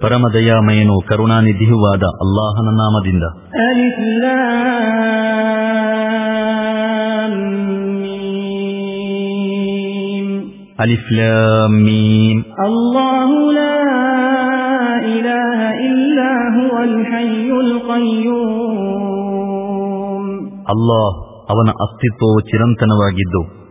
ಪರಮದಯಾಮಯನು ಕರುಣಾನಿಧಿಯುವಾದ ಅಲ್ಲಾಹನ ನಾಮದಿಂದ ಅಲಿಫ್ಲೀಂ ಅಲ್ಲಾಹು ಲಾ ಇಲಾಹ ಇಲ್ಲಾ ಹುವಲ್ ಹಯ್ಯುಲ್ ಕಯ್ಯೂಮ್ ಅಲ್ಲಾಹ್ ಅವನ ಅಸ್ತಿತ್ವವು ಚಿರಂತನವಾಗಿದ್ದು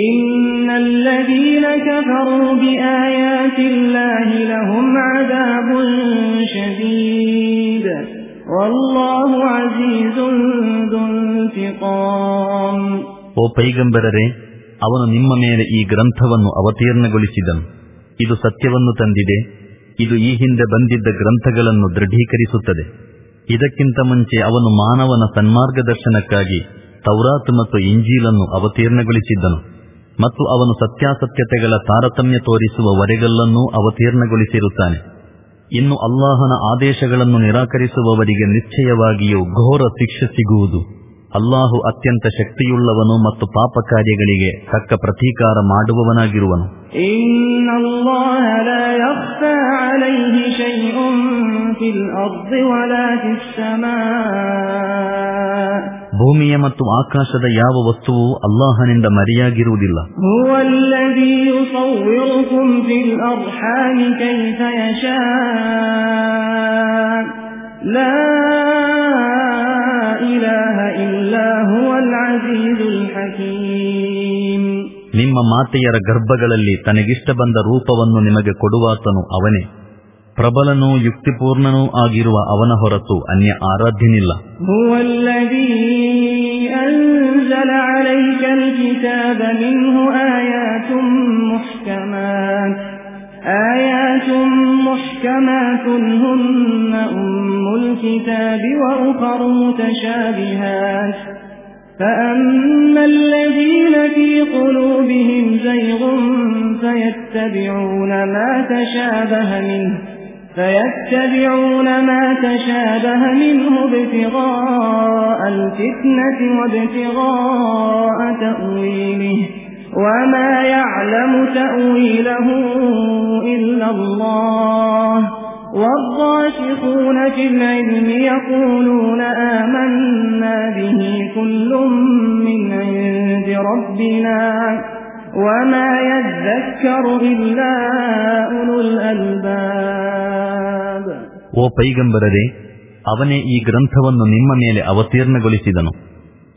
إن الذين كفروا بآيات الله لهم عذاب شديد والله عزيز ذو انتقام ಓ ಪೈಗಂಬರರೆ ಅವನು ನಿಮ್ಮ ಮೇಲೆ ಈ ಗ್ರಂಥವನ್ನು ಅವತೀರ್ಣಗೊಳಿಸಿದನು ಇದು ಸತ್ಯವನ್ನು ತಂದಿದೆ ಇದು ಈ ಹಿಂದೆ ಬಂದಿದ್ದ ಗ್ರಂಥಗಳನ್ನು ದೃಢೀಕರಿಸುತ್ತದೆ ಇದಕ್ಕಿಂತ ಮುಂಚೆ ಅವನು ಮಾನವನ ಸನ್ಮಾರ್ಗದರ್ಶನಕ್ಕಾಗಿ ತೌರಾತ್ ಮತ್ತು ಇಂಜೀಲನ್ನು ಅವತೀರ್ಣಗೊಳಿಸಿದ್ದನು ಮತ್ತು ಅವನು ಸತ್ಯಾಸತ್ಯತೆಗಳ ತಾರತಮ್ಯ ತೋರಿಸುವ ವರೆಗಲ್ಲನ್ನೂ ಅವತೀರ್ಣಗೊಳಿಸಿರುತ್ತಾನೆ. ಇನ್ನು ಅಲ್ಲಾಹನ ಆದೇಶಗಳನ್ನು ನಿರಾಕರಿಸುವವರಿಗೆ ನಿಶ್ಚಯವಾಗಿಯೂ ಘೋರ ಶಿಕ್ಷೆ ಸಿಗುವುದು. ಅಲ್ಲಾಹು ಅತ್ಯಂತ ಶಕ್ತಿಯುಳ್ಳವನು ಮತ್ತು ಪಾಪ ಕಾರ್ಯಗಳಿಗೆ ತಕ್ಕ ಪ್ರತೀಕಾರ ಮಾಡುವವನಾಗಿರುವನು. ಭೂಮಿಯ ಮತ್ತು ಆಕಾಶದ ಯಾವ ವಸ್ತುವು ಅಲ್ಲಾಹನಿಂದ ಮರೆಯಾಗಿರುವುದಿಲ್ಲ. هو الذي يصوركم في الأرحام كيف يشاء لا إله إلا هو العزيز الحكيم ನಿಮ್ಮ ಮಾತೆಯರ ಗರ್ಭಗಳಲ್ಲಿ ತನಗಿಷ್ಟ ಬಂದ ರೂಪವನ್ನು ನಿಮಗೆ ಕೊಡುವಾತನು ಅವನೇ ಪ್ರಬಲನೂ ಯುಕ್ತಿಪೂರ್ಣನೂ ಆಗಿರುವ ಅವನ ಹೊರತು ಅನ್ಯ ಆರಾಧ್ಯನಿಲ್ಲ هو الذي أنزل عليك الكتاب منه آيات محكمات آيات محكمات هن أم الكتاب وأخر متشابهات فأما الذين في قلوبهم زيغ فيتبعون ما تشابه منه فيتبعون ما تشابه منه ابتغاء الفتنة وابتغاء تأويله وما يعلم تأويله إلا الله والراسخون في العلم يقولون آمنا به كل من عند ربنا وما يذكر إلا أولو الألباب ಓ ಪೈಗಂಬರರೆ ಅವನೇ ಈ ಗ್ರಂಥವನ್ನು ನಿಮ್ಮ ಮೇಲೆ ಅವತೀರ್ಣಗೊಳಿಸಿದನು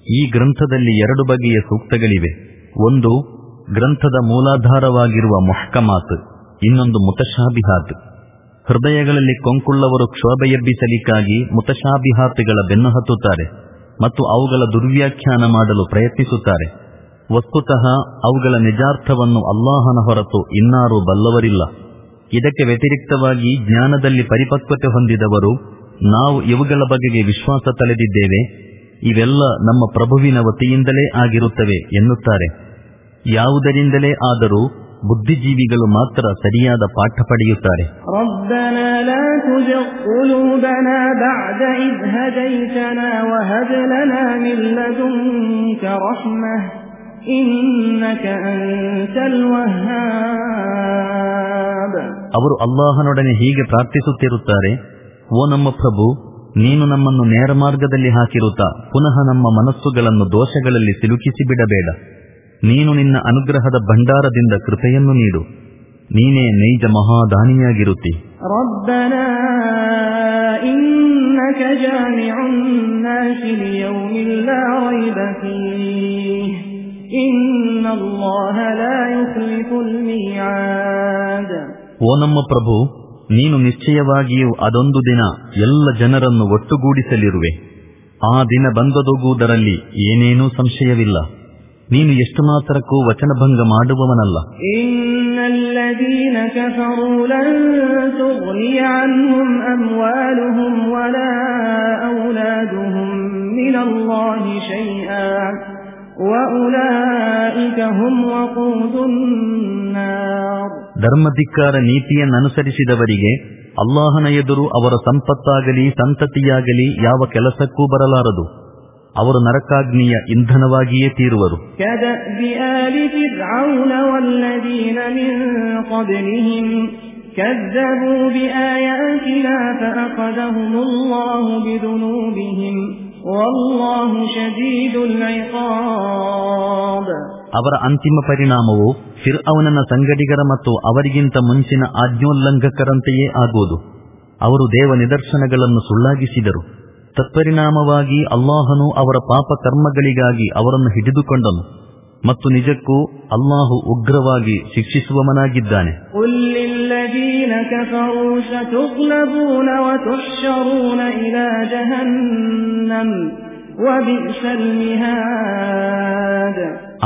ಈ ಗ್ರಂಥದಲ್ಲಿ ಎರಡು ಬಗೆಯ ಸೂಕ್ತಗಳಿವೆ ಒಂದು ಗ್ರಂಥದ ಮೂಲಾಧಾರವಾಗಿರುವ ಮೊಹ್ಕಮಾತ್, ಇನ್ನೊಂದು ಮುತಶಾಬಿಹಾತ್. ಹೃದಯಗಳಲ್ಲಿ ಕೊಂಕುಳ್ಳವರು ಕ್ಷೋಭೆಯಬ್ಬಿಸಲಿಕ್ಕಾಗಿ ಮುತಶಾಬಿಹಾತ್ಗಳ ಬೆನ್ನು ಹತ್ತುತ್ತಾರೆ ಮತ್ತು ಅವುಗಳ ದುರ್ವ್ಯಾಖ್ಯಾನ ಮಾಡಲು ಪ್ರಯತ್ನಿಸುತ್ತಾರೆ. ವಸ್ತುತಃ ಅವುಗಳ ನಿಜಾರ್ಥವನ್ನು ಅಲ್ಲಾಹನ ಹೊರತು ಇನ್ನಾರೂ ಬಲ್ಲವರಿಲ್ಲ. ಇದಕ್ಕೆ ವ್ಯತಿರಿಕ್ತವಾಗಿ ಜ್ಞಾನದಲ್ಲಿ ಪರಿಪಕ್ವತೆ ಹೊಂದಿದವರು ನಾವು ಇವುಗಳ ಬಗೆಗೆ ವಿಶ್ವಾಸ ತಳೆದಿದ್ದೇವೆ ಇವೆಲ್ಲ ನಮ್ಮ ಪ್ರಭುವಿನ ವತಿಯಿಂದಲೇ ಆಗಿರುತ್ತವೆ ಎನ್ನುತ್ತಾರೆ. ಯಾವುದರಿಂದಲೇ ಆದರೂ ಬುದ್ಧಿಜೀವಿಗಳು ಮಾತ್ರ ಸರಿಯಾದ ಪಾಠ ಪಡೆಯುತ್ತಾರೆ. ಅವರು ಅಲ್ಲಾಹನೊಡನೆ ಹೀಗೆ ಪ್ರಾರ್ಥಿಸುತ್ತಿರುತ್ತಾರೆ ಓ ನಮ್ಮ ಪ್ರಭು ನೀನು ನಮ್ಮನ್ನು ನೇರ ಮಾರ್ಗದಲ್ಲಿ ಹಾಕಿರುತ್ತಾ ಪುನಃ ನಮ್ಮ ಮನಸ್ಸುಗಳನ್ನು ದೋಷಗಳಲ್ಲಿ ಸಿಲುಕಿಸಿ ಬಿಡಬೇಡ ನೀನು ನಿನ್ನ ಅನುಗ್ರಹದ ಭಂಡಾರದಿಂದ ಕೃಪೆಯನ್ನು ನೀಡು. ನೀನೇ ನೈಜ ಮಹಾದಾನಿಯಾಗಿರುತ್ತಿ. ಓ ನಮ್ಮ ಪ್ರಭು ನೀನು ನಿಶ್ಚಯವಾಗಿಯೂ ಅದೊಂದು ದಿನ ಎಲ್ಲ ಜನರನ್ನು ಒಟ್ಟುಗೂಡಿಸಲಿರುವೆ ಆ ದಿನ ಬಂದದೊಗುವುದರಲ್ಲಿ ಏನೇನೂ ಸಂಶಯವಿಲ್ಲ ನೀನು ಎಷ್ಟು ಮಾತ್ರಕ್ಕೂ ವಚನಭಂಗ ಮಾಡುವವನಲ್ಲ إن الذين الذين كفروا لن تغني عنهم أموالهم ولا أولادهم من الله شيئا وأولئك هم وقود النار ಧರ್ಮಧಿಕ್ಕಾರ ನೀತಿಯನ್ನನುಸರಿಸಿದವರಿಗೆ ಅಲ್ಲಾಹನ ಎದುರು ಅವರ ಸಂಪತ್ತಾಗಲಿ ಸಂತತಿಯಾಗಲಿ ಯಾವ ಕೆಲಸಕ್ಕೂ ಬರಲಾರದು. ಅವರು ನರಕಾಗ್ನಿಯ ಇಂಧನವಾಗಿಯೇ ತೀರುವರು. ಅವರ ಅಂತಿಮ ಪರಿಣಾಮವು ಫಿರ್ಅವನ ಸಂಗಡಿಗರ ಮತ್ತು ಅವರಿಗಿಂತ ಮುಂಚಿನ ಆಜ್ಞೋಲ್ಲಂಘಕರಂತೆಯೇ ಆಗುವುದು ಅವರು ದೇವ ನಿದರ್ಶನಗಳನ್ನು ಸುಳ್ಳಾಗಿಸಿದರು. ತತ್ಪರಿಣಾಮವಾಗಿ ಅಲ್ಲಾಹನು ಅವರ ಪಾಪ ಕರ್ಮಗಳಿಗಾಗಿ ಅವರನ್ನು ಹಿಡಿದುಕೊಂಡನು ಮತ್ತು ನಿಜಕ್ಕೂ ಅಲ್ಲಾಹು ಉಗ್ರವಾಗಿ ಶಿಕ್ಷಿಸುವವನಾಗಿದ್ದಾನೆ.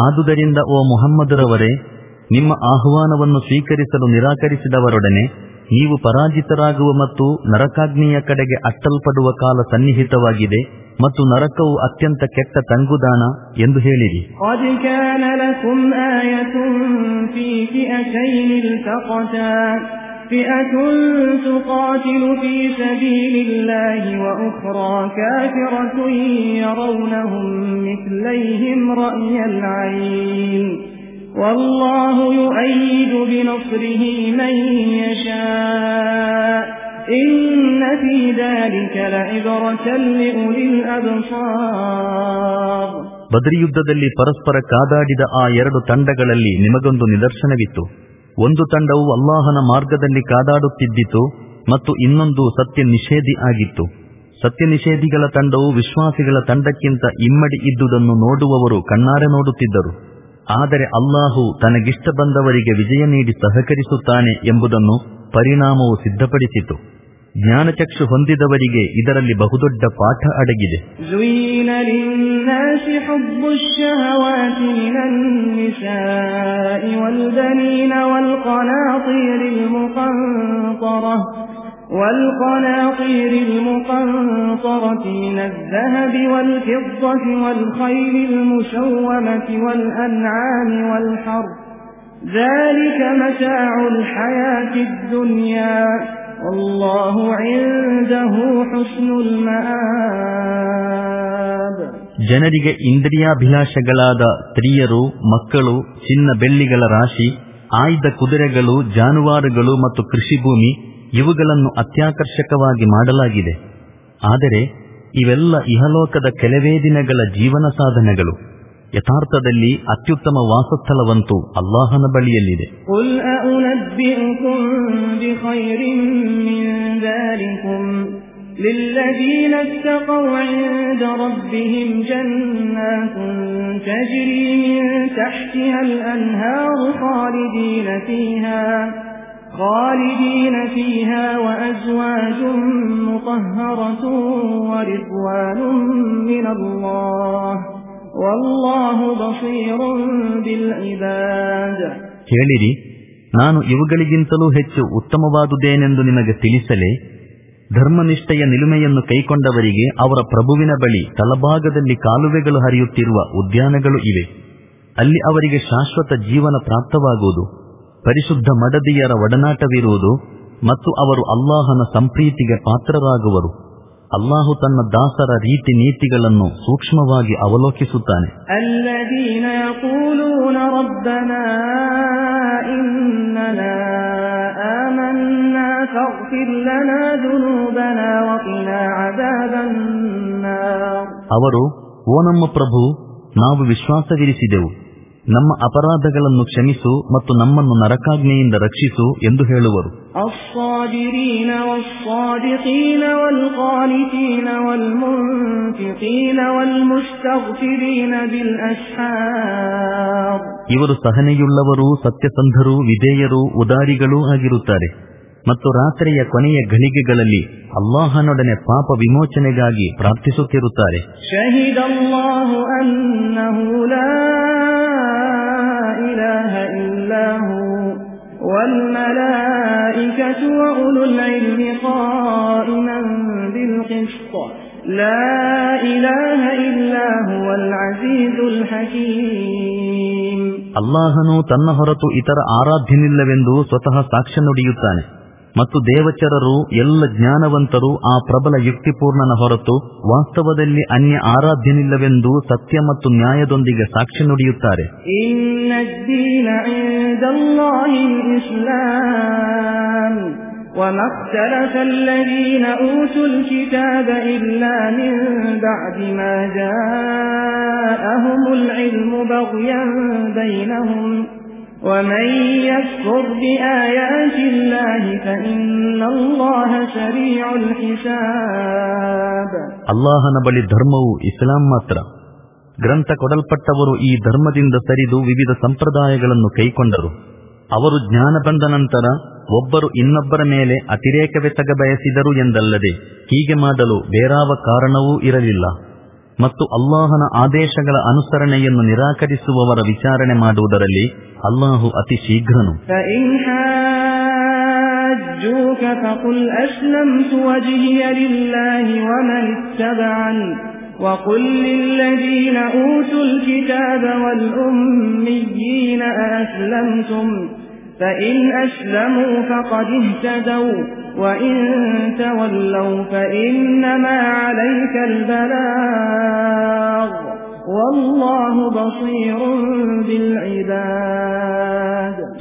ಆದುದರಿಂದ ಓ ಮೊಹಮ್ಮದರವರೇ ನಿಮ್ಮ ಆಹ್ವಾನವನ್ನು ಸ್ವೀಕರಿಸಲು ನಿರಾಕರಿಸಿದವರೊಡನೆ ನೀವು ಪರಾಜಿತರಾಗುವ ಮತ್ತು ನರಕಾಗ್ನಿಯ ಕಡೆಗೆ ಅಟ್ಟಲ್ಪಡುವ ಕಾಲ ಸನ್ನಿಹಿತವಾಗಿದೆ ಮತ್ತು ನರಕವು ಅತ್ಯಂತ ಕೆಟ್ಟ ತಂಗುದಾಣ ಎಂದು ಹೇಳಿರಿ قد كان لكم آية في فئتين التقتا فئة تقاتل في سبيل الله وأخرى كافرة يرونهم مثليهم رأي العين والله يؤيد بنصره من يشاء إن في ذلك لعبرة لأولي الأبصار ಬದರಿ ಯುದ್ಧದಲ್ಲಿ ಪರಸ್ಪರ ಕಾದಾಡಿದ ಆ ಎರಡು ತಂಡಗಳಲ್ಲಿ ನಿಮಗೊಂದು ನಿದರ್ಶನವಿತ್ತು ಒಂದು ತಂಡವು ಅಲ್ಲಾಹನ ಮಾರ್ಗದಲ್ಲಿ ಕಾದಾಡುತ್ತಿದ್ದಿತು ಮತ್ತು ಇನ್ನೊಂದು ಸತ್ಯ ನಿಷೇಧಿ ಆಗಿತ್ತು ಸತ್ಯ ನಿಷೇಧಿಗಳ ತಂಡವು ವಿಶ್ವಾಸಿಗಳ ತಂಡಕ್ಕಿಂತ ಇಮ್ಮಡಿ ಇದ್ದುದನ್ನು ನೋಡುವವರು ಕಣ್ಣಾರೆ ನೋಡುತ್ತಿದ್ದರು ಆದರೆ ಅಲ್ಲಾಹು ತನಗಿಷ್ಟ ಬಂದವರಿಗೆ ವಿಜಯ ನೀಡಿ ಸಹಕರಿಸುತ್ತಾನೆ ಎಂಬುದನ್ನು ಪರಿಣಾಮವು ಸಿದ್ಧಪಡಿಸಿತು ಜ್ಞಾನಚಕ್ಷು ಹೊಂದಿದವರಿಗೆ ಇದರಲ್ಲಿ ಬಹುದೊಡ್ಡ ಪಾಠ ಅಡಗಿದೆ زين للناس حب الشهوات من النساء والبنين والقناطير المقنطرة والقناطير المقنطرة من الذهب والفضة والخيل المسومة والأنعام والحرث ذلك متاع الحياة الدنيا والله عنده حسن المآب ಜನರಿಗೆ ಇಂದ್ರಿಯಾಭಿಲಾಷಗಳಾದ ಸ್ತ್ರೀಯರು ಮಕ್ಕಳು ಚಿನ್ನ ಬೆಳ್ಳಿಗಳ ರಾಶಿ ಆಯ್ದ ಕುದುರೆಗಳು ಜಾನುವಾರುಗಳು ಮತ್ತು ಕೃಷಿ ಭೂಮಿ ಇವುಗಳನ್ನು ಅತ್ಯಾಕರ್ಷಕವಾಗಿ ಮಾಡಲಾಗಿದೆ ಆದರೆ ಇವೆಲ್ಲ ಇಹಲೋಕದ ಕೆಲವೇ ದಿನಗಳ ಜೀವನ ಸಾಧನೆಗಳು ಯಥಾರ್ಥದಲ್ಲಿ ಅತ್ಯುತ್ತಮ ವಾಸಸ್ಥಳವಂತೂ ಅಲ್ಲಾಹನ ಬಳಿಯಲ್ಲಿದೆ قل أأنبئكم بخير من ذلكم للذين اتقوا عند ربهم جنات تجري من تحتها الأنهار خالدين فيها خالدين فيها وأزواج مطهرة ورضوان من الله والله بصير بالعباد ಹೇಳಿರಿ ನಾನು ಇವುಗಳಿಗಿಂತಲೂ ಹೆಚ್ಚು ಉತ್ತಮವಾದುದೇನೆಂದು ನಿಮಗೆ ತಿಳಿಸಲೇ ಧರ್ಮನಿಷ್ಠೆಯ ನಿಲುಮೆಯನ್ನು ಕೈಕೊಂಡವರಿಗೆ ಅವರ ಪ್ರಭುವಿನ ಬಳಿ ತಲಭಾಗದಲ್ಲಿ ಕಾಲುವೆಗಳು ಹರಿಯುತ್ತಿರುವ ಉದ್ಯಾನಗಳು ಇವೆ ಅಲ್ಲಿ ಅವರಿಗೆ ಶಾಶ್ವತ ಜೀವನ ಪ್ರಾಪ್ತವಾಗುವುದು ಪರಿಶುದ್ಧ ಮಡದಿಯರ ಒಡನಾಟವಿರುವುದು ಮತ್ತು ಅವರು ಅಲ್ಲಾಹನ ಸಂಪ್ರೀತಿಗೆ ಪಾತ್ರರಾಗುವರು. ಅಲ್ಲಾಹು ತನ್ನ ದಾಸರ ರೀತಿ ನೀತಿಗಳನ್ನು ಸೂಕ್ಷ್ಮವಾಗಿ ಅವಲೋಕಿಸುತ್ತಾನೆ. ಅವರು ಓ ನಮ್ಮ ಪ್ರಭು ನಾವು ವಿಶ್ವಾಸವಿರಿಸಿದೆವು. ನಮ್ಮ ಅಪರಾಧಗಳನ್ನು ಕ್ಷಮಿಸು ಮತ್ತು ನಮ್ಮನ್ನು ನರಕಾಜ್ಞೆಯಿಂದ ರಕ್ಷಿಸು ಎಂದು ಹೇಳುವರು. ಇವರು ಸಹನೆಯುಳ್ಳವರು ಸತ್ಯಸಂಧರು ವಿಧೇಯರು ಉದಾರಿಗಳೂ ಆಗಿರುತ್ತಾರೆ. ಮತ್ತು ರಾತ್ರಿಯ ಕೊನೆಯ ಘಳಿಗೆಗಳಲ್ಲಿ ಅಲ್ಲಾಹನೊಡನೆ ಪಾಪ ವಿಮೋಚನೆಗಾಗಿ ಪ್ರಾರ್ಥಿಸುತ್ತಿರುತ್ತಾರೆ. ಅಲ್ಲಾಹನು ತನ್ನ ಹೊರತು ಇತರ ಆರಾಧ್ಯನಿಲ್ಲವೆಂದು ಸ್ವತಃ ಸಾಕ್ಷ್ಯ ನುಡಿಯುತ್ತಾನೆ. ಮತ್ತು ದೇವಚರರು ಎಲ್ಲ ಜ್ಞಾನವಂತರು ಆ ಪ್ರಬಲ ಯುಕ್ತಿಪೂರ್ಣನ ಹೊರತು ವಾಸ್ತವದಲ್ಲಿ ಅನ್ಯ ಆರಾಧ್ಯನಿಲ್ಲವೆಂದು ಸತ್ಯ ಮತ್ತು ನ್ಯಾಯದೊಂದಿಗೆ ಸಾಕ್ಷಿ ನುಡಿಯುತ್ತಾರೆ. إن الدين عند الله الإسلام وما اختلف الذين أوتوا الكتاب إلا من بعد ما جاءهم العلم بغيا بينهم ومن يكفر بآيات الله فإن الله سريع الحساب ಅಲ್ಲಾಹನ ಬಳಿ ಧರ್ಮವು ಇಸ್ಲಾಂ ಮಾತ್ರ ಗ್ರಂಥ ಕೊಡಲ್ಪಟ್ಟವರು ಈ ಧರ್ಮದಿಂದ ಸರಿದು ವಿವಿಧ ಸಂಪ್ರದಾಯಗಳನ್ನು ಕೈಕೊಂಡರು ಅವರು ಜ್ಞಾನ ಬಂದ ನಂತರ ಒಬ್ಬರು ಇನ್ನೊಬ್ಬರ ಮೇಲೆ ಅತಿರೇಕವೆಸಗ ಬಯಸಿದರು ಎಂದಲ್ಲದೆ ಹೀಗೆ ಮಾಡಲು ಬೇರಾವ ಕಾರಣವೂ ಇರಲಿಲ್ಲ ಮತ್ತು ಅಲ್ಲಾಹನ ಆದೇಶಗಳ ಅನುಸರಣೆಯನ್ನು ನಿರಾಕರಿಸುವವರ ವಿಚಾರಣೆ ಮಾಡುವುದರಲ್ಲಿ ಅಲ್ಲಾಹು ಅತಿ ಶೀಘ್ರನು فإن حاجوك فقل أسلمت وجهي لله ومن اتبعني وقل للذين أوتوا الكتاب والأميين أأسلمتم فإن أسلموا فقد اهتدوا وإن تولوا فإنما عليك البلاغ والله بصير بالعباد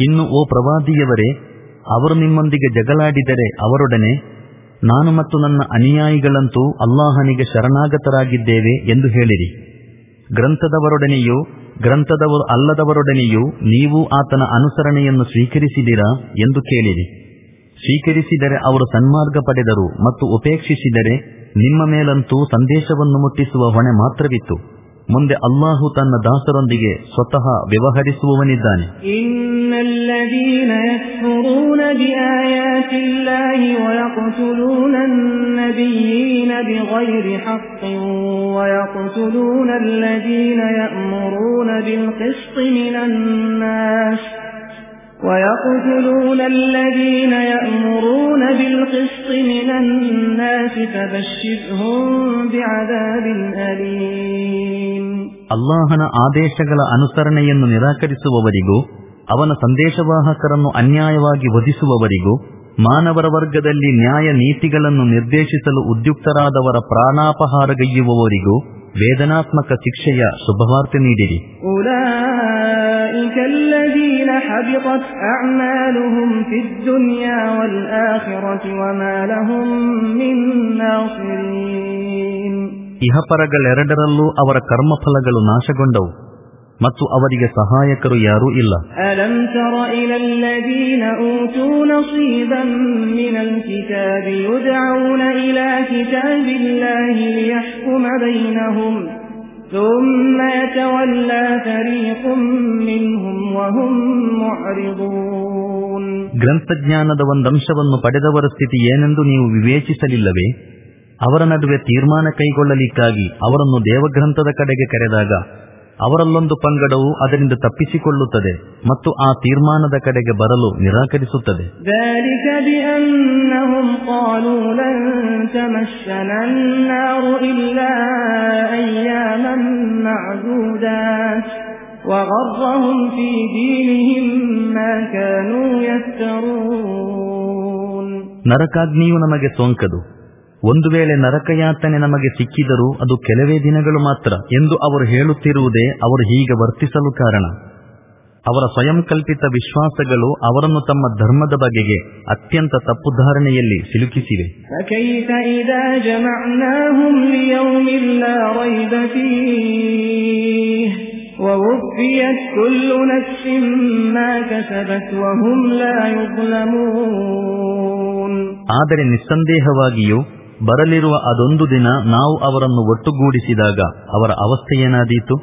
ಇನ್ನು ಓ ಪ್ರವಾದಿಯವರೇ, ಅವರು ನಿಮ್ಮೊಂದಿಗೆ ಜಗಳಾಡಿದರೆ ಅವರೊಡನೆ, ನಾನು ಮತ್ತು ನನ್ನ ಅನುಯಾಯಿಗಳಂತೂ ಅಲ್ಲಾಹನಿಗೆ ಶರಣಾಗತರಾಗಿದ್ದೇವೆ ಎಂದು ಹೇಳಿರಿ. ಗ್ರಂಥದವರೊಡನೆಯೂ ಗ್ರಂಥದವರು ಅಲ್ಲದವರೊಡನೆಯೂ ನೀವು ಆತನ ಅನುಸರಣೆಯನ್ನು ಸ್ವೀಕರಿಸಿದಿರಾ ಎಂದು ಕೇಳಿರಿ. ಸ್ವೀಕರಿಸಿದರೆ ಅವರು ಸನ್ಮಾರ್ಗ ಪಡೆದರು ಮತ್ತು ಉಪೇಕ್ಷಿಸಿದರೆ ನಿಮ್ಮ ಮೇಲಂತೂ ಸಂದೇಶವನ್ನು ಮುಟ್ಟಿಸುವ ಹೊಣೆ ಮಾತ್ರವಿತ್ತು. ಮುಂದೆ ಅಲ್ಲಾಹು ತನ್ನ ದಾಸರೊಂದಿಗೆ ಸ್ವತಃ ವ್ಯವಹರಿಸುವವನಿದ್ದಾನೆ. إن ويقتلون النبيين بغير حق ويقتلون الذين يأمرون بالقسط من الناس ويقتلون الذين يأمرون بالقسط من الناس فبشرهم بعذاب أليم ಅಲ್ಲಾಹನ ಆದೇಶಗಳ ಅನುಸರಣೆಯನ್ನು ನಿರಾಕರಿಸುವವರಿಗೂ ಅವನ ಸಂದೇಶವಾಹಕರನ್ನು ಅನ್ಯಾಯವಾಗಿ ವಧಿಸುವವರಿಗೂ ಮಾನವರ ವರ್ಗದಲ್ಲಿ ನ್ಯಾಯ ನೀತಿಗಳನ್ನು ನಿರ್ದೇಶಿಸಲು ಉದ್ಯುಕ್ತರಾದವರ ಪ್ರಾಣಾಪಹಾರಗೈಯುವವರಿಗೂ ವೇದನಾತ್ಮಕ ಶಿಕ್ಷೆಯ ಶುಭವಾರ್ತೆ ನೀಡಿರಿ. ಇಹಪರಗಳೆರಡರಲ್ಲೂ ಅವರ ಕರ್ಮಫಲಗಳು ನಾಶಗೊಂಡವು. ಮತ್ತು ಅವರಿಗೆ ಸಹಾಯಕರು ಯಾರೂ ಇಲ್ಲ ألم تر إلى الذين أوتوا نصيبا من الكتاب يدعون إلى كتاب الله ليحكم بينهم ثم يتولى فريق منهم وهم معرضون ಗ್ರಂಥಜ್ಞಾನದ ಒಂದಂಶವನ್ನು ಪಡೆದವರ ಸ್ಥಿತಿ ಏನೆಂದು ನೀವು ವಿವೇಚಿಸಲಿಲ್ಲವೇ ಅವರ ನಡುವೆ ತೀರ್ಮಾನ ಕೈಗೊಳ್ಳಲಿಕ್ಕಾಗಿ ಅವರನ್ನು ದೇವಗ್ರಂಥದ ಕಡೆಗೆ ಕರೆದಾಗ ಅವರಲ್ಲೊಂದು ಪಂಗಡವು ಅದರಿಂದ ತಪ್ಪಿಸಿಕೊಳ್ಳುತ್ತದೆ ಮತ್ತು ಆ ತೀರ್ಮಾನದ ಕಡೆಗೆ ಬರಲು ನಿರಾಕರಿಸುತ್ತದೆ. ನರಕಾಗ್ನಿಯು ನಮಗೆ ಸೋಂಕದು. ಒಂದು ವೇಳೆ ನರಕಯಾತನೆ ನಮಗೆ ಸಿಕ್ಕಿದರೂ ಅದು ಕೆಲವೇ ದಿನಗಳು ಮಾತ್ರ ಎಂದು ಅವರು ಹೇಳುತ್ತಿರುವುದೇ ಅವರು ಹೀಗೆ ವರ್ತಿಸಲು ಕಾರಣ. ಅವರ ಸ್ವಯಂ ಕಲ್ಪಿತ ವಿಶ್ವಾಸಗಳು ಅವರನ್ನು ತಮ್ಮ ಧರ್ಮದ ಬಗೆಗೆ ಅತ್ಯಂತ ತಪ್ಪು ಧಾರಣೆಯಲ್ಲಿ ಸಿಲುಕಿಸಿವೆ. ಆದರೆ ನಿಸ್ಸಂದೇಹವಾಗಿಯೂ ಬರಲಿರುವ ಅದೊಂದು ದಿನ ನಾವು ಅವರನ್ನು ಒಟ್ಟುಗೂಡಿಸಿದಾಗ ಅವರ ಅವಸ್ಥೆ ಏನಾದೀತು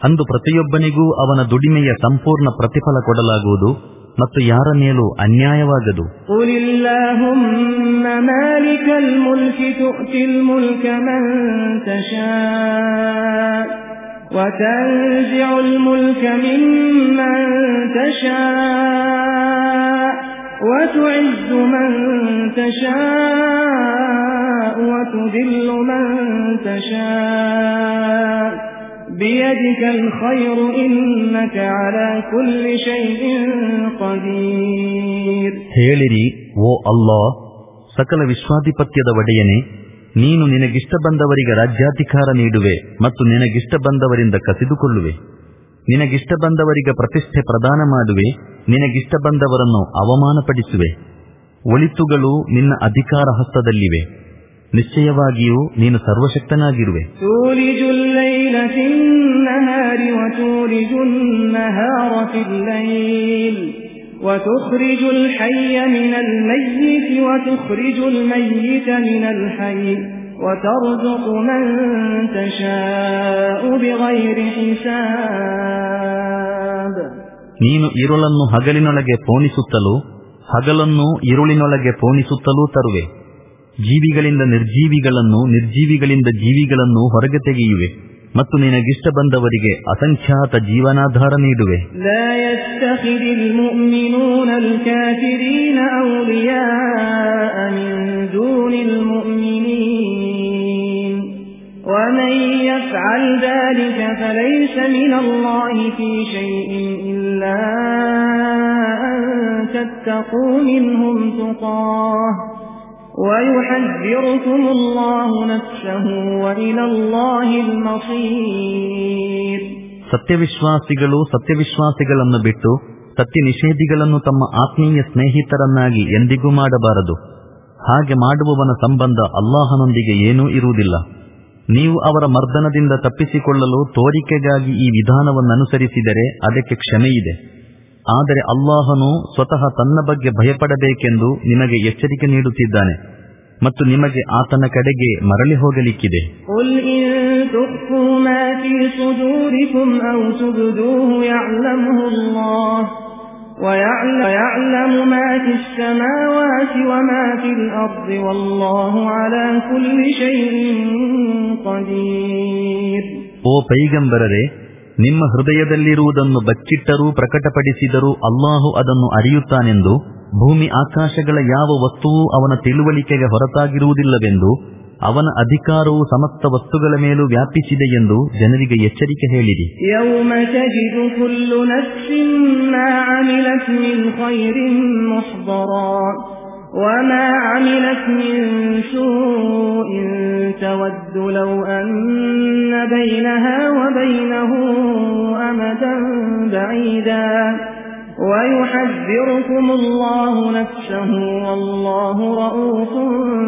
ಅಂದು ಪ್ರತಿಯೊಬ್ಬನಿಗೂ ಅವನ ದುಡಿಮೆಯ ಸಂಪೂರ್ಣ ಪ್ರತಿಫಲ ಕೊಡಲಾಗುವುದು ಮತ್ತು ಯಾರ ಮೇಲೂ ಅನ್ಯಾಯವಾಗದು قل اللهم مالك الملك تؤتي الملك من تشاء وتنزع الملك ممن تشاء وتعز من تشاء وتذل من تشاء بيدك الخير إنك على كل شيء قدير ಹೇಳಿರಿ ಓ ಅಲ್ಲಾ ಸಕಲ ವಿಶ್ವಾಧಿಪತ್ಯದ ಒಡೆಯನೆ ನೀನು ನಿನಗಿಷ್ಟ ಬಂದವರಿಗೆ ರಾಜ್ಯಾಧಿಕಾರ ನೀಡುವೆ ಮತ್ತು ನಿನಗಿಷ್ಟ ಬಂದವರಿಂದ ಕಸಿದುಕೊಳ್ಳುವೆ ನಿನಗಿಷ್ಟ ಬಂದವರಿಗೆ ಪ್ರತಿಷ್ಠೆ ಪ್ರದಾನ ಮಾಡುವೆ ನಿನಗಿಷ್ಟ ಬಂದವರನ್ನು ಅವಮಾನಪಡಿಸುವೆ ಒಳಿತುಗಳು ನಿನ್ನ ಅಧಿಕಾರ ಹಸ್ತದಲ್ಲಿವೆ ನಿಶ್ಚಯವಾಗಿಯೂ ನೀನು ಸರ್ವಶಕ್ತನಾಗಿರುವೆ تولج الليل في النهار وتولج النهار في الليل وتخرج الحي من الميت وتخرج الميت من الحي وترزق من تشاء بغير حساب ನೀನು ಇರುಳನ್ನು ಹಗಲಿನೊಳಗೆ ಪೋಣಿಸುತ್ತಲೂ ಹಗಲನ್ನು ಇರುಳಿನೊಳಗೆ ಪೋಣಿಸುತ್ತಲೂ ತರುವೆ ಜೀವಿಗಳಿಂದ ನಿರ್ಜೀವಿಗಳನ್ನು ನಿರ್ಜೀವಿಗಳಿಂದ ಜೀವಿಗಳನ್ನು ಹೊರಗೆ ತೆಗೆಯುವೆ ಮತ್ತು ನಿನಗಿಷ್ಟ ಬಂದವರಿಗೆ ಅಸಂಖ್ಯಾತ ಜೀವನಾಧಾರ ನೀಡುವೆ لا يتخذ المؤمنون الكافرين أولياء من دون المؤمنين ومن يفعل ذلك فليس من الله في شيء إلا أن تتقوا منهم تقاه ويحذركم الله نفسه وإلى الله المصير ಸತ್ಯವಿಶ್ವಾಸಿಗಳು ಸತ್ಯವಿಶ್ವಾಸಿಗಳನ್ನು ಬಿಟ್ಟು ಸತ್ಯ ನಿಷೇಧಿಗಳನ್ನು ತಮ್ಮ ಆತ್ಮೀಯ ಸ್ನೇಹಿತರನ್ನಾಗಿ ಎಂದಿಗೂ ಮಾಡಬಾರದು ಹಾಗೆ ಮಾಡುವವನ ಸಂಬಂಧ ಅಲ್ಲಾಹನೊಂದಿಗೆ ಏನೂ ಇರುವುದಿಲ್ಲ ನೀವು ಅವರ ಮರ್ದನದಿಂದ ತಪ್ಪಿಸಿಕೊಳ್ಳಲು ತೋರಿಕೆಗಾಗಿ ಈ ವಿಧಾನವನ್ನು ಅನುಸರಿಸಿದರೆ ಅದಕ್ಕೆ ಕ್ಷಮೆಯಿದೆ ಆದರೆ ಅಲ್ಲಾಹನು ಸ್ವತಃ ತನ್ನ ಬಗ್ಗೆ ಭಯಪಡಬೇಕೆಂದು ನಿಮಗೆ ಎಚ್ಚರಿಕೆ ನೀಡುತ್ತಿದ್ದಾನೆ ಮತ್ತು ನಿಮಗೆ ಆತನ ಕಡೆಗೆ ಮರಳಿ ಹೋಗಲಿಕ್ಕಿದೆ. ಓ ಪೈಗಂಬರರೆ ನಿಮ್ಮ ಹೃದಯದಲ್ಲಿರುವುದನ್ನು ಬಚ್ಚಿಟ್ಟರೂ ಪ್ರಕಟಪಡಿಸಿದರೂ ಅಲ್ಲಾಹು ಅದನ್ನು ಅರಿಯುತ್ತಾನೆಂದು, ಭೂಮಿ ಆಕಾಶಗಳ ಯಾವ ವಸ್ತುವೂ ಅವನ ತಿಳುವಳಿಕೆಗೆ ಹೊರತಾಗಿರುವುದಿಲ್ಲವೆಂದು, ಅವನ ಅಧಿಕಾರವು ಸಮಸ್ತ ವಸ್ತುಗಳ ಮೇಲೂ ವ್ಯಾಪಿಸಿದೆ ಎಂದು ಜನರಿಗೆ ಎಚ್ಚರಿಕೆ ಹೇಳಿದೆ تجد كل نفس ما عملت من خير محضرا وما عملت من سوء تود لو أن بينها وبينه أمدا بعيدا ويحذركم الله نفسه والله رؤوف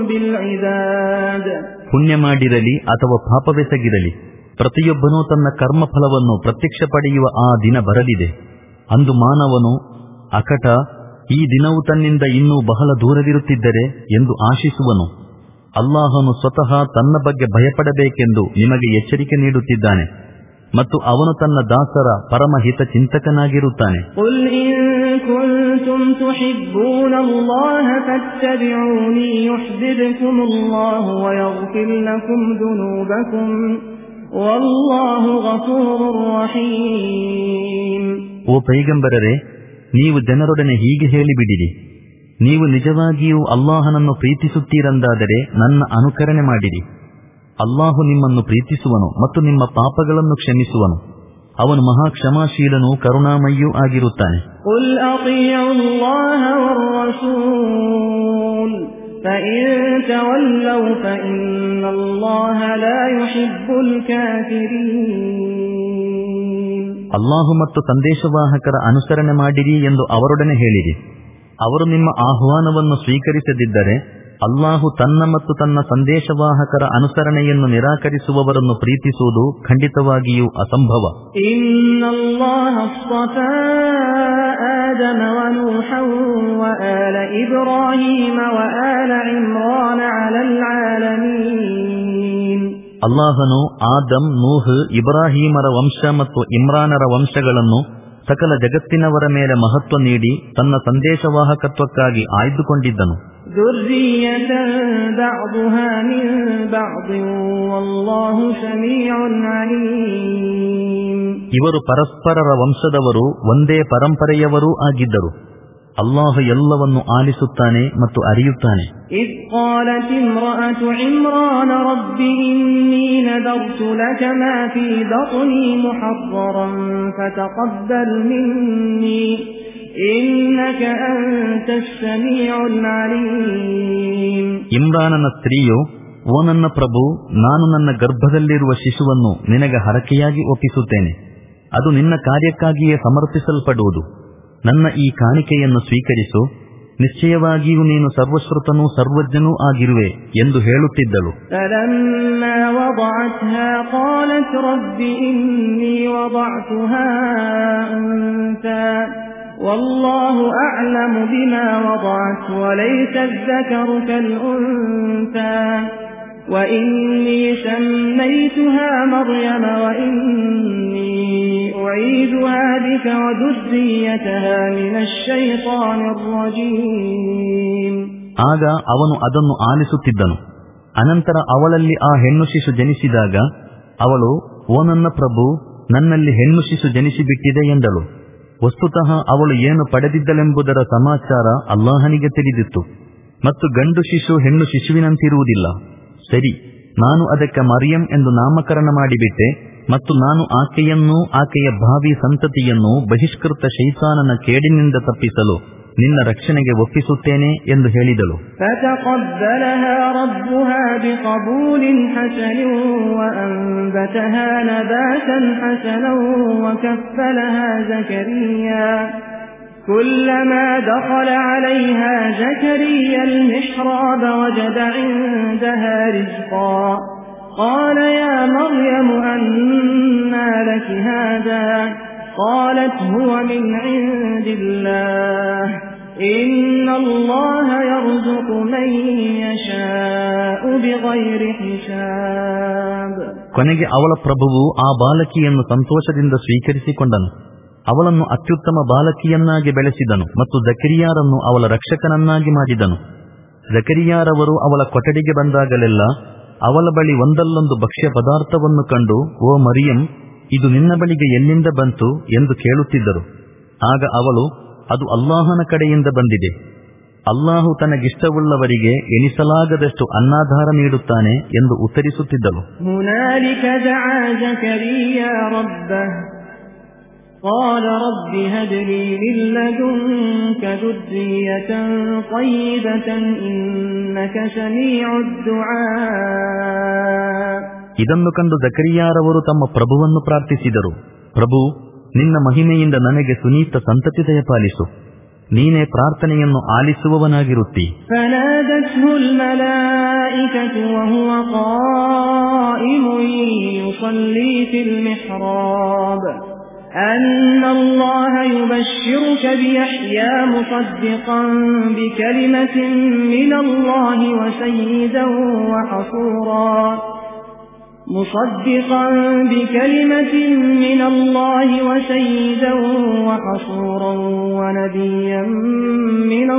بالعباد ಪುಣ್ಯ ಮಾಡಿರಲಿ ಅಥವಾ ಪಾಪವೆಸಗಿರಲಿ ಪ್ರತಿಯೊಬ್ಬನೂ ತನ್ನ ಕರ್ಮಫಲವನ್ನು ಪ್ರತ್ಯಕ್ಷ ಪಡೆಯುವ ಆ ದಿನ ಬರಲಿದೆ ಅಂದು ಮಾನವನು ಅಕಟ ಈ ದಿನವು ತನ್ನಿಂದ ಇನ್ನೂ ಬಹಳ ದೂರವಿರುತ್ತಿದ್ದರೆ ಎಂದು ಆಶಿಸುವನು. ಅಲ್ಲಾಹನು ಸ್ವತಃ ತನ್ನ ಬಗ್ಗೆ ಭಯಪಡಬೇಕೆಂದು ನಿಮಗೆ ಎಚ್ಚರಿಕೆ ನೀಡುತ್ತಿದ್ದಾನೆ ಮತ್ತು ಅವನು ತನ್ನ ದಾಸರ ಪರಮಹಿತ ಚಿಂತಕನಾಗಿರುತ್ತಾನೆ. ಓ ಪೈಗಂಬರರೆ ನೀವು ಜನರೊಡನೆ ಹೀಗೆ ಹೇಳಿಬಿಡಿರಿ ನೀವು ನಿಜವಾಗಿಯೂ ಅಲ್ಲಾಹನನ್ನು ಪ್ರೀತಿಸುತ್ತೀರೆಂದಾದರೆ ನನ್ನ ಅನುಕರಣೆ ಮಾಡಿರಿ ಅಲ್ಲಾಹು ನಿಮ್ಮನ್ನು ಪ್ರೀತಿಸುವನು ಮತ್ತು ನಿಮ್ಮ ಪಾಪಗಳನ್ನು ಕ್ಷಮಿಸುವನು ಅವನು ಮಹಾ ಕ್ಷಮಾಶೀಲನೂ ಕರುಣಾಮಯ್ಯೂ ಆಗಿರುತ್ತಾನೆ قل أطيعوا الله والرسول فإن تولوا فإن الله لا يحب الكافرين ಅಲ್ಲಾಹು ಮತ್ತು ಸಂದೇಶವಾಹಕರ ಅನುಸರಣೆ ಮಾಡಿರಿ ಎಂದು ಅವರೊಡನೆ ಹೇಳಿರಿ. ಅವರು ನಿಮ್ಮ ಆಹ್ವಾನವನ್ನು ಸ್ವೀಕರಿಸದಿದ್ದರೆ ಅಲ್ಲಾಹು ತನ್ನ ಮತ್ತು ತನ್ನ ಸಂದೇಶವಾಹಕರ ಅನುಸರಣೆಯನ್ನು ನಿರಾಕರಿಸುವವರನ್ನು ಪ್ರೀತಿಸುವುದು ಖಂಡಿತವಾಗಿಯೂ ಅಸಂಭವ. إن ಅಲ್ಲಾಹನು ಆದಮ್ ನೂಹ್ ಇಬ್ರಾಹಿಮರ ವಂಶ ಮತ್ತು ಇಮ್ರಾನರ ವಂಶಗಳನ್ನು ಸಕಲ ಜಗತ್ತಿನವರ ಮೇಲೆ ಮಹತ್ವ ನೀಡಿ ತನ್ನ ಸಂದೇಶವಾಹಕತ್ವಕ್ಕಾಗಿ ಆಯ್ದುಕೊಂಡಿದ್ದನು. ಇವರು ಪರಸ್ಪರರ ವಂಶದವರು ಒಂದೇ ಪರಂಪರೆಯವರೂ ಆಗಿದ್ದರು. ಅಲ್ಲಾಹ ಎಲ್ಲವನ್ನು ಆಲಿಸುತ್ತಾನೆ ಮತ್ತು ಅರಿಯುತ್ತಾನೆ. ಇಮ್ರಾನನ ಸ್ತ್ರೀಯು ಓ ನನ್ನ ಪ್ರಭು ನಾನು ನನ್ನ ಗರ್ಭದಲ್ಲಿರುವ ಶಿಶುವನ್ನು ನಿನಗೆ ಹರಕೆಯಾಗಿ ಒಪ್ಪಿಸುತ್ತೇನೆ. ಅದು ನಿನ್ನ ಕಾರ್ಯಕ್ಕಾಗಿಯೇ ಸಮರ್ಪಿಸಲ್ಪಡುವುದು. ನನ್ನ ಈ ಕಾಣಿಕೆಯನ್ನು ಸ್ವೀಕರಿಸು ನಿಶ್ಚಯವಾಗಿಯೂ ನೀನು ಸರ್ವಶ್ರುತನೂ ಸರ್ವಜ್ಞನೂ ಆಗಿರುವೆ ಎಂದು ಹೇಳುತ್ತಿದ್ದಳು فلما وضعتها قالت رب إني وضعتها أنثى والله أعلم بما وضعت وليس الذكر كالأنثى وإني سميتها مريم وإني أعيذها بك وذريتها من الشيطان الرجيم ಆಗ ಅವನು ಅದನ್ನು ಆಲಿಸುತ್ತಿದ್ದನು ಅನಂತರ ಅವಳಲ್ಲಿ ಆ ಹೆಣ್ಣು ಶಿಶು ಜನಿಸಿದಾಗ ಅವಳು ಓ ನನ್ನ ಪ್ರಭು ನನ್ನಲ್ಲಿ ಹೆಣ್ಣು ಶಿಶು ಜನಿಸಿಬಿಟ್ಟಿದೆ ಎಂದಳು ವಸ್ತುತಃ ಅವಳು ಏನು ಪಡೆದಿದ್ದಳೆಂಬುದರ ಸಮಾಚಾರ ಅಲ್ಲಾಹನಿಗೆ ತಿಳಿದಿತ್ತು ಮತ್ತು ಗಂಡು ಶಿಶು ಹೆಣ್ಣು ಶಿಶುವಿನಂತಿರುವುದಿಲ್ಲ ಸರಿ, ನಾನು ಅದಕ್ಕೆ ಮರಿಯಂ ಎಂದು ನಾಮಕರಣ ಮಾಡಿಬಿಟ್ಟೆ ಮತ್ತು ನಾನು ಆಕೆಯನ್ನೂ ಆಕೆಯ ಭಾವಿ ಸಂತತಿಯನ್ನೂ ಬಹಿಷ್ಕೃತ ಶೈತಾನನ ಕೇಡಿನಿಂದ ತಪ್ಪಿಸಲು ನಿನ್ನ ರಕ್ಷಣೆಗೆ ಒಪ್ಪಿಸುತ್ತೇನೆ ಎಂದು ಹೇಳಿದಳು. كلما دخل عليها زكريا المحراب وجد عندها رزقا قال يا مريم أنى لك هذا قالت هو من عند الله إن الله يرزق من يشاء بغير حساب ಕೊನೆಗೆ ಅವಳ ಪ್ರಭುವು ಆ ಬಾಲಕಿಯನ್ನು ಸಂತೋಷದಿಂದ ಸ್ವೀಕರಿಸಿಕೊಂಡನು ಅವಳನ್ನು ಅತ್ಯುತ್ತಮ ಬಾಲಕಿಯನ್ನಾಗಿ ಬೆಳೆಸಿದನು ಮತ್ತು ಜಕರಿಯಾರನ್ನು ಅವಳ ರಕ್ಷಕನನ್ನಾಗಿ ಮಾಡಿದನು. ಜಕರಿಯಾರವರು ಅವಳ ಕೊಠಡಿಗೆ ಬಂದಾಗಲೆಲ್ಲ ಅವಳ ಬಳಿ ಒಂದಲ್ಲೊಂದು ಭಕ್ಷ್ಯ ಪದಾರ್ಥವನ್ನು ಕಂಡು, ಓ ಮರಿಯಂ, ಇದು ನಿನ್ನ ಬಳಿಗೆ ಎಲ್ಲಿಂದ ಬಂತು? ಎಂದು ಕೇಳುತ್ತಿದ್ದರು. ಆಗ ಅವಳು, ಅದು ಅಲ್ಲಾಹನ ಕಡೆಯಿಂದ ಬಂದಿದೆ. ಅಲ್ಲಾಹು ತನಗಿಷ್ಟವುಳ್ಳವರಿಗೆ ಎನಿಸಲಾಗದಷ್ಟು ಅನ್ನಾಧಾರ ನೀಡುತ್ತಾನೆ ಎಂದು ಉತ್ತರಿಸುತ್ತಿದ್ದಳು. قال رب هب لي من لدنك ذرية طيبة إنك سميع الدعاء ಇದನ್ನು ಕಂಡು ಜಕರಿಯಾರವರು ತಮ್ಮ ಪ್ರಭುವನ್ನು ಪ್ರಾರ್ಥಿಸಿದರು ಪ್ರಭು ನಿನ್ನ ಮಹಿಮೆಯಿಂದ ನನಗೆ ಸುನೀತ ಸಂತತಿ ದಯಪಾಲಿಸು ನೀನೇ ಪ್ರಾರ್ಥನೆಯನ್ನು ಆಲಿಸುವವನಾಗಿರುತ್ತಿ فنادته الملائكة وهو قائم يصلي في المحراب أن الله يبشرك بيحيى مصدقا بكلمة من الله وسيدا وحصورا مصدقا بكلمة من الله وسيدا وحصورا ونبيا من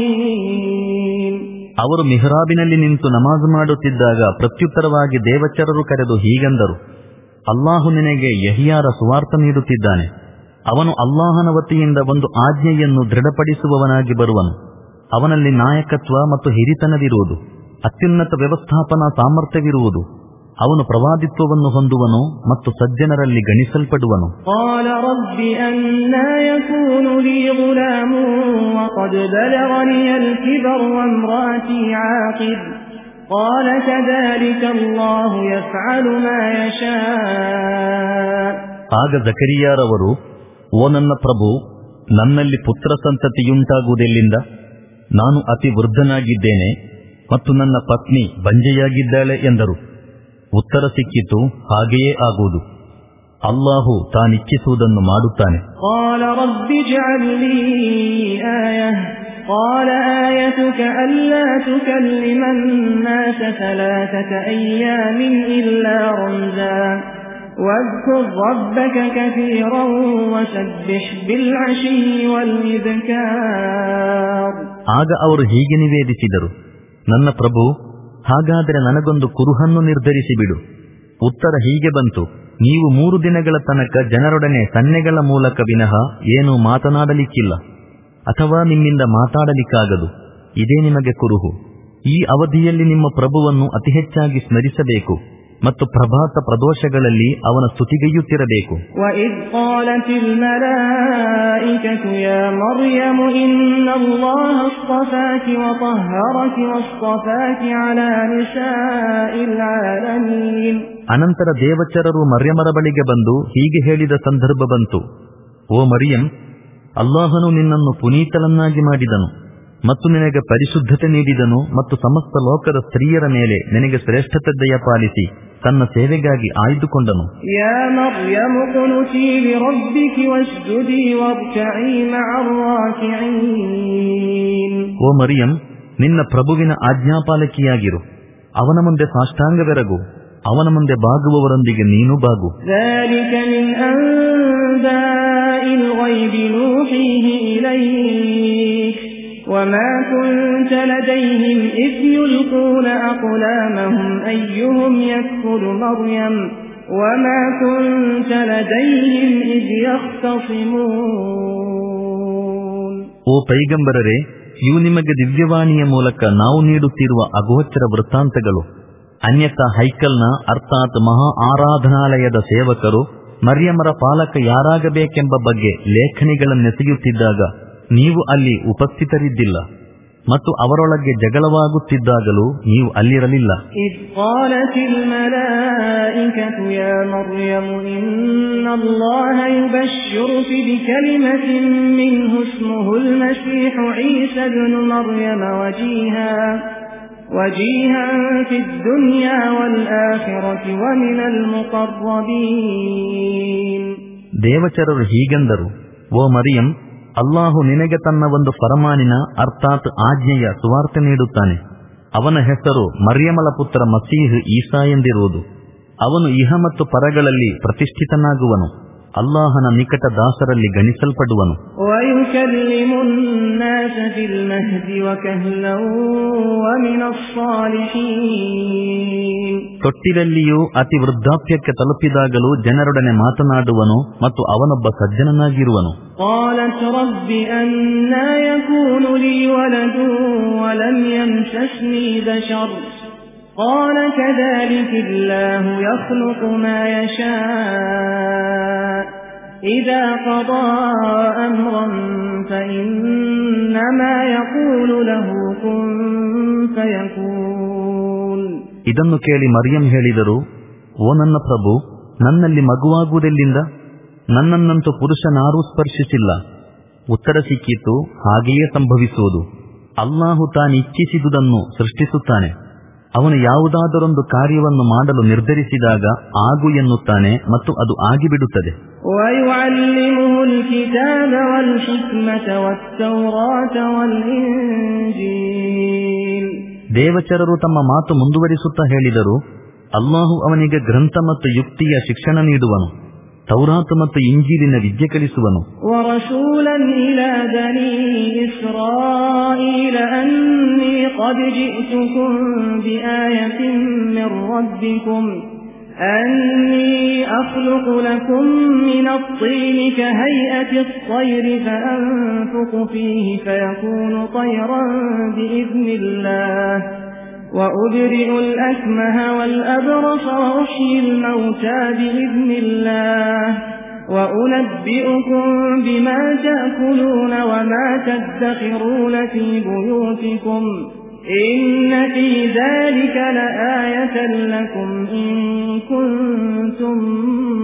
الصالحين ಅವರು ಮಿಹ್ರಾಬಿನಲ್ಲಿ ನಿಂತು ನಮಾಜ್ ಮಾಡುತ್ತಿದ್ದಾಗ ಪ್ರತ್ಯುತ್ತರವಾಗಿ ದೇವಚರರು ಕರೆದು ಹೀಗೆಂದರು ಅಲ್ಲಾಹು ನಿನಗೆ ಯಹಿಯಾರ ಸುವಾರ್ಥ ನೀಡುತ್ತಿದ್ದಾನೆ ಅವನು ಅಲ್ಲಾಹನ ವತಿಯಿಂದ ಒಂದು ಆಜ್ಞೆಯನ್ನು ದೃಢಪಡಿಸುವವನಾಗಿ ಬರುವನು ಅವನಲ್ಲಿ ನಾಯಕತ್ವ ಮತ್ತು ಹಿರಿತನವಿರುವುದು ಅತ್ಯುನ್ನತ ವ್ಯವಸ್ಥಾಪನಾ ಸಾಮರ್ಥ್ಯವಿರುವುದು ಅವನು ಪ್ರವಾದಿತ್ವವನ್ನು ಹೊಂದುವನು ಮತ್ತು ಸಜ್ಜನರಲ್ಲಿ ಗಣಿಸಲ್ಪಡುವನು قال رب أنا يكون لي غلام وقد بلغني الكبر وامرأتي عاقر قال كذلك الله يفعل ما يشاء ಆಗ ಜಕರಿಯಾರವರು ಓ ನನ್ನ ಪ್ರಭು ನನ್ನಲ್ಲಿ ಪುತ್ರ ಸಂತತಿಯುಂಟಾಗುವುದೆಲ್ಲಿಂದ ನಾನು ಅತಿ ವೃದ್ಧನಾಗಿದ್ದೇನೆ ಮತ್ತು ನನ್ನ ಪತ್ನಿ ಬಂಜೆಯಾಗಿದ್ದಾಳೆ ಎಂದರು ಉತ್ತರ ಸಿಕ್ಕಿತು ಹಾಗೆಯೇ ಆಗುವುದು ಅಲ್ಲಾಹು ತಾನಿಚ್ಛಿಸುವುದನ್ನು ಮಾಡುತ್ತಾನೆ قال رب اجعل لي آية قال آيتك ألا تكلم الناس ثلاثة أيام إلا رمزا واذكر ربك كثيرا وسبح بالعشي والإذكار ಆಗ ಅವರು ಹೀಗೆ ನಿವೇದಿಸಿದರು ನನ್ನ ಪ್ರಭು ಹಾಗಾದರೆ ನನಗೊಂದು ಕುರುಹನ್ನು ನಿರ್ಧರಿಸಿ ಬಿಡು ಉತ್ತರ ಹೀಗೆ ಬಂತು ನೀವು ಮೂರು ದಿನಗಳ ತನಕ ಜನರೊಡನೆ ಸನ್ನೆಗಳ ಮೂಲಕ ವಿನಃ ಏನೂ ಮಾತನಾಡಲಿಕ್ಕಿಲ್ಲ ಅಥವಾ ನಿಮ್ಮಿಂದ ಮಾತಾಡಲಿಕ್ಕಾಗದು. ಇದೇ ನಿಮಗೆ ಕುರುಹು. ಈ ಅವಧಿಯಲ್ಲಿ ನಿಮ್ಮ ಪ್ರಭುವನ್ನು ಅತಿ ಹೆಚ್ಚಾಗಿ ಸ್ಮರಿಸಬೇಕು ಮತ್ತು ಪ್ರಭಾತ ಪ್ರದೋಷಗಳಲ್ಲಿ ಅವನ ಸ್ತುತಿಗೈಯುತ್ತಿರಬೇಕು. ಅನಂತರ ದೇವಚರರು ಮರ್ಯಮರ ಬಳಿಗೆ ಬಂದು ಹೀಗೆ ಹೇಳಿದ ಸಂದರ್ಭ ಬಂತು. ಓ ಮರಿಯಂ ಅಲ್ಲಾಹನು ನಿನ್ನನ್ನು ಪುನೀತಲನ್ನಾಗಿ ಮಾಡಿದನು ಮತ್ತು ನಿನಗೆ ಪರಿಶುದ್ಧತೆ ನೀಡಿದನು ಮತ್ತು ಸಮಸ್ತ ಲೋಕದ ಸ್ತ್ರೀಯರ ಮೇಲೆ ನಿನಗೆ ಶ್ರೇಷ್ಠತೆ ದಯ ಪಾಲಿಸಿ ತನ್ನ ಸೇವೆಗಾಗಿ ಆಯ್ದುಕೊಂಡನು ಓ ಮರಿಯಂ ನಿನ್ನ ಪ್ರಭುವಿನ ಆಜ್ಞಾಪಾಲಕಿಯಾಗಿರು. ಅವನ ಮುಂದೆ ಸಾಷ್ಟಾಂಗವೆರಗು. ಅವನ ಮುಂದೆ ಬಾಗುವವರೊಂದಿಗೆ ನೀನು ಬಾಗು. الغيب نوحيه إليك وما كنت لديهم إذ يلقون أقلامهم أيهم يكفل مريم وما كنت لديهم إذ يختصمون ಓ ಪೈಗಂಬರರೇ ಇವು ನಿಮಗೆ ದಿವ್ಯವಾಣಿಯ ಮೂಲಕ ನಾವು ನೀಡುತ್ತಿರುವ ಅಗೋಚರ ವೃತ್ತಾಂತಗಳು ಅನ್ಯಥ ಹೈಕಲ್ನ ಅರ್ಥಾತ್ ಮಹಾ ಆರಾಧನಾಲಯದ ಸೇವಕರು ಮರ್ಯಮರ ಪಾಲಕ ಯಾರಾಗಬೇಕೆಂಬ ಬಗ್ಗೆ ಲೇಖನಿಗಳನ್ನೆಸೆಯುತ್ತಿದ್ದಾಗ ನೀವು ಅಲ್ಲಿ ಉಪಸ್ಥಿತರಿದ್ದಿಲ್ಲ ಮತ್ತು ಅವರೊಳಗೆ ಜಗಳವಾಗುತ್ತಿದ್ದಾಗಲೂ ನೀವು ಅಲ್ಲಿರಲಿಲ್ಲ. وجيها وجيها في الدنيا والآخرة ومن المقربين ದೇವಚರರು ಹೀಗೆಂದರು ಓ ಮರಿಯಂ ಅಲ್ಲಾಹು ನಿನಗೆ ತನ್ನ ಒಂದು ಫರಮಾನಿನ ಅರ್ಥಾತ್ ಆಜ್ಞೆಯ ಸುವಾರ್ತೆ ನೀಡುತ್ತಾನೆ ಅವನ ಹೆಸರು ಮರ್ಯಮಲ ಪುತ್ರ ಮಸೀಹ್ ಈಸಾ ಎಂದಿರುವುದು ಅವನು ಇಹ ಮತ್ತು ಪರಗಳಲ್ಲಿ ಪ್ರತಿಷ್ಠಿತನಾಗುವನು ಅಲ್ಲಾಹನ ನಿಕಟ ದಾಸರಲ್ಲಿ ಗಣಿಸಲ್ಪಡುವನು. ತೊಟ್ಟಿರಲ್ಲಿಯೂ ಅತಿ ವೃದ್ಧಾಪ್ಯಕ್ಕೆ ತಲುಪಿದಾಗಲೂ ಜನರೊಡನೆ ಮಾತನಾಡುವನು ಮತ್ತು ಅವನೊಬ್ಬ ಸಜ್ಜನನಾಗಿರುವನು. قال كذلك الله يخلق ما يشاء إذا قضى أمرا فإنما يقول له كن فيكون ಇದನ್ನು ಕೇಳಿ ಮರಿಯಂ ಹೇಳಿದರು ಓ ನನ್ನ ಪ್ರಭು ನನ್ನಲ್ಲಿ ಮಗುವಾಗುವುದೆಲ್ಲಿಂದ ನನ್ನನ್ನಂತೂ ಪುರುಷನಾರೂ ಸ್ಪರ್ಶಿಸಿಲ್ಲ ಉತ್ತರ ಸಿಕ್ಕಿತು ಹಾಗೆಯೇ ಸಂಭವಿಸುವುದು ಅಲ್ಲಾಹು ತಾನಿಚ್ಛಿಸಿದುದನ್ನು ಸೃಷ್ಟಿಸುತ್ತಾನೆ ಅವನು ಯಾವುದಾದರೊಂದು ಕಾರ್ಯವನ್ನು ಮಾಡಲು ನಿರ್ಧರಿಸಿದಾಗ ಆಗು ಎನ್ನುತ್ತಾನೆ ಮತ್ತು ಅದು ಆಗಿಬಿಡುತ್ತದೆ. ದೇವಚರರು ತಮ್ಮ ಮಾತು ಮುಂದುವರಿಸುತ್ತಾ ಹೇಳಿದರು ಅಲ್ಲಾಹು ಅವನಿಗೆ ಗ್ರಂಥ ಮತ್ತು ಯುಕ್ತಿಯ ಶಿಕ್ಷಣ ನೀಡುವನು. ತೌರಾತು ಮತ್ತು ಇಂಜೀಲಿನ ವಿದ್ಯೆ ಕಲಿಸುವನು ورسولا إلى بني إسرائيل أني قد جئتكم بآية من ربكم أني أخلق لكم من الطين كهيئة الطير فأنفق فيه فيكون طيرا بإذن الله وأبرئ الأكمه والأبرص وأحيي الموتى بإذن الله وأنبئكم بما تأكلون وما تدخرون في بيوتكم إن في ذلك لآية لكم إن كنتم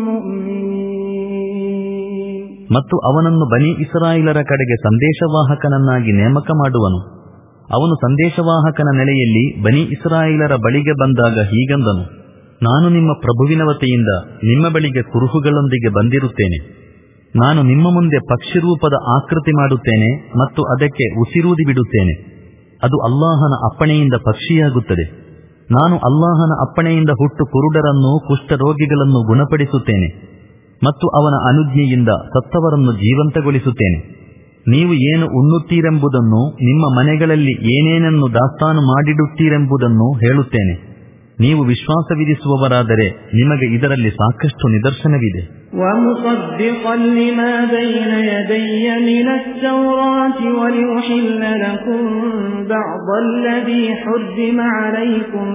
مؤمنين ಮತ್ತು ಅವನನ್ನು ಬನಿ ಇಸ್ರಾಯಿಲರ ಕಡೆಗೆ ಸಂದೇಶವಾಹಕನನ್ನಾಗಿ ನೇಮಕ ಮಾಡುವನು ಅವನು ಸಂದೇಶವಾಹಕನ ನೆಲೆಯಲ್ಲಿ ಬನಿ ಇಸ್ರಾಯಿಲರ ಬಳಿಗೆ ಬಂದಾಗ ಹೀಗಂದನು, ನಾನು ನಿಮ್ಮ ಪ್ರಭುವಿನ ವತಿಯಿಂದ ನಿಮ್ಮ ಬಳಿಗೆ ಕುರುಹುಗಳೊಂದಿಗೆ ಬಂದಿರುತ್ತೇನೆ. ನಾನು ನಿಮ್ಮ ಮುಂದೆ ಪಕ್ಷಿ ರೂಪದ ಆಕೃತಿ ಮಾಡುತ್ತೇನೆ ಮತ್ತು ಅದಕ್ಕೆ ಉಸಿರೂದಿ ಬಿಡುತ್ತೇನೆ. ಅದು ಅಲ್ಲಾಹನ ಅಪ್ಪಣೆಯಿಂದ ಪಕ್ಷಿಯಾಗುತ್ತದೆ. ನಾನು ಅಲ್ಲಾಹನ ಅಪ್ಪಣೆಯಿಂದ ಹುಟ್ಟು ಕುರುಡರನ್ನು ಕುಷ್ಠರೋಗಿಗಳನ್ನು ಗುಣಪಡಿಸುತ್ತೇನೆ ಮತ್ತು ಅವನ ಅನುಜ್ಞೆಯಿಂದ ಸತ್ತವರನ್ನು ಜೀವಂತಗೊಳಿಸುತ್ತೇನೆ. ನೀವು ಏನು ಉಣ್ಣುತ್ತೀರೆಂಬುದನ್ನು ನಿಮ್ಮ ಮನೆಗಳಲ್ಲಿ ಏನೇನನ್ನು ದಾಸ್ತಾನು ಮಾಡಿಡುತ್ತೀರೆಂಬುದನ್ನು ಹೇಳುತ್ತೇನೆ ನೀವು ವಿಶ್ವಾಸವಿರಿಸುವವರಾದರೆ ನಿಮಗೆ ಇದರಲ್ಲಿ ಸಾಕಷ್ಟು ನಿದರ್ಶನವಿದೆ ومصدقا لما بين يدي من التوراة ولأحل لكم بعض الذي حرم عليكم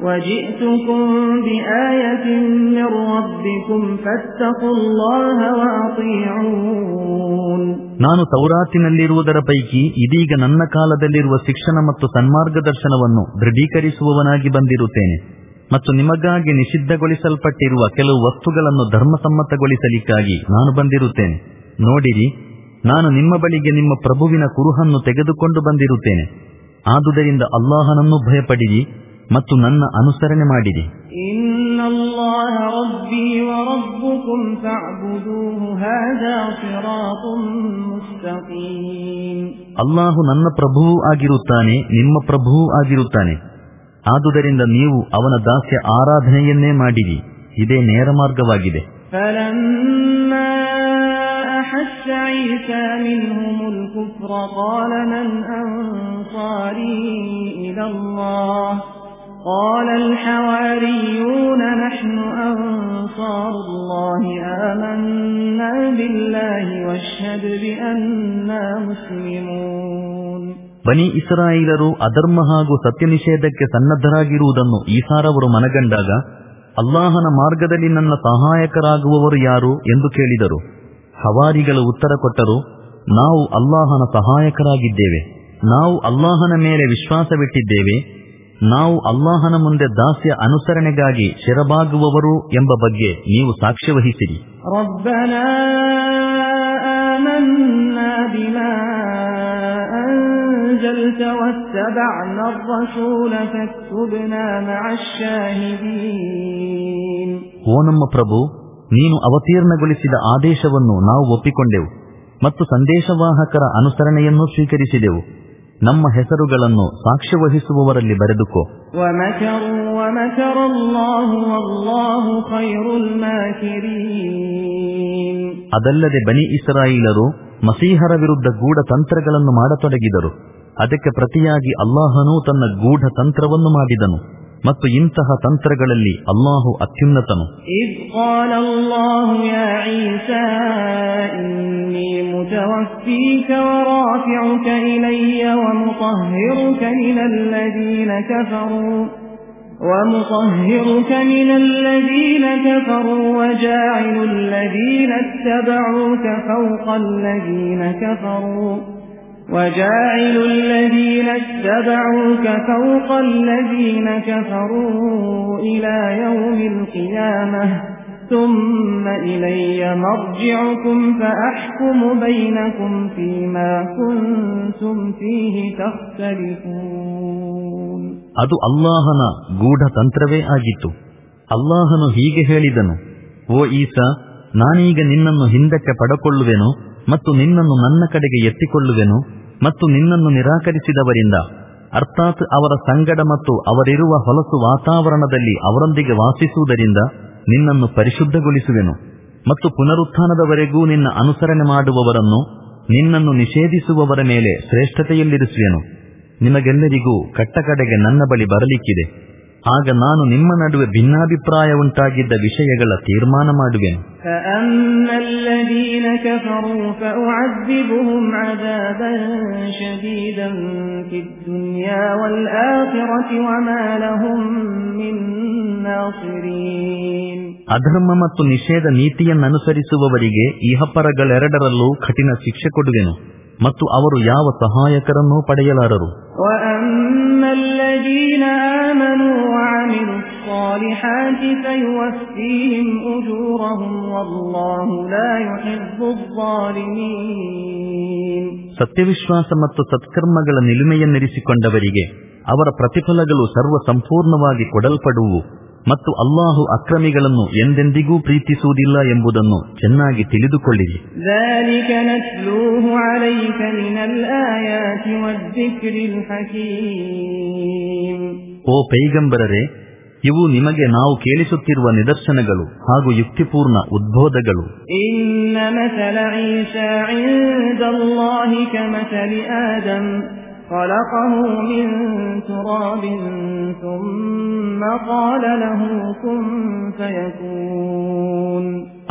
وجئتكم بآية من ربكم فاتقوا الله وأطيعون ನಾನು ತೌರಾತಿನಲ್ಲಿರುವುದರ ಪೈಕಿ ಇದೀಗ ನನ್ನ ಕಾಲದಲ್ಲಿರುವ ಶಿಕ್ಷಣ ಮತ್ತು ಸನ್ಮಾರ್ಗದರ್ಶನವನ್ನು ದೃಢೀಕರಿಸುವವನಾಗಿ ಬಂದಿರುತ್ತೇನೆ ಮತ್ತು ನಿಮಗಾಗಿ ನಿಷಿದ್ಧಗೊಳಿಸಲ್ಪಟ್ಟಿರುವ ಕೆಲವು ವಸ್ತುಗಳನ್ನು ಧರ್ಮಸಮ್ಮತಗೊಳಿಸಲಿಕ್ಕಾಗಿ ನಾನು ಬಂದಿರುತ್ತೇನೆ ನೋಡಿರಿ ನಾನು ನಿಮ್ಮ ಬಳಿಗೆ ನಿಮ್ಮ ಪ್ರಭುವಿನ ಕುರುಹನ್ನು ತೆಗೆದುಕೊಂಡು ಬಂದಿರುತ್ತೇನೆ ಆದುದರಿಂದ ಅಲ್ಲಾಹನನ್ನು ಭಯಪಡಿರಿ ಮತ್ತು ನನ್ನ ಅನುಸರಣೆ ಮಾಡಿರಿ إن الله ربي وربكم فاعبدوه هذا صراط مستقيم ಅಲ್ಲಾಹು ನನ್ನ ಪ್ರಭುವೂ ಆಗಿರುತ್ತಾನೆ ನಿಮ್ಮ ಪ್ರಭುವೂ ಆಗಿರುತ್ತಾನೆ ಆದುದರಿಂದ ನೀವು ಅವನ ದಾಸ್ಯ ಆರಾಧನೆಯನ್ನೇ ಮಾಡಿರಿ ಇದೇ ನೇರ ಮಾರ್ಗವಾಗಿದೆ فلما أحس عيسى منهم الكفر قال من أنصاري إلى الله قال الحواريون نحن أنصار الله آمنا بالله واشهد بأننا مسلمون ಬನಿ ಇಸ್ರಾಯಿಲರು ಅಧರ್ಮ ಹಾಗೂ ಸತ್ಯ ನಿಷೇಧಕ್ಕೆ ಸನ್ನದ್ಧರಾಗಿರುವುದನ್ನು ಈಸಾರವರು ಮನಗಂಡಾಗ ಅಲ್ಲಾಹನ ಮಾರ್ಗದಲ್ಲಿ ನನ್ನ ಸಹಾಯಕರಾಗುವವರು ಯಾರು ಎಂದು ಕೇಳಿದರು ಹವಾರಿಗಳು ಉತ್ತರ ಕೊಟ್ಟರು ನಾವು ಅಲ್ಲಾಹನ ಸಹಾಯಕರಾಗಿದ್ದೇವೆ ನಾವು ಅಲ್ಲಾಹನ ಮೇಲೆ ವಿಶ್ವಾಸವಿಟ್ಟಿದ್ದೇವೆ ನಾವು ಅಲ್ಲಾಹನ ಮುಂದೆ ದಾಸ್ಯ ಅನುಸರಣೆಗಾಗಿ ಶಿರಬಾಗುವವರು ಎಂಬ ಬಗ್ಗೆ ನೀವು ಸಾಕ್ಷ್ಯ ವಹಿಸಿರಿ. ಓ ನಮ್ಮ ಪ್ರಭು ನೀನು ಅವತೀರ್ಣಗೊಳಿಸಿದ ಆದೇಶವನ್ನು ನಾವು ಒಪ್ಪಿಕೊಂಡೆವು ಮತ್ತು ಸಂದೇಶವಾಹಕರ ಅನುಸರಣೆಯನ್ನು ಸ್ವೀಕರಿಸಿದೆವು. ನಮ್ಮ ಹೆಸರುಗಳನ್ನು ಸಾಕ್ಷ್ಯ ವಹಿಸುವವರಲ್ಲಿ ಬರೆದುಕೋ ಅದಲ್ಲದೆ ಬನಿ ಇಸ್ರಾಯಿಲರು ಮಸೀಹರ ವಿರುದ್ಧ ಗೂಢ ತಂತ್ರಗಳನ್ನು ಮಾಡತೊಡಗಿದರು. ಅದಕ್ಕೆ ಪ್ರತಿಯಾಗಿ ಅಲ್ಲಾಹನೂ ತನ್ನ ಗೂಢ ತಂತ್ರವನ್ನು ಮಾಡಿದನು. ಮತ್ತು ಇಂತಹ ತಂತ್ರಗಳಲ್ಲಿ ಅಲ್ಲಾಹು ಅತ್ಯುನ್ನತನು إذ قال الله يا عيسى إني متوفيك ورافعك إلي ومطهرك من الذين كفروا ومطهرك من الذين كفروا وجاعل الذين اتبعوك فوق الذين كفروا وجاعل الذين اتبعوك فوق الذين كفروا إلى يوم القيامة ثم إلي مرجعكم فأحكم بينكم فيما كنتم فيه تختلفون ಅದು ಅಲ್ಲಾಹನ ಗೂಢ ತಂತ್ರವೇ ಆಗಿತ್ತು ಅಲ್ಲಾಹನು ಹೀಗೆ ಹೇಳಿದನು ಓ ಈಸ ನಾನೀಗ ನಿನ್ನನ್ನು ಹಿಂದಕ್ಕೆ ಪಡಕೊಳ್ಳುವೆನು ಮತ್ತು ನಿನ್ನನ್ನು ನನ್ನ ಕಡೆಗೆ ಎತ್ತಿಕೊಳ್ಳುವೆನು ಮತ್ತು ನಿನ್ನನ್ನು ನಿರಾಕರಿಸಿದವರಿಂದ, ಅರ್ಥಾತ್ ಅವರ ಸಂಗಡ ಮತ್ತು ಅವರಿರುವ ಹೊಲಸು ವಾತಾವರಣದಲ್ಲಿ ಅವರೊಂದಿಗೆ ವಾಸಿಸುವುದರಿಂದ ನಿನ್ನನ್ನು ಪರಿಶುದ್ಧಗೊಳಿಸುವೆನು. ಮತ್ತು ಪುನರುತ್ಥಾನದವರೆಗೂ ನಿನ್ನ ಅನುಸರಣೆ ಮಾಡುವವರನ್ನು ನಿನ್ನನ್ನು ನಿಷೇಧಿಸುವವರ ಮೇಲೆ ಶ್ರೇಷ್ಠತೆಯಲ್ಲಿರಿಸುವೆನು. ನಿಮಗೆಲ್ಲರಿಗೂ ಕಟ್ಟಕಡೆಗೆ ನನ್ನ ಬಳಿ ಬರಲಿಕ್ಕಿದೆ. ಆಗ ನಾನು ನಿಮ್ಮ ನಡುವೆ ಭಿನ್ನಾಭಿಪ್ರಾಯ ಉಂಟಾಗಿದ್ದ ವಿಷಯಗಳ ತೀರ್ಮಾನ ಮಾಡುವೆನು. ಅಧರ್ಮ ಮತ್ತು ನಿಷೇಧ ನೀತಿಯನ್ನನುಸರಿಸುವವರಿಗೆ ಇಹಪರಗಳೆರಡರಲ್ಲೂ ಕಠಿಣ ಶಿಕ್ಷೆ ಕೊಡುವೆನು. ಮತ್ತು ಅವರು ಯಾವ ಸಹಾಯಕರನ್ನು ಪಡೆಯಲಾರರು. ಸತ್ಯವಿಶ್ವಾಸ ಮತ್ತು ಸತ್ಕರ್ಮಗಳ ನಿಲುಮೆಯನ್ನಿರಿಸಿಕೊಂಡವರಿಗೆ ಅವರ ಪ್ರತಿಫಲಗಳು ಸರ್ವ ಸಂಪೂರ್ಣವಾಗಿ ಕೊಡಲ್ಪಡುವು. ಮತ್ತು ಅಲ್ಲಾಹು ಅಕ್ರಮಿಗಳನ್ನು ಎಂದೆಂದಿಗೂ ಪ್ರೀತಿಸುವುದಿಲ್ಲ ಎಂಬುದನ್ನು ಚೆನ್ನಾಗಿ ತಿಳಿದುಕೊಳ್ಳಿರಿ. ಓ ಪೈಗಂಬರರೆ ಇವು ನಿಮಗೆ ನಾವು ಕೇಳಿಸುತ್ತಿರುವ ನಿದರ್ಶನಗಳು ಹಾಗೂ ಯುಕ್ತಿಪೂರ್ಣ ಉದ್ಬೋಧಗಳು. ಇನ್ನ مثل عيسى عند الله كمثل آدم خلقه من تراب ثم قال له كن فيكون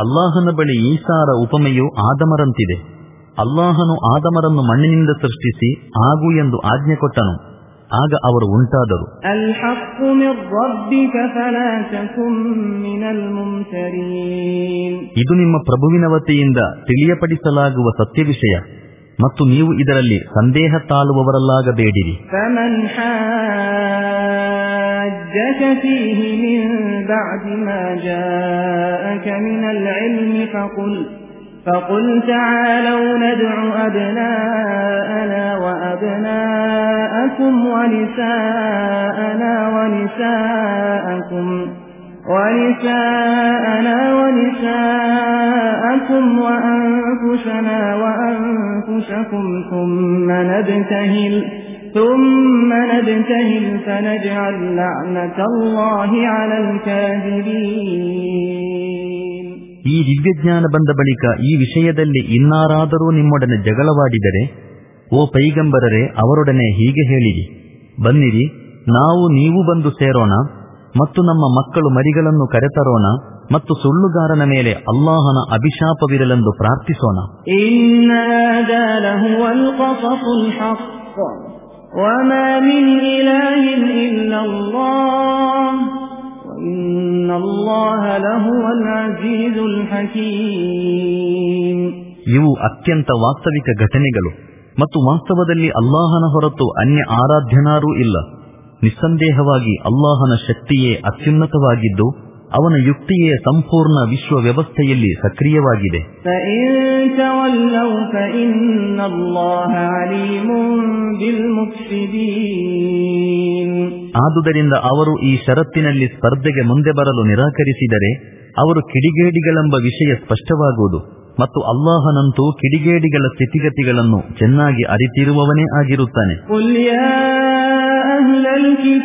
ಅಲ್ಲಾಹನ ಬಳಿ ಈಸಾರ ಉಪಮೆಯು ಆದಮರಂತಿದೆ ಅಲ್ಲಾಹನು ಆದಮರನ್ನು ಮಣ್ಣಿನಿಂದ ಸೃಷ್ಟಿಸಿ ಆಗು ಎಂದು ಆಜ್ಞೆ ಕೊಟ್ಟನು ಆಗ ಅವರು ಉಂಟಾದರು الحق من ربك فلا تكن من الممترين ಇದು ನಿಮ್ಮ ಪ್ರಭುವಿನ ವತಿಯಿಂದ ತಿಳಿಯಪಡಿಸಲಾಗುವ ಸತ್ಯ ವಿಷಯ ಮತ್ತು ನೀವು ಇದರಲ್ಲಿ ಸಂದೇಹ ತಾಳುವವರಲ್ಲಾಗಬೇಡಿರಿ فمن حاجك فيه من بعد ما جاءك من العلم فقل فقل تعالوا ندع أبناءنا وأبناءكم ونساءنا ونساءكم ونساءنا ونساءكم وأنفسنا وأنفسكم ثم نبتهل ثم نبتهل فنجعل لعنة الله على الكاذبين ಈ ದಿವ್ಯಜ್ಞಾನ ಬಂದ ಬಳಿಕ ಈ ವಿಷಯದಲ್ಲಿ ಇನ್ನಾರಾದರೂ ನಿಮ್ಮೊಡನೆ ಜಗಳವಾಡಿದರೆ ಓ ಪೈಗಂಬರರೆ ಅವರೊಡನೆ ಹೀಗೆ ಹೇಳಿರಿ ಬನ್ನಿರಿ ನಾವು ನೀವು ಬಂದು ಸೇರೋಣ ಮತ್ತು ನಮ್ಮ ಮಕ್ಕಳು ಮರಿಗಳನ್ನು ಕರೆತರೋಣ ಮತ್ತು ಸುಳ್ಳುಗಾರನ ಮೇಲೆ ಅಲ್ಲಾಹನ ಅಭಿಶಾಪವಿರಲೆಂದು ಪ್ರಾರ್ಥಿಸೋಣ. ಇವು ಅತ್ಯಂತ ವಾಸ್ತವಿಕ ಘಟನೆಗಳು ಮತ್ತು ವಾಸ್ತವದಲ್ಲಿ ಅಲ್ಲಾಹನ ಹೊರತು ಅನ್ಯ ಆರಾಧ್ಯನಾರೂ ಇಲ್ಲ. ನಿಸ್ಸಂದೇಹವಾಗಿ ಅಲ್ಲಾಹನ ಶಕ್ತಿಯೇ ಅತ್ಯುನ್ನತವಾಗಿದ್ದು ಅವನ ಯುಕ್ತಿಯೇ ಸಂಪೂರ್ಣ ವಿಶ್ವ ವ್ಯವಸ್ಥೆಯಲ್ಲಿ ಸಕ್ರಿಯವಾಗಿದೆ ಆದುದರಿಂದ ಅವರು ಈ ಷರತ್ತಿನಲ್ಲಿ ಸ್ಪರ್ಧೆಗೆ ಮುಂದೆ ಬರಲು ನಿರಾಕರಿಸಿದರೆ ಅವರು ಕಿಡಿಗೇಡಿಗಳೆಂಬ ವಿಷಯ ಸ್ಪಷ್ಟವಾಗುವುದು ಮತ್ತು ಅಲ್ಲಾಹನಂತೂ ಕಿಡಿಗೇಡಿಗಳ ಸ್ಥಿತಿಗತಿಗಳನ್ನು ಚೆನ್ನಾಗಿ ಅರಿತಿರುವವನೇ ಆಗಿರುತ್ತಾನೆ.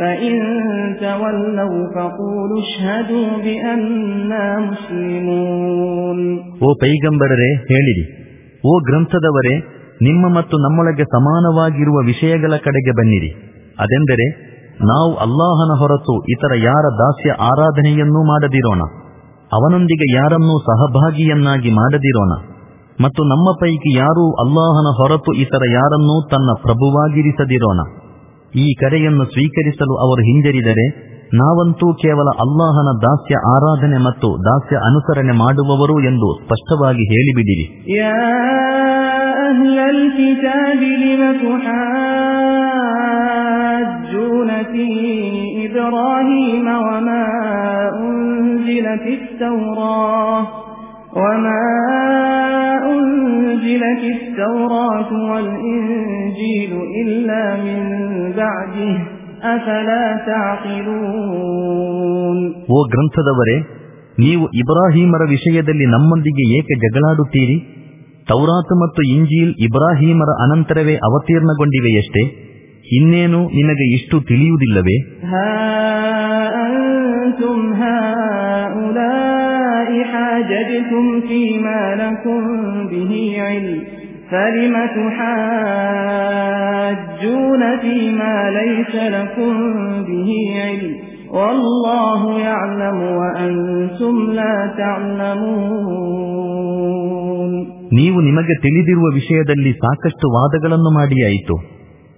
فإن تولوا فقولوا اشهدوا بأننا مسلمون ಓ ಪೈಗಂಬರರೇ ಹೇಳಿರಿ ಓ ಗ್ರಂಥದವರೇ ನಿಮ್ಮ ಮತ್ತು ನಮ್ಮೊಳಗೆ ಸಮಾನವಾಗಿರುವ ವಿಷಯಗಳ ಕಡೆಗೆ ಬನ್ನಿರಿ ಅದೆಂದರೆ ನಾವು ಅಲ್ಲಾಹನ ಹೊರತು ಇತರ ಯಾರ ದಾಸ್ಯ ಆರಾಧನೆಯನ್ನೂ ಮಾಡದಿರೋಣ ಅವನೊಂದಿಗೆ ಯಾರನ್ನೂ ಸಹಭಾಗಿಯನ್ನಾಗಿ ಮಾಡದಿರೋಣ ಮತ್ತು ನಮ್ಮ ಪೈಕಿ ಯಾರೂ ಅಲ್ಲಾಹನ ಹೊರತು ಇತರ ಯಾರನ್ನೂ ತನ್ನ ಪ್ರಭುವಾಗಿರಿಸದಿರೋಣ ಈ ಕರೆಯನ್ನು ಸ್ವೀಕರಿಸಲು ಅವರು ಹಿಂಜರಿದರೆ ನಾವಂತೂ ಕೇವಲ ಅಲ್ಲಾಹನ ದಾಸ್ಯ ಆರಾಧನೆ ಮತ್ತು ದಾಸ್ಯ ಅನುಸರಣೆ ಮಾಡುವವರು ಎಂದು ಸ್ಪಷ್ಟವಾಗಿ ಹೇಳಿಬಿಡಿರಿ. يا وما أنزلت التوراة وما أنزلت التوراة والإنجيل إلا من بعده أفلا تعقلون ಓ ಗ್ರಂಥದವರೇ ನೀವು ಇಬ್ರಾಹೀಮರ ವಿಷಯದಲ್ಲಿ ನಮ್ಮೊಂದಿಗೆ ಏಕೆ ಜಗಳಾಡುತ್ತೀರಿ ತೌರಾತ್ ಮತ್ತು ಇಂಜೀಲ್ ಇಬ್ರಾಹೀಮರ ಅನಂತರವೇ ಅವತೀರ್ಣಗೊಂಡಿವೆಯಷ್ಟೇ ಇನ್ನೇನು ನಿನಗೆ ಇಷ್ಟು ತಿಳಿಯುವುದಿಲ್ಲವೇ ها أنتم هؤلاء حاججتم فيما لكم به علم فلم تحاجون فيما ليس لكم به علم والله يعلم وأنتم لا تعلمون ನೀವು ನಿಮಗೆ ತಿಳಿದಿರುವ ವಿಷಯದಲ್ಲಿ ಸಾಕಷ್ಟು ವಾದಗಳನ್ನು ಮಾಡಿಯಾಯಿತು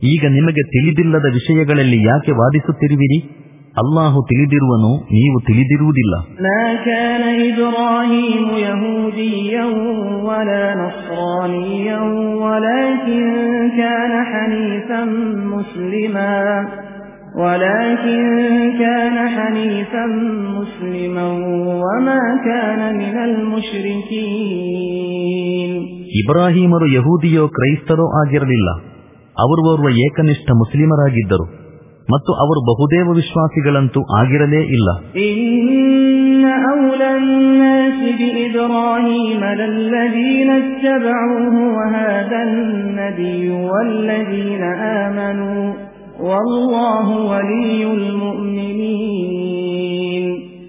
ಈಗ ನಿಮಗೆ ತಿಳಿದಿಲ್ಲದ ವಿಷಯಗಳಲ್ಲಿ ಯಾಕೆ ವಾದಿಸುತ್ತಿರುವಿರಿ ಅಲ್ಲಾಹು ತಿಳಿದಿರುವನು ನೀವು ತಿಳಿದಿರುವುದಿಲ್ಲ. ಇಬ್ರಾಹಿಮರು ಯಹೂದಿಯೋ ಕ್ರೈಸ್ತರೋ ಆಗಿರಲಿಲ್ಲ. ಅವರು ಓರ್ವ ಏಕನಿಷ್ಠ ಮುಸ್ಲಿಮರಾಗಿದ್ದರು. ಮತ್ತು ಅವರು ಬಹುದೇವ ವಿಶ್ವಾಸಿಗಳಂತೂ ಆಗಿರಲೇ ಇಲ್ಲ.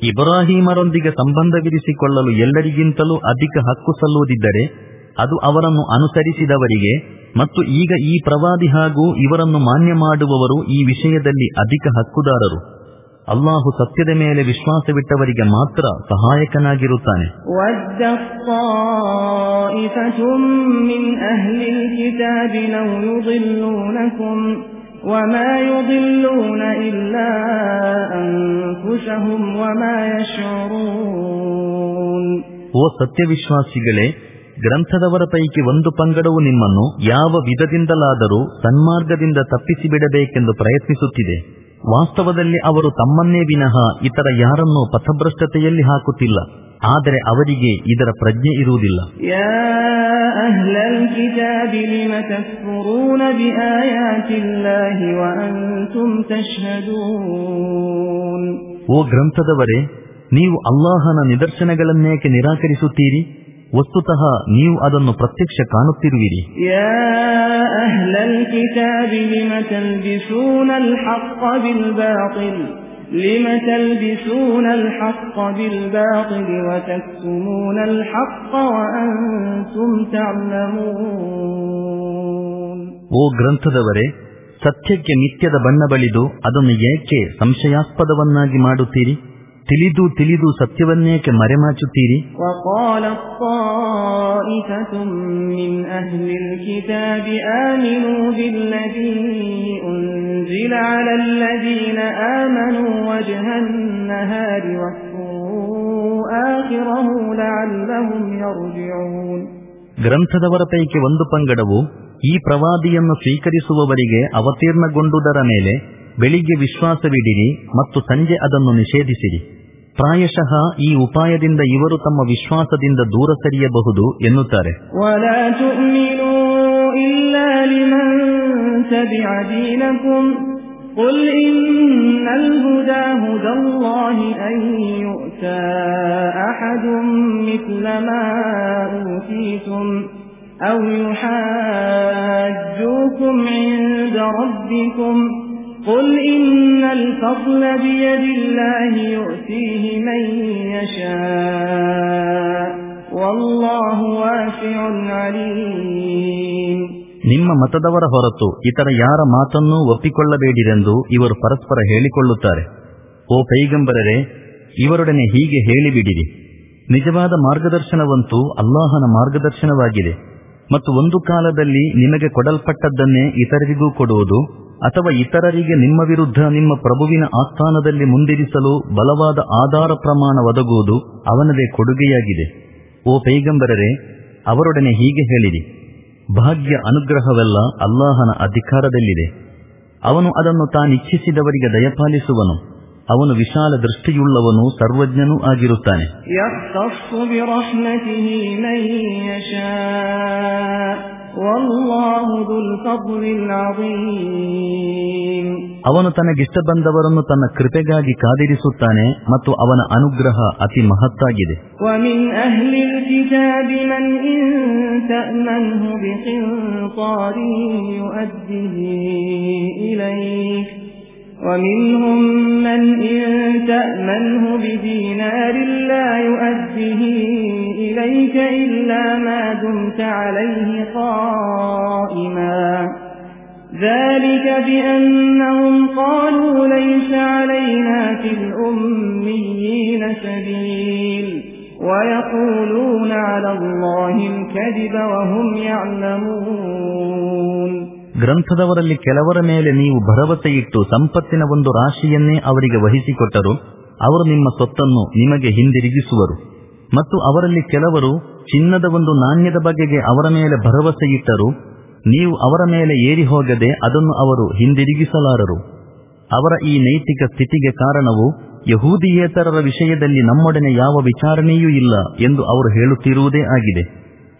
ಇಬ್ರಾಹಿಮರೊಂದಿಗೆ ಸಂಬಂಧವಿರಿಸಿಕೊಳ್ಳಲು ಎಲ್ಲರಿಗಿಂತಲೂ ಅಧಿಕ ಹಕ್ಕು ಸಲ್ಲುವುದಿದ್ದರೆ ಅದು ಅವರನ್ನು ಅನುಸರಿಸಿದವರಿಗೆ ಮತ್ತು ಈಗ ಈ ಪ್ರವಾದಿ ಹಾಗೂ ಇವರನ್ನು ಮಾನ್ಯ ಮಾಡುವವರು ಈ ವಿಷಯದಲ್ಲಿ ಅಧಿಕ ಹಕ್ಕುದಾರರು. ಅಲ್ಲಾಹು ಸತ್ಯದ ಮೇಲೆ ವಿಶ್ವಾಸವಿಟ್ಟವರಿಗೆ ಮಾತ್ರ ಸಹಾಯಕನಾಗಿರುತ್ತಾನೆ. ಓ ಸತ್ಯವಿಶ್ವಾಸಿಗಳೇ ಗ್ರಂಥದವರ ಪೈಕಿ ಒಂದು ಪಂಗಡವು ನಿಮ್ಮನ್ನು ಯಾವ ವಿಧದಿಂದಲಾದರೂ ಸನ್ಮಾರ್ಗದಿಂದ ತಪ್ಪಿಸಿಬಿಡಬೇಕೆಂದು ಪ್ರಯತ್ನಿಸುತ್ತಿದೆ. ವಾಸ್ತವದಲ್ಲಿ ಅವರು ತಮ್ಮನ್ನೇ ವಿನಃ ಇತರ ಯಾರನ್ನೂ ಪಥಭ್ರಷ್ಟತೆಯಲ್ಲಿ ಹಾಕುತ್ತಿಲ್ಲ. ಆದರೆ ಅವರಿಗೆ ಇದರ ಪ್ರಜ್ಞೆ ಇರುವುದಿಲ್ಲ. ಓ ಗ್ರಂಥದವರೇ ನೀವು ಅಲ್ಲಾಹನ ನಿದರ್ಶನಗಳನ್ನೇಕೆ ನಿರಾಕರಿಸುತ್ತೀರಿ? ವಸ್ತುತಃ ನೀವು ಅದನ್ನು ಪ್ರತ್ಯಕ್ಷ ಕಾಣುತ್ತಿರುವಿರಿ. ಓ ಗ್ರಂಥದವರೇ ಸತ್ಯಕ್ಕೆ ನಿತ್ಯದ ಬಣ್ಣ ಬಳಿದು ಅದನ್ನು ಏಕೆ ಸಂಶಯಾಸ್ಪದವನ್ನಾಗಿ ಮಾಡುತ್ತೀರಿ? ತಿಳಿದು ತಿಳಿದು ಸತ್ಯವನ್ನೇಕೆ ಮರೆಮಾಚುತ್ತೀರಿ? ಗ್ರಂಥದವರ ಪೈಕಿ ಒಂದು ಪಂಗಡವು ಈ ಪ್ರವಾದಿಯನ್ನು ಸ್ವೀಕರಿಸುವವರಿಗೆ ಅವತೀರ್ಣಗೊಂಡುದರ ಮೇಲೆ ಬೆಳಿಗ್ಗೆ ವಿಶ್ವಾಸವಿಡಿರಿ ಮತ್ತು ಸಂಜೆ ಅದನ್ನು ನಿಷೇಧಿಸಿರಿ ಪ್ರಾಯಶಃ ಈ ಉಪಾಯದಿಂದ ಇವರು ತಮ್ಮ ವಿಶ್ವಾಸದಿಂದ ದೂರ ಸರಿಯಬಹುದು ಎನ್ನುತ್ತಾರೆ ولا تؤمنوا إلا لمن تبع دينكم قل إن الهدى هدى الله أن يؤتى أحد مثل ما أوتيتم أو يحاجوكم عند ربكم قل إن الفضل بيد الله يؤتيه من يشاء والله واسع عليم ನಿಮ್ಮ ಮತದವರ ಹೊರತು ಇತರ ಯಾರ ಮಾತನ್ನೂ ಒಪ್ಪಿಕೊಳ್ಳಬೇಡಿರೆಂದು ಇವರು ಪರಸ್ಪರ ಹೇಳಿಕೊಳ್ಳುತ್ತಾರೆ ಓ ಪೈಗಂಬರರೇ ಇವರೊಡನೆ ಹೀಗೆ ಹೇಳಿಬಿಡಿರಿ ನಿಜವಾದ ಮಾರ್ಗದರ್ಶನವಂತೂ ಅಲ್ಲಾಹನ ಮಾರ್ಗದರ್ಶನವಾಗಿದೆ ಮತ್ತು ಒಂದು ಕಾಲದಲ್ಲಿ ನಿಮಗೆ ಕೊಡಲ್ಪಟ್ಟದ್ದನ್ನೇ ಇತರರಿಗೂ ಕೊಡುವುದು ಅಥವಾ ಇತರರಿಗೆ ನಿಮ್ಮ ವಿರುದ್ಧ ನಿಮ್ಮ ಪ್ರಭುವಿನ ಆಸ್ಥಾನದಲ್ಲಿ ಮುಂದಿರಿಸಲು ಬಲವಾದ ಆಧಾರ ಪ್ರಮಾಣ ಒದಗುವುದು ಅವನದೇ ಕೊಡುಗೆಯಾಗಿದೆ. ಓ ಪೈಗಂಬರರೆ, ಅವರೊಡನೆ ಹೀಗೆ ಹೇಳಿರಿ ಭಾಗ್ಯ ಅನುಗ್ರಹವೆಲ್ಲ ಅಲ್ಲಾಹನ ಅಧಿಕಾರದಲ್ಲಿದೆ. ಅವನು ಅದನ್ನು ತಾನಿಚ್ಛಿಸಿದವರಿಗೆ ದಯಪಾಲಿಸುವನು. ಅವನು ವಿಶಾಲ ದೃಷ್ಟಿಯುಳ್ಳವನು ಸರ್ವಜ್ಞನೂ ಆಗಿರುತ್ತಾನೆ. ಅವನು ತನಗಿಷ್ಟ ಬಂದವರನ್ನು ತನ್ನ ಕೃಪೆಗಾಗಿ ಕಾದಿರಿಸುತ್ತಾನೆ ಮತ್ತು ಅವನ ಅನುಗ್ರಹ ಅತಿ ಮಹತ್ತಾಗಿದೆ. ಇಲೈ ومنهم من إن تأمنه بدينار لا يؤديه إليك إلا ما دمت عليه قائما. ذلك بأنهم قالوا ليس علينا في الأميين سبيل. ويقولون على الله الكذب وهم يعلمون. ಗ್ರಂಥದವರಲ್ಲಿ ಕೆಲವರ ಮೇಲೆ ನೀವು ಭರವಸೆ ಇಟ್ಟು ಸಂಪತ್ತಿನ ಒಂದು ರಾಶಿಯನ್ನೇ ಅವರಿಗೆ ವಹಿಸಿಕೊಟ್ಟರು, ಅವರು ನಿಮ್ಮ ಸೊತ್ತನ್ನು ನಿಮಗೆ ಹಿಂದಿರುಗಿಸುವರು. ಮತ್ತು ಅವರಲ್ಲಿ ಕೆಲವರು ಚಿನ್ನದ ಒಂದು ನಾಣ್ಯದ ಬಗೆಗೆ ಅವರ ಮೇಲೆ ಭರವಸೆ ಇಟ್ಟರು ನೀವು ಅವರ ಮೇಲೆ ಏರಿ ಹೋಗದೆ ಅದನ್ನು ಅವರು ಹಿಂದಿರುಗಿಸಲಾರರು. ಅವರ ಈ ನೈತಿಕ ಸ್ಥಿತಿಗೆ ಕಾರಣವು ಯಹೂದಿಯೇತರರ ವಿಷಯದಲ್ಲಿ ನಮ್ಮೊಡನೆ ಯಾವ ವಿಚಾರಣೆಯೂ ಇಲ್ಲ ಎಂದು ಅವರು ಹೇಳುತ್ತಿರುವುದೇ ಆಗಿದೆ.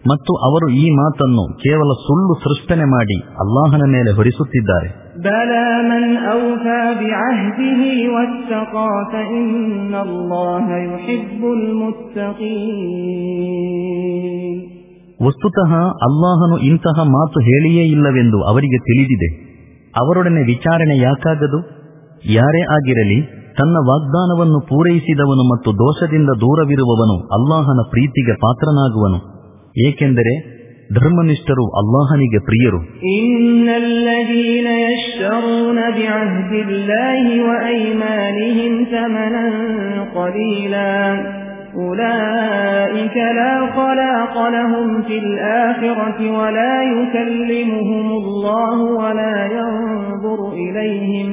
ಮತ್ತು ಅವರು ಈ ಮಾತನ್ನು ಕೇವಲ ಸುಳ್ಳು ಸೃಷ್ಟನೆ ಮಾಡಿ ಅಲ್ಲಾಹನ ಮೇಲೆ ಹೊರಿಸುತ್ತಿದ್ದಾರೆ. ವಸ್ತುತಃ ಅಲ್ಲಾಹನು ಇಂತಹ ಮಾತು ಹೇಳಿಯೇ ಇಲ್ಲವೆಂದು ಅವರಿಗೆ ತಿಳಿದಿದೆ. ಅವರೊಡನೆ ವಿಚಾರಣೆ ಯಾಕಾಗದು? ಯಾರೇ ಆಗಿರಲಿ ತನ್ನ ವಾಗ್ದಾನವನ್ನು ಪೂರೈಸಿದವನು ಮತ್ತು ದೋಷದಿಂದ ದೂರವಿರುವವನು ಅಲ್ಲಾಹನ ಪ್ರೀತಿಗೆ ಪಾತ್ರನಾಗುವನು. ಏಕೆಂದರೆ ಧರ್ಮನಿಷ್ಠರು ಅಲ್ಲಾಹನಿಗೆ ಪ್ರಿಯರು إن الذين يشترون بعهد الله وأيمانهم ثمنا قليلا أولئك لا خلاق لهم في الآخرة ولا يكلمهم الله ولا ينظر إليهم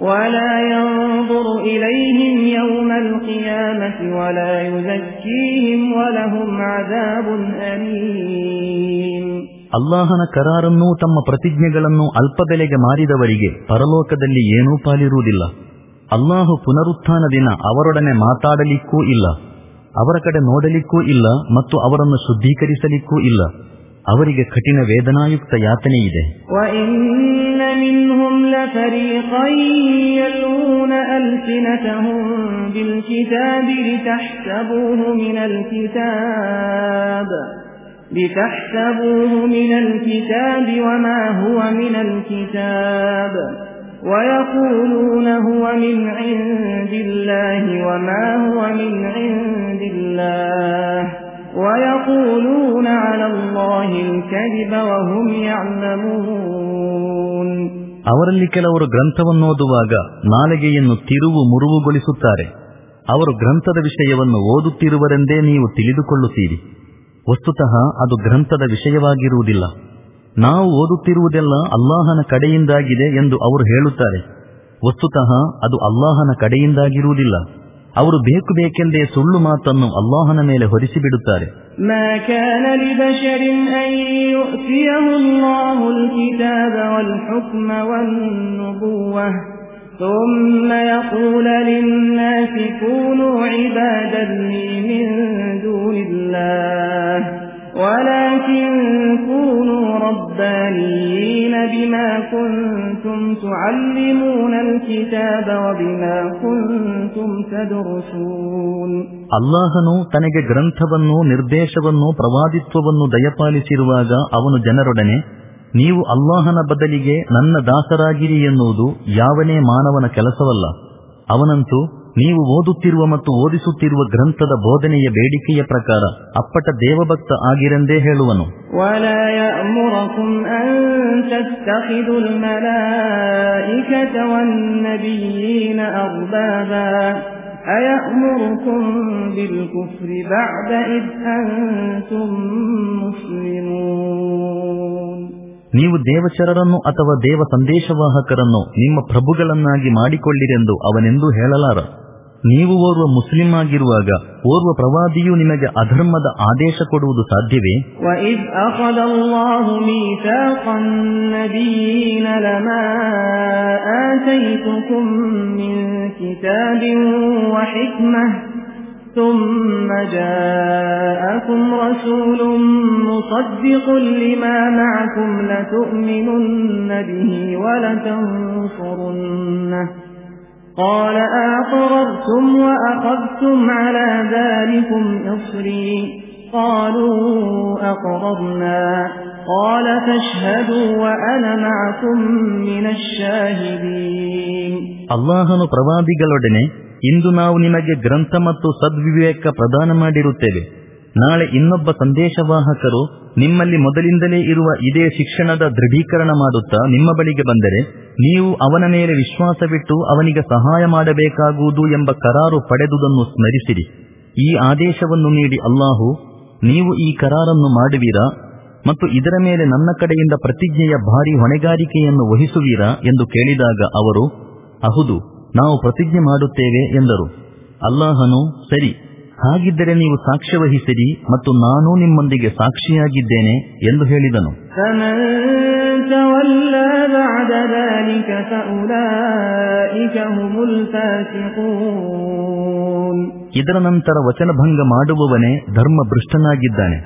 ولا ينظر إليهم يوم القيامة ولا يزكيهم ولهم عذاب أليم ಅಲ್ಲಾಹನ ಕರಾರನ್ನೂ ತಮ್ಮ ಪ್ರತಿಜ್ಞೆಗಳನ್ನು ಅಲ್ಪಬೆಲೆಗೆ ಮಾರಿದವರಿಗೆ ಪರಲೋಕದಲ್ಲಿ ಏನೂ ಪಾಲಿರುವುದಿಲ್ಲ ಅಲ್ಲಾಹು ಪುನರುತ್ಥಾನ ದಿನ ಅವರೊಡನೆ ಮಾತಾಡಲಿಕ್ಕೂ ಇಲ್ಲ ಅವರ ಕಡೆ ನೋಡಲಿಕ್ಕೂ ಇಲ್ಲ ಮತ್ತು ಅವರನ್ನು ಶುದ್ಧೀಕರಿಸಲಿಕ್ಕೂ ಇಲ್ಲ ಅವರಿಗೆ ಕಠಿಣ ವೇದನಾಯುಕ್ತ ಯಾತನೆ ಇದೆ وإن منهم لفريقا يلون ألسنتهم بالكتاب لتحسبوه من الكتاب لتحسبوه من الكتاب وما هو من الكتاب ويقولون هو من عند الله وما هو من عند الله ويقولون على الله الكذب وهم يعلمون ಅವರಲ್ಲಿ ಕೆಲವರು ಗ್ರಂಥವನ್ನೋದುವಾಗ ನಾಲಿಗೆಯನ್ನು ತಿರುವು ಮುರುವುಗೊಳಿಸುತ್ತಾರೆ ಅವರು ಗ್ರಂಥದ ವಿಷಯವನ್ನು ಓದುತ್ತಿರುವರೆಂದೇ ನೀವು ತಿಳಿದುಕೊಳ್ಳುತ್ತೀರಿ ವಸ್ತುತಃ ಅದು ಗ್ರಂಥದ ವಿಷಯವಾಗಿರುವುದಿಲ್ಲ ನಾವು ಓದುತ್ತಿರುವುದೆಲ್ಲ ಅಲ್ಲಾಹನ ಕಡೆಯಿಂದಾಗಿದೆ ಎಂದು ಅವರು ಹೇಳುತ್ತಾರೆ ವಸ್ತುತಃ ಅದು ಅಲ್ಲಾಹನ ಕಡೆಯಿಂದಾಗಿರುವುದಿಲ್ಲ ಅವರು ಬೇಕು ಬೇಕೆಂದೇ ಸುಳ್ಳು ಮಾತನ್ನು ಅಲ್ಲಾಹನ ಮೇಲೆ ಹೊರಿಸಿಬಿಡುತ್ತಾರೆ ما كان لبشر أن يؤتيه الله الكتاب والحكم والنبوة ثم يقول للناس كونوا عبادا لي من دون الله ولكن كونوا ربانيين بما كنتم تعلمون الكتاب وبما كنتم تدرسون ಅಲ್ಲಾಹನು ತನಗೆ ಗ್ರಂಥವನ್ನು ನಿರ್ದೇಶವನ್ನು ಪ್ರವಾದಿತ್ವವನ್ನು ದಯಪಾಲಿಸಿರುವಾಗ ಅವನು ಜನರೊಡನೆ ನೀವು ಅಲ್ಲಾಹನ ಬದಲಿಗೆ ನನ್ನ ದಾಸರಾಗಿರಿ ಎನ್ನುವುದು ಯಾವನೇ ಮಾನವನ ಕೆಲಸವಲ್ಲ ಅವನಂತೂ ನೀವು ಓದುತ್ತಿರುವ ಮತ್ತು ಓದಿಸುತ್ತಿರುವ ಗ್ರಂಥದ ಬೋಧನೆಯ ಬೇಡಿಕೆಯ ಪ್ರಕಾರ ಅಪ್ಪಟ ದೇವಭಕ್ತ ಆಗಿರೆಂದೇ ಹೇಳುವನು. ನೀವು ದೇವಚರರನ್ನು ಅಥವಾ ದೇವ ಸಂದೇಶವಾಹಕರನ್ನು ನಿಮ್ಮ ಪ್ರಭುಗಳನ್ನಾಗಿ ಮಾಡಿಕೊಳ್ಳಿರೆಂದು ಅವನೆಂದೂ ಹೇಳಲಾರ. ನೀವು ಓರ್ವ ಮುಸ್ಲಿಂ ಆಗಿರುವಾಗ ಓರ್ವ ಪ್ರವಾದಿಯು ನಿಮಗೆ ಅಧರ್ಮದ ಆದೇಶ ಕೊಡುವುದು ಸಾಧ್ಯವೇ وإذ أخذ الله ميثاق النبيين لما آتيتكم من كتاب وحكمة ثم جاءكم رسول مصدق لما معكم لتؤمنن به ولتنصرنه قال أقررتم وأخذتم على ذلكم إصري قالوا أقررنا قال فاشهدوا وأنا معكم من الشاهدين ಅಲ್ಲಾಹನು ಪ್ರವಾದಿಗಳೊಡನೆ ಇಂದು ನಾವು ನಿಮಗೆ ಗ್ರಂಥ ಮತ್ತು ಸದ್ವಿವೇಕ ಪ್ರದಾನ ಮಾಡಿರುತ್ತೇವೆ ನಾಳೆ ಇನ್ನೊಬ್ಬ ಸಂದೇಶವಾಹಕರು ನಿಮ್ಮಲ್ಲಿ ಮೊದಲಿಂದಲೇ ಇರುವ ಇದೇ ಶಿಕ್ಷಣದ ದೃಢೀಕರಣ ಮಾಡುತ್ತಾ ನಿಮ್ಮ ಬಳಿಗೆ ಬಂದರೆ ನೀವು ಅವನ ಮೇಲೆ ವಿಶ್ವಾಸವಿಟ್ಟು ಅವನಿಗೆ ಸಹಾಯ ಮಾಡಬೇಕಾಗುವುದು ಎಂಬ ಕರಾರು ಪಡೆದುದನ್ನು ಸ್ಮರಿಸಿರಿ. ಈ ಆದೇಶವನ್ನು ನೀಡಿ ಅಲ್ಲಾಹು, ನೀವು ಈ ಕರಾರನ್ನು ಮಾಡುವೀರಾ? ಮತ್ತು ಇದರ ಮೇಲೆ ನನ್ನ ಕಡೆಯಿಂದ ಪ್ರತಿಜ್ಞೆಯ ಭಾರಿ ಹೊಣೆಗಾರಿಕೆಯನ್ನು ವಹಿಸುವೀರಾ? ಎಂದು ಕೇಳಿದಾಗ ಅವರು, ಅಹುದು, ನಾವು ಪ್ರತಿಜ್ಞೆ ಮಾಡುತ್ತೇವೆ ಎಂದರು. ಅಲ್ಲಾಹನು, ಸರಿ ಹಾಗಿದ್ದರೆ ನೀವು ಸಾಕ್ಷ್ಯ ವಹಿಸಿರಿ ಮತ್ತು ನಾನು ನಿಮ್ಮೊಂದಿಗೆ ಸಾಕ್ಷಿಯಾಗಿದ್ದೇನೆ ಎಂದು ಹೇಳಿದನು. ಇದರ ನಂತರ ವಚನಭಂಗ ಮಾಡುವವನೇ ಧರ್ಮ ಭ್ರಷ್ಟನಾಗಿದ್ದಾನೆ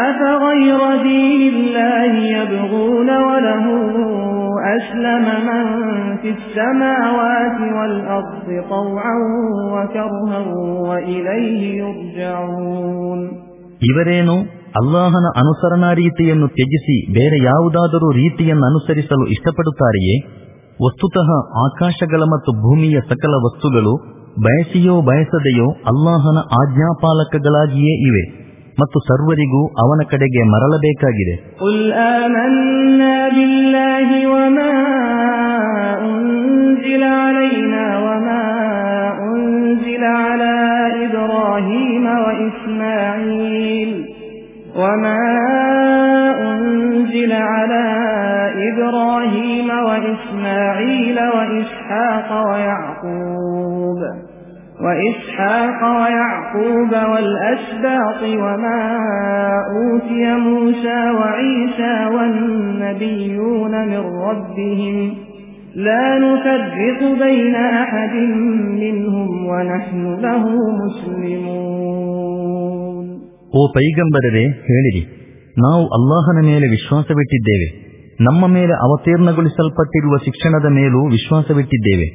أفغير دين الله يبغون وله أسلم من في السماوات والأرض طوعا وكرها وإليه يرجعون ಇವರೇನು ಅಲ್ಲಾಹನ ಅನುಸರಣಾ ರೀತಿಯನ್ನು ತ್ಯಜಿಸಿ ಬೇರೆ ಯಾವುದಾದರೂ ರೀತಿಯನ್ನು ಅನುಸರಿಸಲು ಇಷ್ಟಪಡುತ್ತಾರೆಯೇ ವಸ್ತುತಃ ಆಕಾಶಗಳ ಮತ್ತು ಭೂಮಿಯ ಸಕಲ ವಸ್ತುಗಳು ಬಯಸಿಯೋ ಬಯಸದೆಯೋ ಅಲ್ಲಾಹನ ಆಜ್ಞಾಪಾಲಕಗಳಾಗಿಯೇ ಇವೆ ಮತ್ತು ಸರ್ವರಿಗೂ ಅವನ ಕಡೆಗೆ ಮರಳಬೇಕಾಗಿದೆ قل آمنا بالله وما أنزل علينا وما أنزل على إبراهيم وإسماعيل وما أنزل على إبراهيم وإسماعيل وإسحاق ويعقوب وإسحاق ويعقوب والأسباط وما أوتي موسى وعيسى والنبيون من ربهم لا نفرق بين أحد منهم ونحن له مسلمون ಓ ಪೈಗಂಬರರೇ ಹೇಳಿರಿ ನಾವು ಅಲ್ಲಾಹನ ಮೇಲೆ ವಿಶ್ವಾಸವಿಟ್ಟಿದ್ದೇವೆ ನಮ್ಮ ಮೇಲೆ ಅವತೀರ್ಣಗೊಳಿಸಲ್ಪಟ್ಟಿರುವ ಶಿಕ್ಷಣದ ಮೇಲೂ ವಿಶ್ವಾಸವಿಟ್ಟಿದ್ದೇವೆ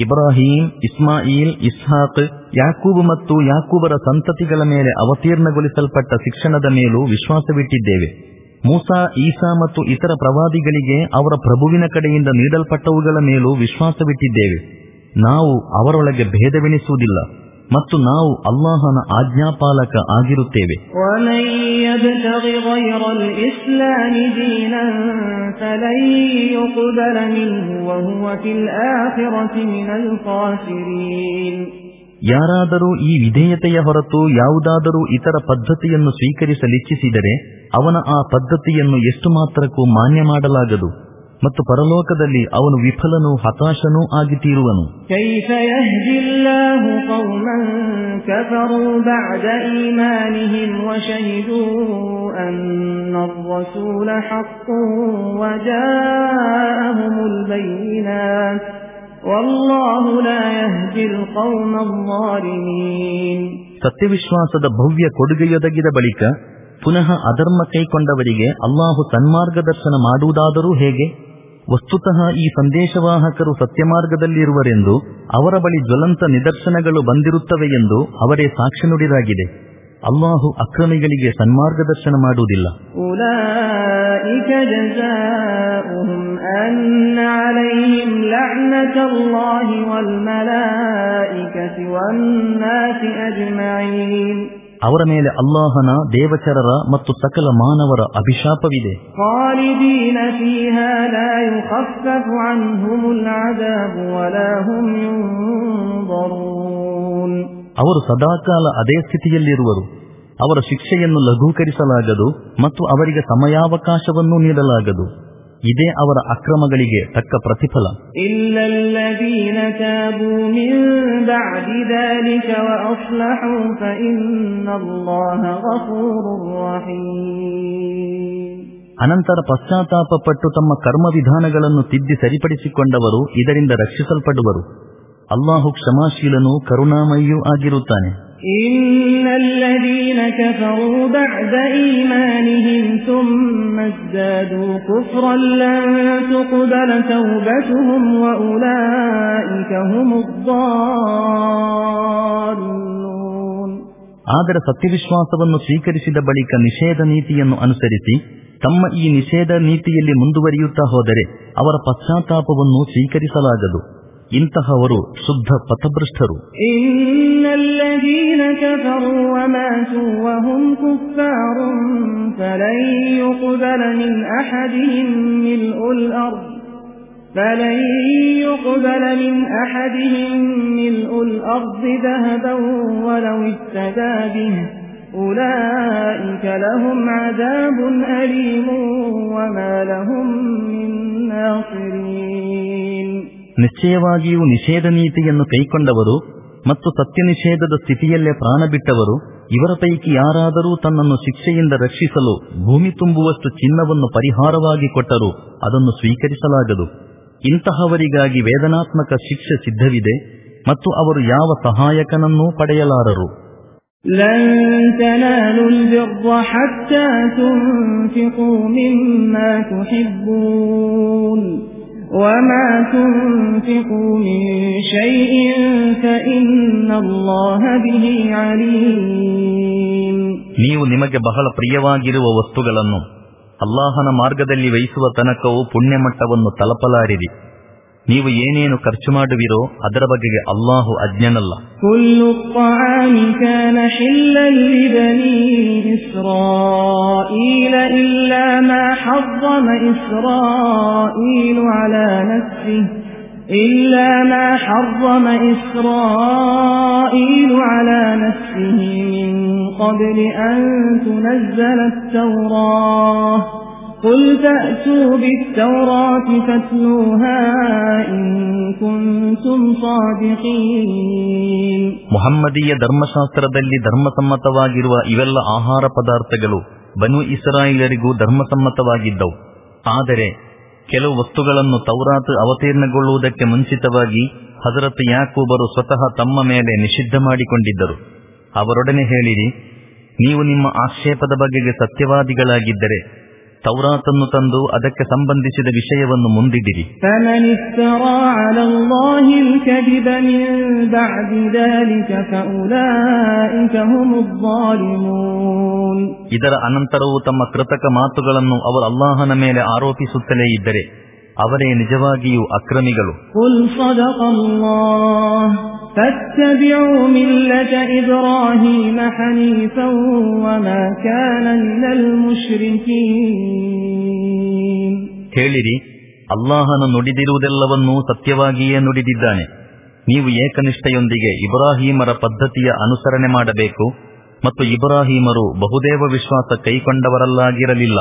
ಇಬ್ರಾಹೀಂ, ಇಸ್ಮಾಯಿಲ್, ಇಸ್ಹಾಕ್, ಯಾಕೂಬ್ ಮತ್ತು ಯಾಕೂಬರ ಸಂತತಿಗಳ ಮೇಲೆ ಅವತೀರ್ಣಗೊಳಿಸಲ್ಪಟ್ಟ ಶಿಕ್ಷಣದ ಮೇಲೂ ವಿಶ್ವಾಸವಿಟ್ಟಿದ್ದೇವೆ. ಮೂಸಾ, ಈಸಾ ಮತ್ತು ಇತರ ಪ್ರವಾದಿಗಳಿಗೆ ಅವರ ಪ್ರಭುವಿನ ಕಡೆಯಿಂದ ನೀಡಲ್ಪಟ್ಟವುಗಳ ಮೇಲೂ ವಿಶ್ವಾಸವಿಟ್ಟಿದ್ದೇವೆ. ನಾವು ಅವರೊಳಗೆ ಭೇದವೆನಿಸುವುದಿಲ್ಲ. ಮತ್ತು ನಾವು ಅಲ್ಲಾಹನ ಆಜ್ಞಾಪಾಲಕ ಆಗಿರುತ್ತೇವೆ. ಯಾರಾದರೂ ಈ ವಿಧೇಯತೆಯ ಹೊರತು ಯಾವುದಾದರೂ ಇತರ ಪದ್ಧತಿಯನ್ನು ಸ್ವೀಕರಿಸಲಿಚ್ಛಿಸಿದರೆ ಅವನ ಆ ಪದ್ಧತಿಯನ್ನು ಎಷ್ಟು ಮಾತ್ರಕ್ಕೂ ಮಾನ್ಯ ಮಾಡಲಾಗದು. ಮತ್ತು ಪರಲೋಕದಲ್ಲಿ ಅವನು ವಿಫಲನೂ ಹತಾಶನೂ ಆಗಿ ತೀರುವನು ಸತ್ಯವಿಶ್ವಾಸದ ಭವ್ಯ ಕೊಡುಗೆಯೊದಗಿದ ಬಳಿಕ ಪುನಃ ಅಧರ್ಮ ಕೈಕೊಂಡವರಿಗೆ ಅಲ್ಲಾಹು ಸನ್ಮಾರ್ಗದರ್ಶನ ಮಾಡುವುದಾದರೂ ಹೇಗೆ? ವಸ್ತುತಃ ಈ ಸಂದೇಶವಾಹಕರು ಸತ್ಯಮಾರ್ಗದಲ್ಲಿರುವರೆಂದು ಅವರ ಬಳಿ ಜ್ವಲಂತ ನಿದರ್ಶನಗಳು ಬಂದಿರುತ್ತವೆ ಎಂದು ಅವರೇ ಸಾಕ್ಷಿ ನುಡಿದಾಗಿದೆ. ಅಲ್ಲಾಹು ಅಕ್ರಮಿಗಳಿಗೆ ಸನ್ಮಾರ್ಗದರ್ಶನ ಮಾಡುವುದಿಲ್ಲ. ಅವರ ಮೇಲೆ ಅಲ್ಲಾಹನ ದೇವಚರರ ಮತ್ತು ಸಕಲ ಮಾನವರ ಅಭಿಶಾಪವಿದೆ. ಅವರು ಸದಾಕಾಲ ಅದೇ ಸ್ಥಿತಿಯಲ್ಲಿರುವರು. ಅವರ ಶಿಕ್ಷೆಯನ್ನು ಲಘೂಕರಿಸಲಾಗದು ಮತ್ತು ಅವರಿಗೆ ಸಮಯಾವಕಾಶವನ್ನು ನೀಡಲಾಗದು. ಇದೇ ಅವರ ಅಕ್ರಮಗಳಿಗೆ ತಕ್ಕ ಪ್ರತಿಫಲ. ಅನಂತರ ಪಶ್ಚಾತ್ತಾಪ ಪಟ್ಟು ತಮ್ಮ ಕರ್ಮ ವಿಧಾನಗಳನ್ನು ತಿದ್ದಿ ಸರಿಪಡಿಸಿಕೊಂಡವರು ಇದರಿಂದ ರಕ್ಷಿಸಲ್ಪಡುವರು. ಅಲ್ಲಾಹು ಕ್ಷಮಾಶೀಲನೂ ಕರುಣಾಮಯ್ಯೂ ಆಗಿರುತ್ತಾನೆ. إن الذين كفروا بعد إيمانهم ثم ازدادوا كفرا لن تقبل توبتهم وأولئك هم الضالون ಆದರೆ ಸತ್ಯವಿಶ್ವಾಸವನ್ನು ಸ್ವೀಕರಿಸಿದ ಬಳಿಕ ನಿಷೇಧ ನೀತಿಯನ್ನು ಅನುಸರಿಸಿ ತಮ್ಮ ಈ ನಿಷೇಧ ನೀತಿಯಲ್ಲಿ ಮುಂದುವರಿಯುತ್ತಾ ಹೋದರೆ ಅವರ ಪಶ್ಚಾತ್ತಾಪವನ್ನು ಸ್ವೀಕರಿಸಲಾಗದು ಇಂತಹವರು ಶುದ್ಧ ಪಥಭೃಷ್ಟರು إن الذين كفروا وماتوا وهم كفار فلن يقبل من أحدهم ملء الأرض فلن يقبل من أحدهم ملء الأرض ذهبا ولو افتدى به أولئك لهم عذاب أليم وما لهم من ناصرين ನಿಶ್ಚಯವಾಗಿಯೂ ನಿಷೇಧ ನೀತಿಯನ್ನು ಕೈಕೊಂಡವರು ಮತ್ತು ಸತ್ಯ ನಿಷೇಧದ ಸ್ಥಿತಿಯಲ್ಲೇ ಪ್ರಾಣ ಬಿಟ್ಟವರು, ಇವರ ಪೈಕಿ ಯಾರಾದರೂ ತನ್ನನ್ನು ಶಿಕ್ಷೆಯಿಂದ ರಕ್ಷಿಸಲು ಭೂಮಿ ತುಂಬುವಷ್ಟು ಚಿನ್ನವನ್ನು ಪರಿಹಾರವಾಗಿ ಕೊಟ್ಟರೂ, ಅದನ್ನು ಸ್ವೀಕರಿಸಲಾಗದು. ಇಂತಹವರಿಗಾಗಿ ವೇದನಾತ್ಮಕ ಶಿಕ್ಷೆ ಸಿದ್ಧವಿದೆ ಮತ್ತು ಅವರು ಯಾವ ಸಹಾಯಕನನ್ನೂ ಪಡೆಯಲಾರರು. لن تنالوا البر حتى تنفقوا مما تحبون وما تنفقوا من شيء فإن الله به عليم ನೀವು ನಿಮಗೆ ಬಹಳ ಪ್ರಿಯವಾಗಿರುವ ವಸ್ತುಗಳನ್ನು ಅಲ್ಲಾಹನ ಮಾರ್ಗದಲ್ಲಿ ವಹಿಸುವ ತನಕವೂ ಪುಣ್ಯಮಟ್ಟವನ್ನು ತಲಪಲಾರಿರಿ ನೀವು ಏನೇನು ಖರ್ಚು ಮಾಡುವಿರೋ ಅದರ ಬಗೆಗೆ ಅಲ್ಲಾಹು ಅಜ್ಞನಲ್ಲ كل الطعام كان حلا لبني إسرائيل إلا ما حرم إسرائيل على نفسه إلا ما حرم إسرائيل على نفسه من قبل أن تنزل التوراة قل فأتوا بالتوراة فاتلوها إن كنتم صادقين ಮುಹಮ್ಮದೀಯ ಧರ್ಮಶಾಸ್ತ್ರದಲ್ಲಿ ಧರ್ಮಸಮ್ಮತವಾಗಿರುವ ಇವೆಲ್ಲ ಆಹಾರ ಪದಾರ್ಥಗಳು ಬನು ಇಸ್ರಾಯಿಲರಿಗೂ ಧರ್ಮಸಮ್ಮತವಾಗಿದ್ದವು ಆದರೆ ಕೆಲವು ವಸ್ತುಗಳನ್ನು ತೌರಾತ್ ಅವತೀರ್ಣಗೊಳ್ಳುವುದಕ್ಕೆ ಮುಂಚಿತವಾಗಿ ಹಜರತ್ ಯಾಕೂಬರು ಸ್ವತಃ ತಮ್ಮ ಮೇಲೆ ನಿಷಿದ್ಧ ಮಾಡಿಕೊಂಡಿದ್ದರು ಅವರೊಡನೆ ಹೇಳಿರಿ ನೀವು ನಿಮ್ಮ ಆಕ್ಷೇಪದ ಬಗೆಗೆ ಸತ್ಯವಾದಿಗಳಾಗಿದ್ದರೆ ತೌರಾತನ್ನು ತಂದು ಅದಕ್ಕೆ ಸಂಬಂಧಿಸಿದ ವಿಷಯವನ್ನು ಮುಂದಿಡಿರಿ. ಇದರ ಅನಂತರವೂ ತಮ್ಮ ಕೃತಕ ಮಾತುಗಳನ್ನು ಅವರು ಅಲ್ಲಾಹನ ಮೇಲೆ ಆರೋಪಿಸುತ್ತಲೇ ಇದ್ದರೆ ಅವರೇ ನಿಜವಾಗಿಯೂ ಅಕ್ರಮಿಗಳು. فاتبعوا ملة إبراهيم حنيفا وما كان من المشركين ಹೇಳಿರಿ ಅಲ್ಲಾಹನು ನುಡಿದಿರುವುದೆಲ್ಲವನ್ನೂ ಸತ್ಯವಾಗಿಯೇ ನುಡಿದಿದ್ದಾನೆ ನೀವು ಏಕನಿಷ್ಠೆಯೊಂದಿಗೆ ಇಬ್ರಾಹೀಮರ ಪದ್ಧತಿಯ ಅನುಸರಣೆ ಮಾಡಬೇಕು ಮತ್ತು ಇಬ್ರಾಹಿಮರು ಬಹುದೇವ ವಿಶ್ವಾಸ ಕೈಕೊಂಡವರಲ್ಲಾಗಿರಲಿಲ್ಲ.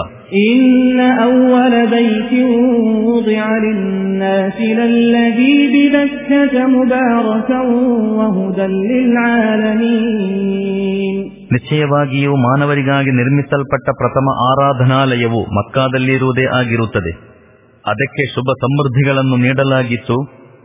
ನಿಶ್ಚಯವಾಗಿಯೂ ಮಾನವರಿಗಾಗಿ ನಿರ್ಮಿಸಲ್ಪಟ್ಟ ಪ್ರಥಮ ಆರಾಧನಾಲಯವು ಮಕ್ಕಾದಲ್ಲಿರುವುದೇ ಆಗಿರುತ್ತದೆ. ಅದಕ್ಕೆ ಶುಭ ಸಮೃದ್ಧಿಗಳನ್ನು ನೀಡಲಾಗಿತ್ತು.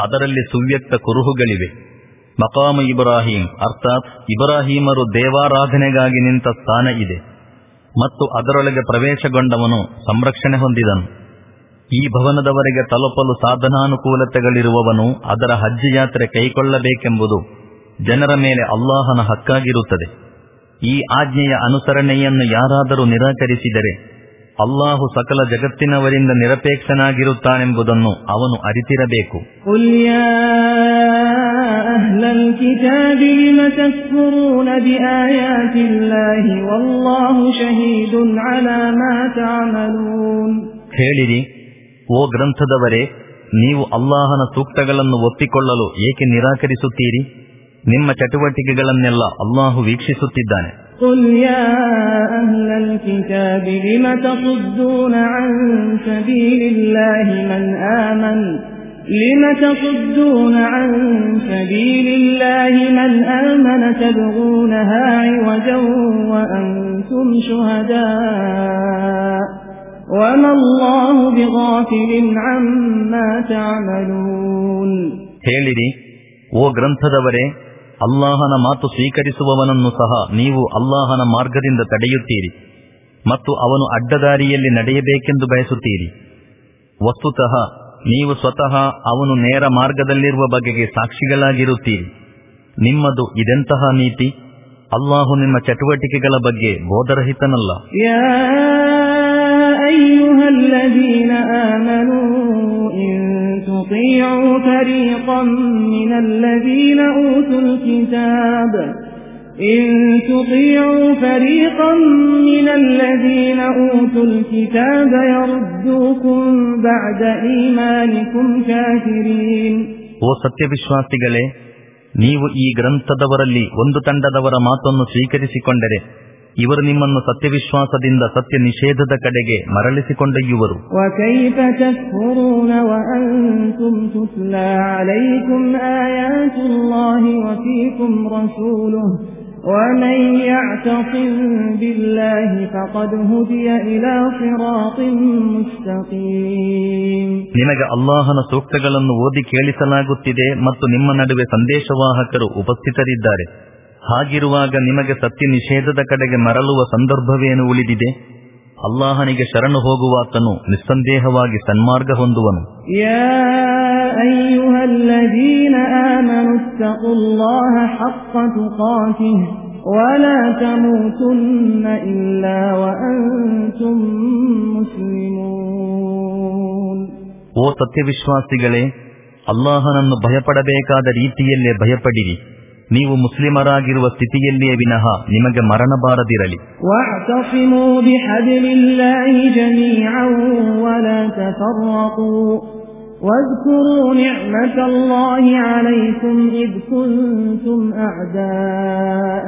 ಅದರಲ್ಲಿ ಸುವ್ಯಕ್ತ ಕುರುಹುಗಳಿವೆ. ಮಕಾಮ ಇಬ್ರಾಹಿಂ, ಅರ್ಥಾತ್ ಇಬ್ರಾಹಿಮರು ದೇವಾರಾಧನೆಗಾಗಿ ನಿಂತ ಸ್ಥಾನ ಇದೆ. ಮತ್ತು ಅದರೊಳಗೆ ಪ್ರವೇಶಗೊಂಡವನು ಸಂರಕ್ಷಣೆ ಹೊಂದಿದನು. ಈ ಭವನದವರೆಗೆ ತಲುಪಲು ಸಾಧನಾನುಕೂಲತೆಗಳಿರುವವನು ಅದರ ಹಜ್ಜ ಯಾತ್ರೆ ಕೈಗೊಳ್ಳಬೇಕೆಂಬುದು ಜನರ ಮೇಲೆ ಅಲ್ಲಾಹನ ಹಕ್ಕಾಗಿರುತ್ತದೆ. ಈ ಆಜ್ಞೆಯ ಅನುಸರಣೆಯನ್ನು ಯಾರಾದರೂ ನಿರಾಕರಿಸಿದರೆ ಅಲ್ಲಾಹು ಸಕಲ ಜಗತ್ತಿನವರಿಂದ ನಿರಪೇಕ್ಷನಾಗಿರುತ್ತಾನೆಂಬುದನ್ನು ಅವನು ಅರಿತಿರಬೇಕು. ಹೇಳಿರಿ ಓ ಗ್ರಂಥದವರೇ ನೀವು ಅಲ್ಲಾಹನ ಸೂಕ್ತಗಳನ್ನು ಒಪ್ಪಿಕೊಳ್ಳಲು ಏಕೆ ನಿರಾಕರಿಸುತ್ತೀರಿ? ನಿಮ್ಮ ಚಟುವಟಿಕೆಗಳನ್ನೆಲ್ಲ ಅಲ್ಲಾಹು ವೀಕ್ಷಿಸುತ್ತಿದ್ದಾನೆ. قل يا أهل الكتاب لم تصدون عن سبيل الله من آمن لم تصدون عن سبيل الله من آمن تبغونها عوجا وأنتم شهداء وما الله بغافل عما تعملون ಹೇಳಿರಿ ಓ ಗ್ರಂಥದವರೇ ಅಲ್ಲಾಹನ ಮಾತು ಸ್ವೀಕರಿಸುವವನನ್ನು ಸಹ ನೀವು ಅಲ್ಲಾಹನ ಮಾರ್ಗದಿಂದ ತಡೆಯುತ್ತೀರಿ ಮತ್ತು ಅವನು ಅಡ್ಡದಾರಿಯಲ್ಲಿ ನಡೆಯಬೇಕೆಂದು ಬಯಸುತ್ತೀರಿ. ವಸ್ತುತಃ ನೀವು ಸ್ವತಃ ಅವನು ನೇರ ಮಾರ್ಗದಲ್ಲಿರುವ ಬಗೆಗೆ ಸಾಕ್ಷಿಗಳಾಗಿರುತ್ತೀರಿ. ನಿಮ್ಮದು ಇದೆಂತಹ ನೀತಿ? ಅಲ್ಲಾಹು ನಿಮ್ಮ ಚಟುವಟಿಕೆಗಳ ಬಗ್ಗೆ ಬೋಧರಹಿತನಲ್ಲ. ಅಯ್ಯುಹಲ್ಲದೀನ ಆಮನು تطيعوا فريقا من الذين أوتوا الكتاب إن تطيعوا فريقا من الذين أوتوا الكتاب يردوكم بعد إيمانكم كافرين ಓ ಸತ್ಯವಿಶ್ವಾಸಿಗಳೇ ನೀವು ಈ ಗ್ರಂಥದವರಲ್ಲಿ ಒಂದು ತಂಡದವರ ಮಾತನ್ನು ಸ್ವೀಕರಿಸಿಕೊಂಡರೆ ಇವರು ನಿಮ್ಮನ್ನು ಸತ್ಯವಿಶ್ವಾಸದಿಂದ ಸತ್ಯ ನಿಷೇಧದ ಕಡೆಗೆ ಮರಳಿಸಿಕೊಂಡೊಯ್ಯುವರು. ನಿನಗೆ ಅಲ್ಲಾಹನ ಸೂಕ್ತಗಳನ್ನು ಓದಿ ಕೇಳಿಸಲಾಗುತ್ತಿದೆ ಮತ್ತು ನಿಮ್ಮ ನಡುವೆ ಸಂದೇಶವಾಹಕರು ಉಪಸ್ಥಿತರಿದ್ದಾರೆ. ಹಾಗಿರುವಾಗ ನಿಮಗೆ ಸತ್ಯ ನಿಷೇಧದ ಕಡೆಗೆ ಮರಳುವ ಸಂದರ್ಭವೇನು ಉಳಿದಿದೆ? ಅಲ್ಲಾಹನಿಗೆ ಶರಣು ಹೋಗುವಾತನು ನಿಸ್ಸಂದೇಹವಾಗಿ ಸನ್ಮಾರ್ಗ ಹೊಂದುವನು. ಓ ಸತ್ಯವಿಶ್ವಾಸಿಗಳೇ ಅಲ್ಲಾಹನನ್ನು ಭಯಪಡಬೇಕಾದ ರೀತಿಯಲ್ಲೇ ಭಯಪಡಿರಿ. ನೀವು ಮುಸ್ಲಿಮರಾಗಿರುವ ಸ್ಥಿತಿಯಲ್ಲಿಯೇ ವಿನಃ ನಿಮಗೆ ಮರಣ ಬಾರದಿರಲಿ واعتصموا بحبل الله جميعا ولا تفرقوا واذكروا نعمة الله عليكم إذ كنتم أعداء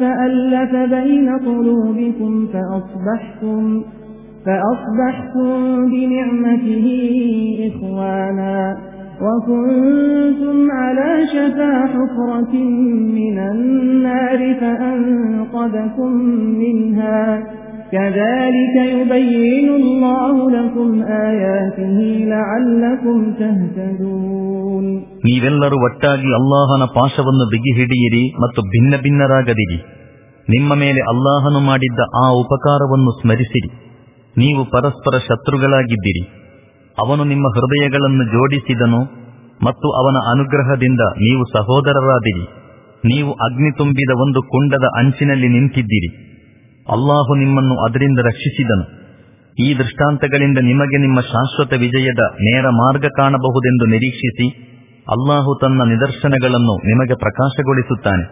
فألف بين قلوبكم فأصبحتم فأصبحتم بنعمته إخوانا وكنتم على شفا حفرة من النار فأنقذكم منها كذلك يبين الله لكم آياته لعلكم تهتدون ನೀವೆಲ್ಲರೂ ಒಟ್ಟಾಗಿ ಅಲ್ಲಾಹನ ಪಾಶವನ್ನು ಬಿಗಿ ಹಿಡಿಯಿರಿ ಮತ್ತು ಭಿನ್ನ ಭಿನ್ನರಾಗದಿರಿ ನಿಮ್ಮ ಮೇಲೆ ಅಲ್ಲಾಹನು ಮಾಡಿದ್ದ ಆ ಉಪಕಾರವನ್ನು ಸ್ಮರಿಸಿರಿ ನೀವು ಪರಸ್ಪರ ಶತ್ರುಗಳಾಗಿದ್ದಿರಿ ಅವನು ನಿಮ್ಮ ಹೃದಯಗಳನ್ನು ಜೋಡಿಸಿದನು ಮತ್ತು ಅವನ ಅನುಗ್ರಹದಿಂದ ನೀವು ಸಹೋದರರಾದಿರಿ. ನೀವು ಅಗ್ನಿ ತುಂಬಿದ ಒಂದು ಕುಂಡದ ಅಂಚಿನಲ್ಲಿ ನಿಂತಿದ್ದೀರಿ. ಅಲ್ಲಾಹು ನಿಮ್ಮನ್ನು ಅದರಿಂದ ರಕ್ಷಿಸಿದನು. ಈ ದೃಷ್ಟಾಂತಗಳಿಂದ ನಿಮಗೆ ನಿಮ್ಮ ಶಾಶ್ವತ ವಿಜಯದ ನೇರ ಮಾರ್ಗ ಕಾಣಬಹುದೆಂದು ನಿರೀಕ್ಷಿಸಿ ಅಲ್ಲಾಹು ತನ್ನ ನಿದರ್ಶನಗಳನ್ನು ನಿಮಗೆ ಪ್ರಕಾಶಗೊಳಿಸುತ್ತಾನೆ.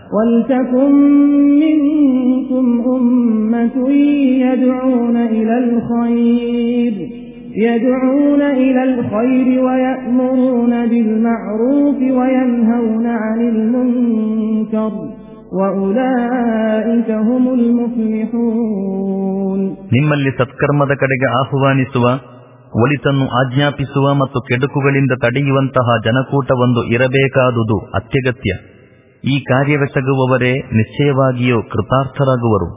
يدعون إلى الخير يدعون إلى الخير ويأمرون بالمعروف وينهون عن المنكر وأولئك هم المفلحون ನಿಮ್ಮಲ್ಲಿ ಸತ್ಕರ್ಮದ ಕಡೆಗೆ ಆಹ್ವಾನಿಸುವ ಒಳಿತನ್ನು ಆಜ್ಞಾಪಿಸುವ ಮತ್ತು ಕೆಡುಕುಗಳಿಂದ ತಡೆಯುವಂತಹ ಜನಕೂಟವೊಂದು ಇರಬೇಕಾದುದು ಅತ್ಯಗತ್ಯ ಈ ಕಾರ್ಯವೆಸಗುವವರೇ ನಿಶ್ಚಯವಾಗಿಯೂ ಕೃತಾರ್ಥರಾಗುವರು.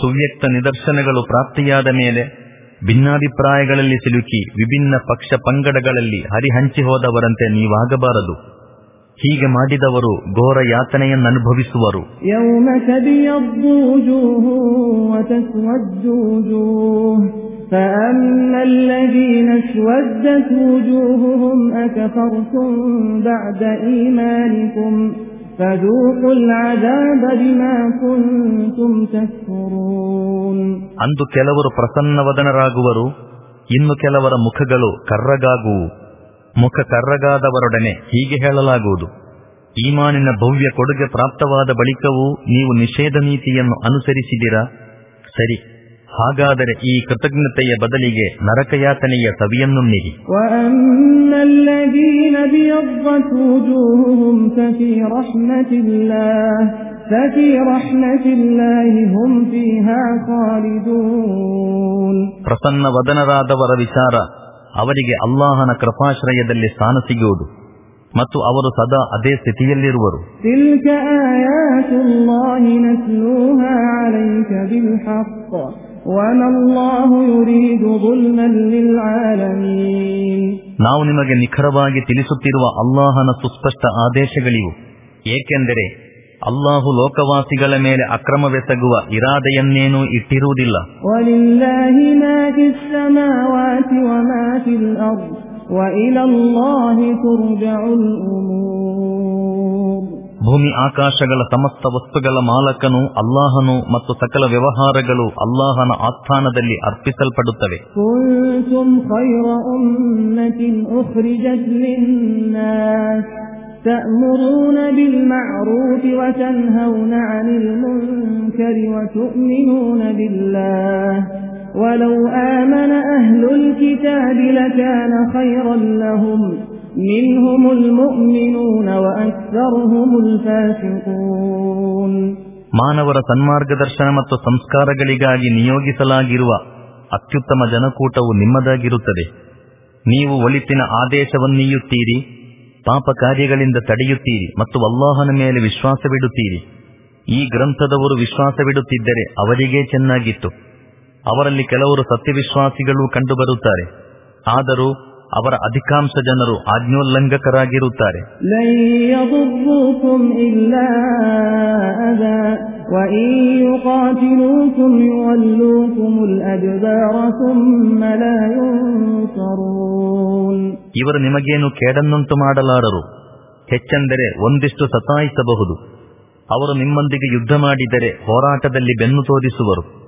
ಸುವ್ಯಕ್ತ ನಿದರ್ಶನಗಳು ಪ್ರಾಪ್ತಿಯಾದ ಮೇಲೆ ಭಿನ್ನಾಭಿಪ್ರಾಯಗಳಲ್ಲಿ ಸಿಲುಕಿ ವಿಭಿನ್ನ ಪಕ್ಷ ಪಂಗಡಗಳಲ್ಲಿ ಹರಿಹಂಚಿ ಹೋದವರಂತೆ ನೀವಾಗಬಾರದು. ಹೀಗೆ ಮಾಡಿದವರು ಘೋರ ಯಾತನೆಯನ್ನನುಭವಿಸುವರು يوم تبيض وجوه وتسود وجوه فأما الذين اسودت وجوههم أكفرتم بعد إيمانكم فذوقوا العذاب بما كنتم تكفرون ಅಂದು ಕೆಲವರು ಪ್ರಸನ್ನವದನರಾಗುವರು ಇನ್ನು ಕೆಲವರ ಮುಖಗಳು ಕರ್ರಗಾಗುವು ಮುಖ ಕರ್ರಗಾದವರೊಡನೆ ಹೀಗೆ ಹೇಳಲಾಗುವುದು. ಈಮಾನಿನ ಭವ್ಯ ಕೊಡುಗೆ ಪ್ರಾಪ್ತವಾದ ಬಳಿಕವೂ ನೀವು ನಿಷೇಧ ನೀತಿಯನ್ನು ಅನುಸರಿಸಿದಿರಾ? ಸರಿ. ಹಾಗಾದರೆ ಈ ಕೃತಜ್ಞತೆಯ ಬದಲಿಗೆ ನರಕಯಾತನೆಯ ಸವಿಯನ್ನು ನೀಡಿ. ಪ್ರಸನ್ನ ವದನರಾದವರ ವಿಚಾರ ಅವರಿಗೆ ಅಲ್ಲಾಹನ ಕೃಪಾಶ್ರಯದಲ್ಲಿ ಸ್ಥಾನ ಸಿಗುವುದು ಮತ್ತು ಅವರು ಸದಾ ಅದೇ ಸ್ಥಿತಿಯಲ್ಲಿರುವರು. ನಾವು ನಿಮಗೆ ನಿಖರವಾಗಿ ತಿಳಿಸುತ್ತಿರುವ ಅಲ್ಲಾಹನ ಸುಸ್ಪಷ್ಟ ಆದೇಶಗಳಿವು. ಏಕೆಂದರೆ ಅಲ್ಲಾಹು ಲೋಕವಾಸಿಗಳ ಮೇಲೆ ಅಕ್ರಮವೆಸಗುವ ಇರಾದೆಯನ್ನೇನೂ ಇಟ್ಟಿರುವುದಿಲ್ಲ. ಭೂಮಿ ಆಕಾಶಗಳ ಸಮಸ್ತ ವಸ್ತುಗಳ ಮಾಲಕನು ಅಲ್ಲಾಹನು ಮತ್ತು ಸಕಲ ವ್ಯವಹಾರಗಳು ಅಲ್ಲಾಹನ ಆಸ್ಥಾನದಲ್ಲಿ ಅರ್ಪಿಸಲ್ಪಡುತ್ತವೆ. كنتم خير أمة أخرجت للناس تأمرون بالمعروف وتنهون عن المنكر وتؤمنون بالله ولو آمن أهل الكتاب لكان خيرا لهم منهم المؤمنون وأكثرهم الفاسقون ಮಾನವರ ಸನ್ಮಾರ್ಗದರ್ಶನ ಮತ್ತು ಸಂಸ್ಕಾರಗಳಿಗಾಗಿ ನಿಯೋಗಿಸಲಾಗಿರುವ ಅತ್ಯುತ್ತಮ ಜನಕೂಟವು ನಿಮ್ಮದಾಗಿರುತ್ತದೆ ನೀವು ಒಳಿತಿನ ಆದೇಶವನ್ನೀಯುತ್ತೀರಿ ಪಾಪ ಕಾರ್ಯಗಳಿಂದ ತಡೆಯುತ್ತೀರಿ ಮತ್ತು ಅಲ್ಲಾಹನ ಮೇಲೆ ವಿಶ್ವಾಸವಿಡುತ್ತೀರಿ. ಈ ಗ್ರಂಥದವರು ವಿಶ್ವಾಸವಿಡುತ್ತಿದ್ದರೆ ಅವರಿಗೇ ಚೆನ್ನಾಗಿತ್ತು. ಅವರಲ್ಲಿ ಕೆಲವರು ಸತ್ಯವಿಶ್ವಾಸಿಗಳು ಕಂಡುಬರುತ್ತಾರೆ. ಆದರೂ ಅವರ ಅಧಿಕಾಂಶ ಜನರು ಆಜ್ಞೋಲ್ಲಂಘಕರಾಗಿರುತ್ತಾರೆ. ಇವರು ನಿಮಗೇನು ಕೇಡನ್ನುಂಟು ಮಾಡಲಾರರು? ಹೆಚ್ಚೆಂದರೆ ಒಂದಿಷ್ಟು ಸತಾಯಿಸಬಹುದು. ಅವರು ನಿಮ್ಮೊಂದಿಗೆ ಯುದ್ಧ ಮಾಡಿದರೆ ಹೋರಾಟದಲ್ಲಿ ಬೆನ್ನು ತೋರಿಸುವರು.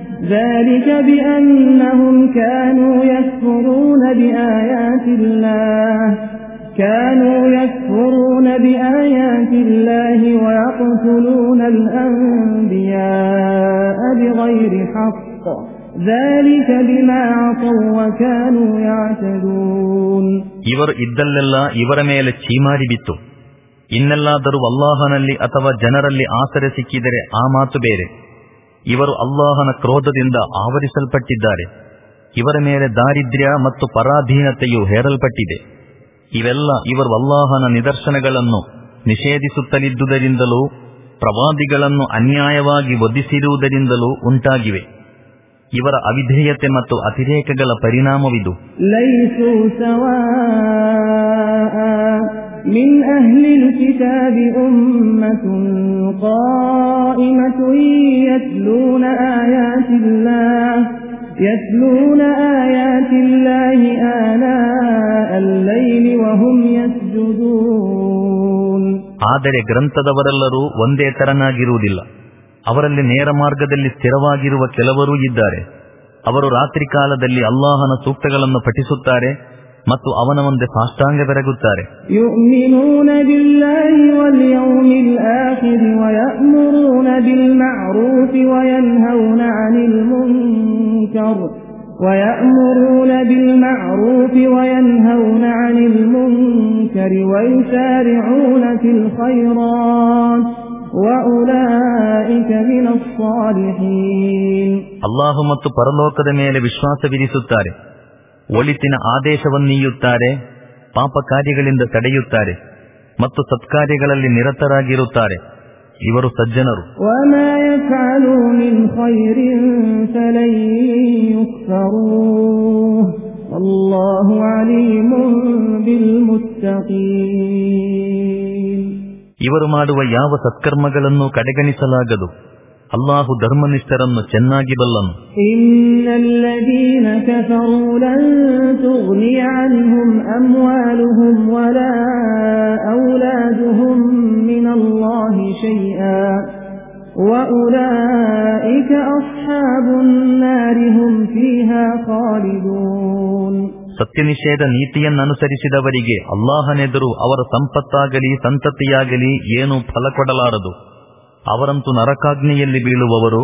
ذلك بأنهم كانوا يكفرون بآيات الله كانوا يكفرون بآيات الله ويقتلون الأنبياء بغير حق ذلك بما عصوا وكانوا يعتدون ಇವರು ಇದ್ದಲ್ಲೆಲ್ಲ ಇವರ ಮೇಲೆ ಚೀಮಾರಿ ಬಿತ್ತು ಇನ್ನೆಲ್ಲಾದರೂ ಅಲ್ಲಾಹನಲ್ಲಿ ಅಥವಾ ಜನರಲ್ಲಿ ಆಸರೆ ಸಿಕ್ಕಿದರೆ ಆ ಮಾತು ಬೇರೆ ಇವರು ಅಲ್ಲಾಹನ ಕ್ರೋಧದಿಂದ ಆವರಿಸಲ್ಪಟ್ಟಿದ್ದಾರೆ. ಇವರ ಮೇಲೆ ದಾರಿದ್ರ್ಯ ಮತ್ತು ಪರಾಧೀನತೆಯು ಹೇರಲ್ಪಟ್ಟಿದೆ. ಇವೆಲ್ಲ ಇವರು ಅಲ್ಲಾಹನ ನಿದರ್ಶನಗಳನ್ನು ನಿಷೇಧಿಸುತ್ತಲಿದ್ದುದರಿಂದಲೂ, ಪ್ರವಾದಿಗಳನ್ನು ಅನ್ಯಾಯವಾಗಿ ಒದಿಸಿರುವುದರಿಂದಲೂ ಉಂಟಾಗಿವೆ. ಇವರ ಅವಿಧೇಯತೆ ಮತ್ತು ಅತಿರೇಕಗಳ ಪರಿಣಾಮವಿದು. من أهل الكتاب أمة قائمة يتلون آيات الله يتلون آيات الله آناء الليل وهم يسجدون ಆದರೆ ಗ್ರಂಥದವರೆಲ್ಲರೂ ಒಂದೇ ತೆರನಾಗಿರುವುದಿಲ್ಲ ಅವರಲ್ಲಿ ನೇರ ಮಾರ್ಗದಲ್ಲಿ ಸ್ಥಿರವಾಗಿರುವ ಕೆಲವರೂ ಇದ್ದಾರೆ ಅವರು ರಾತ್ರಿ ಕಾಲದಲ್ಲಿ ಅಲ್ಲಾಹನ ಸೂಕ್ತಗಳನ್ನು ಪಠಿಸುತ್ತಾರೆ ಮತ್ತು ಅವನ ಮುಂದೆ ಸಾಷ್ಟಾಂಗ ಬೆರಗುತ್ತಾರೆ يؤمنون بالله واليوم الآخر ويأمرون بالمعروف وينهون عن المنكر ويأمرون بالمعروف وينهون عن المنكر ويسارعون في الخيرات وأولئك من الصالحين ಅಲ್ಲಾಹು ಮತ್ತು ಪರಲೋಕದ ಮೇಲೆ ವಿಶ್ವಾಸವಿರಿಸುತ್ತಾರೆ ಒಳಿತಿನ ಆದೇಶವನ್ನೀಯುತ್ತಾರೆ ಪಾಪ ಕಾರ್ಯಗಳಿಂದ ತಡೆಯುತ್ತಾರೆ ಮತ್ತು ಸತ್ಕಾರ್ಯಗಳಲ್ಲಿ ನಿರತರಾಗಿರುತ್ತಾರೆ. ಇವರು ಸಜ್ಜನರು. ಇವರು ಮಾಡುವ ಯಾವ ಸತ್ಕರ್ಮಗಳನ್ನು ಕಡೆಗಣಿಸಲಾಗದು. ಅಲ್ಲಾಹು ಧರ್ಮನಿಷ್ಠರನ್ನು ಚೆನ್ನಾಗಿ ಬಲ್ಲನು إن الذين كفروا لن تغني عنهم أموالهم ولا أولادهم من الله شيئا وأولئك أصحاب النار هم فيها خالدون ಸತ್ಯನಿಷೇಧ ನೀತಿಯನ್ನನುಸರಿಸಿದವರಿಗೆ ಅಲ್ಲಾಹನೆದುರು ಅವರ ಸಂಪತ್ತಾಗಲಿ ಸಂತತಿಯಾಗಲಿ ಏನೂ ಫಲ ಕೊಡಲಾರದು ಅವರಂತೂ ನರಕಾಗ್ನಿಯಲ್ಲಿ ಬೀಳುವವರು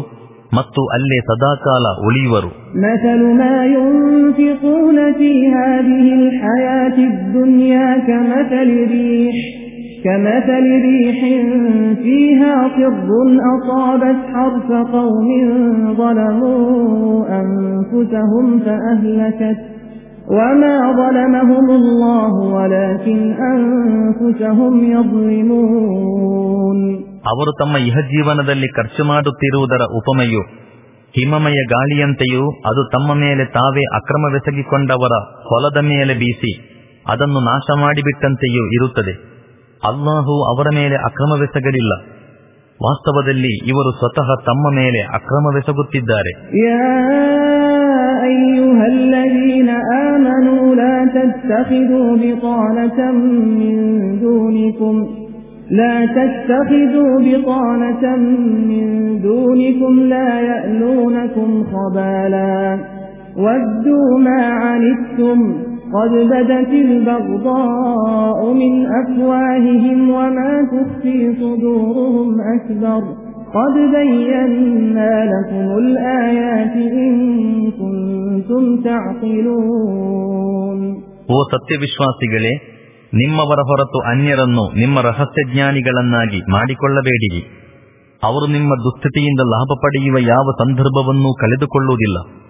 ಮತ್ತು ಅಲ್ಲೇ ಸದಾಕಾಲ ಉಳಿಯುವರು مثل ما ينفقون في هذه الحياة الدنيا كمثل ريح كمثل ريح فيها صر أصابت حرث قوم ظلموا أنفسهم فأهلكت وما ظلمهم الله ولكن أنفسهم يظلمون ಅವರು ತಮ್ಮ ಇಹ ಜೀವನದಲ್ಲಿ ಖರ್ಚು ಮಾಡುತ್ತಿರುವುದರ ಉಪಮೆಯು ಹಿಮಮಯ ಗಾಳಿಯಂತೆಯೂ ಅದು ತಮ್ಮ ಮೇಲೆ ತಾವೇ ಅಕ್ರಮವೆಸಗಿಕೊಂಡವರ ಹೊಲದ ಮೇಲೆ ಬೀಸಿ ಅದನ್ನು ನಾಶ ಮಾಡಿಬಿಟ್ಟಂತೆಯೂ ಇರುತ್ತದೆ. ಅಲ್ಲಾಹು ಅವರ ಮೇಲೆ ಅಕ್ರಮವೆಸಗಲಿಲ್ಲ. ವಾಸ್ತವದಲ್ಲಿ ಇವರು ಸ್ವತಃ ತಮ್ಮ ಮೇಲೆ ಅಕ್ರಮವೆಸಗುತ್ತಿದ್ದಾರೆ. ಆಮನು لا تتخذوا بطانة من دونكم لا تتخذوا بطانة من دونكم لا يألونكم خبالا ودوا ما عنتم قد بدت البغضاء من أفواههم وما تخفي صدورهم أكبر قد بينا لكم الآيات إن كنتم تعقلون ಓ ಸತ್ಯವಿಶ್ವಾಸಿಗಳೇ ನಿಮ್ಮವರ ಹೊರತು ಅನ್ಯರನ್ನು ನಿಮ್ಮ ರಹಸ್ಯ ಜ್ಞಾನಿಗಳನ್ನಾಗಿ ಮಾಡಿಕೊಳ್ಳಬೇಡಿರಿ. ಅವರು ನಿಮ್ಮ ದುಸ್ಥಿತಿಯಿಂದ ಲಾಭ ಪಡೆಯುವ ಯಾವ ಸಂದರ್ಭವನ್ನೂ ಕಳೆದುಕೊಳ್ಳುವುದಿಲ್ಲ.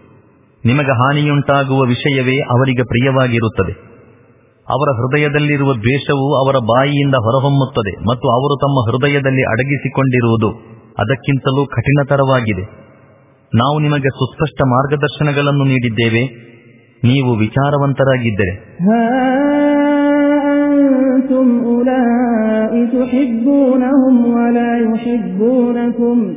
ನಿಮಗೆ ಹಾನಿಯುಂಟಾಗುವ ವಿಷಯವೇ ಅವರಿಗೆ ಪ್ರಿಯವಾಗಿರುತ್ತದೆ. ಅವರ ಹೃದಯದಲ್ಲಿರುವ ದ್ವೇಷವು ಅವರ ಬಾಯಿಯಿಂದ ಹೊರಹೊಮ್ಮುತ್ತದೆ ಮತ್ತು ಅವರು ತಮ್ಮ ಹೃದಯದಲ್ಲಿ ಅಡಗಿಸಿಕೊಂಡಿರುವುದು ಅದಕ್ಕಿಂತಲೂ ಕಠಿಣತರವಾಗಿದೆ. ನಾವು ನಿಮಗೆ ಸುಸ್ಪಷ್ಟ ಮಾರ್ಗದರ್ಶನಗಳನ್ನು ನೀಡಿದ್ದೇವೆ. ನೀವು ವಿಚಾರವಂತರಾಗಿದ್ದರೆ. أنتم أولئك تحبونهم ولا يحبونكم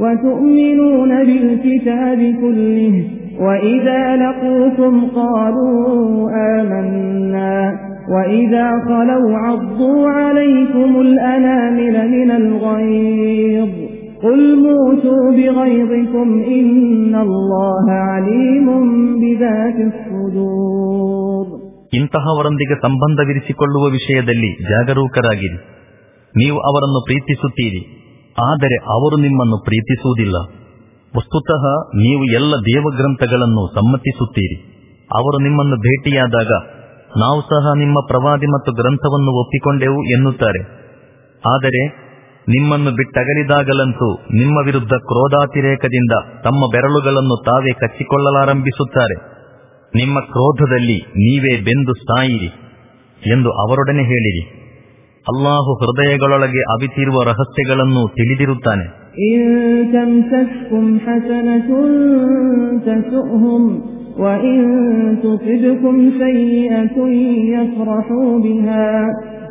وتؤمنون بالكتاب كله وإذا لقوكم قالوا آمنا وإذا خلوا عضوا عليكم الأنامل من الغيظ قل موتوا بغيظكم إن الله عليم بذات الصدور ಇಂತಹವರೊಂದಿಗೆ ಸಂಬಂಧವಿರಿಸಿಕೊಳ್ಳುವ ವಿಷಯದಲ್ಲಿ ಜಾಗರೂಕರಾಗಿರಿ. ನೀವು ಅವರನ್ನು ಪ್ರೀತಿಸುತ್ತೀರಿ, ಆದರೆ ಅವರು ನಿಮ್ಮನ್ನು ಪ್ರೀತಿಸುವುದಿಲ್ಲ. ವಸ್ತುತಃ ನೀವು ಎಲ್ಲ ದೇವಗ್ರಂಥಗಳನ್ನು ಸಮ್ಮತಿಸುತ್ತೀರಿ. ಅವರು ನಿಮ್ಮನ್ನು ಭೇಟಿಯಾದಾಗ ನಾವು ಸಹ ನಿಮ್ಮ ಪ್ರವಾದಿ ಮತ್ತು ಗ್ರಂಥವನ್ನು ಒಪ್ಪಿಕೊಂಡೆವು ಎನ್ನುತ್ತಾರೆ. ಆದರೆ ನಿಮ್ಮನ್ನು ಬಿಟ್ಟಗಲಿದಾಗಲಂತೂ ನಿಮ್ಮ ವಿರುದ್ಧ ಕ್ರೋಧಾತಿರೇಕದಿಂದ ತಮ್ಮ ಬೆರಳುಗಳನ್ನು ತಾವೇ ಕಚ್ಚಿಕೊಳ್ಳಲಾರಂಭಿಸುತ್ತಾರೆ. ನಿಮ್ಮ ಕ್ರೋಧದಲ್ಲಿ ನೀವೇ ಬೆಂದು ಸಾಯಿರಿ ಎಂದು ಅವರೊಡನೆ ಹೇಳಿರಿ ಅಲ್ಲಾಹು ಹೃದಯಗಳೊಳಗೆ ಅವಿತಿರುವ ರಹಸ್ಯಗಳನ್ನು ತಿಳಿದಿರುತ್ತಾನೆ إن تمسسكم حسنة تسؤهم وإن تصبكم سيئة يفرحوا بها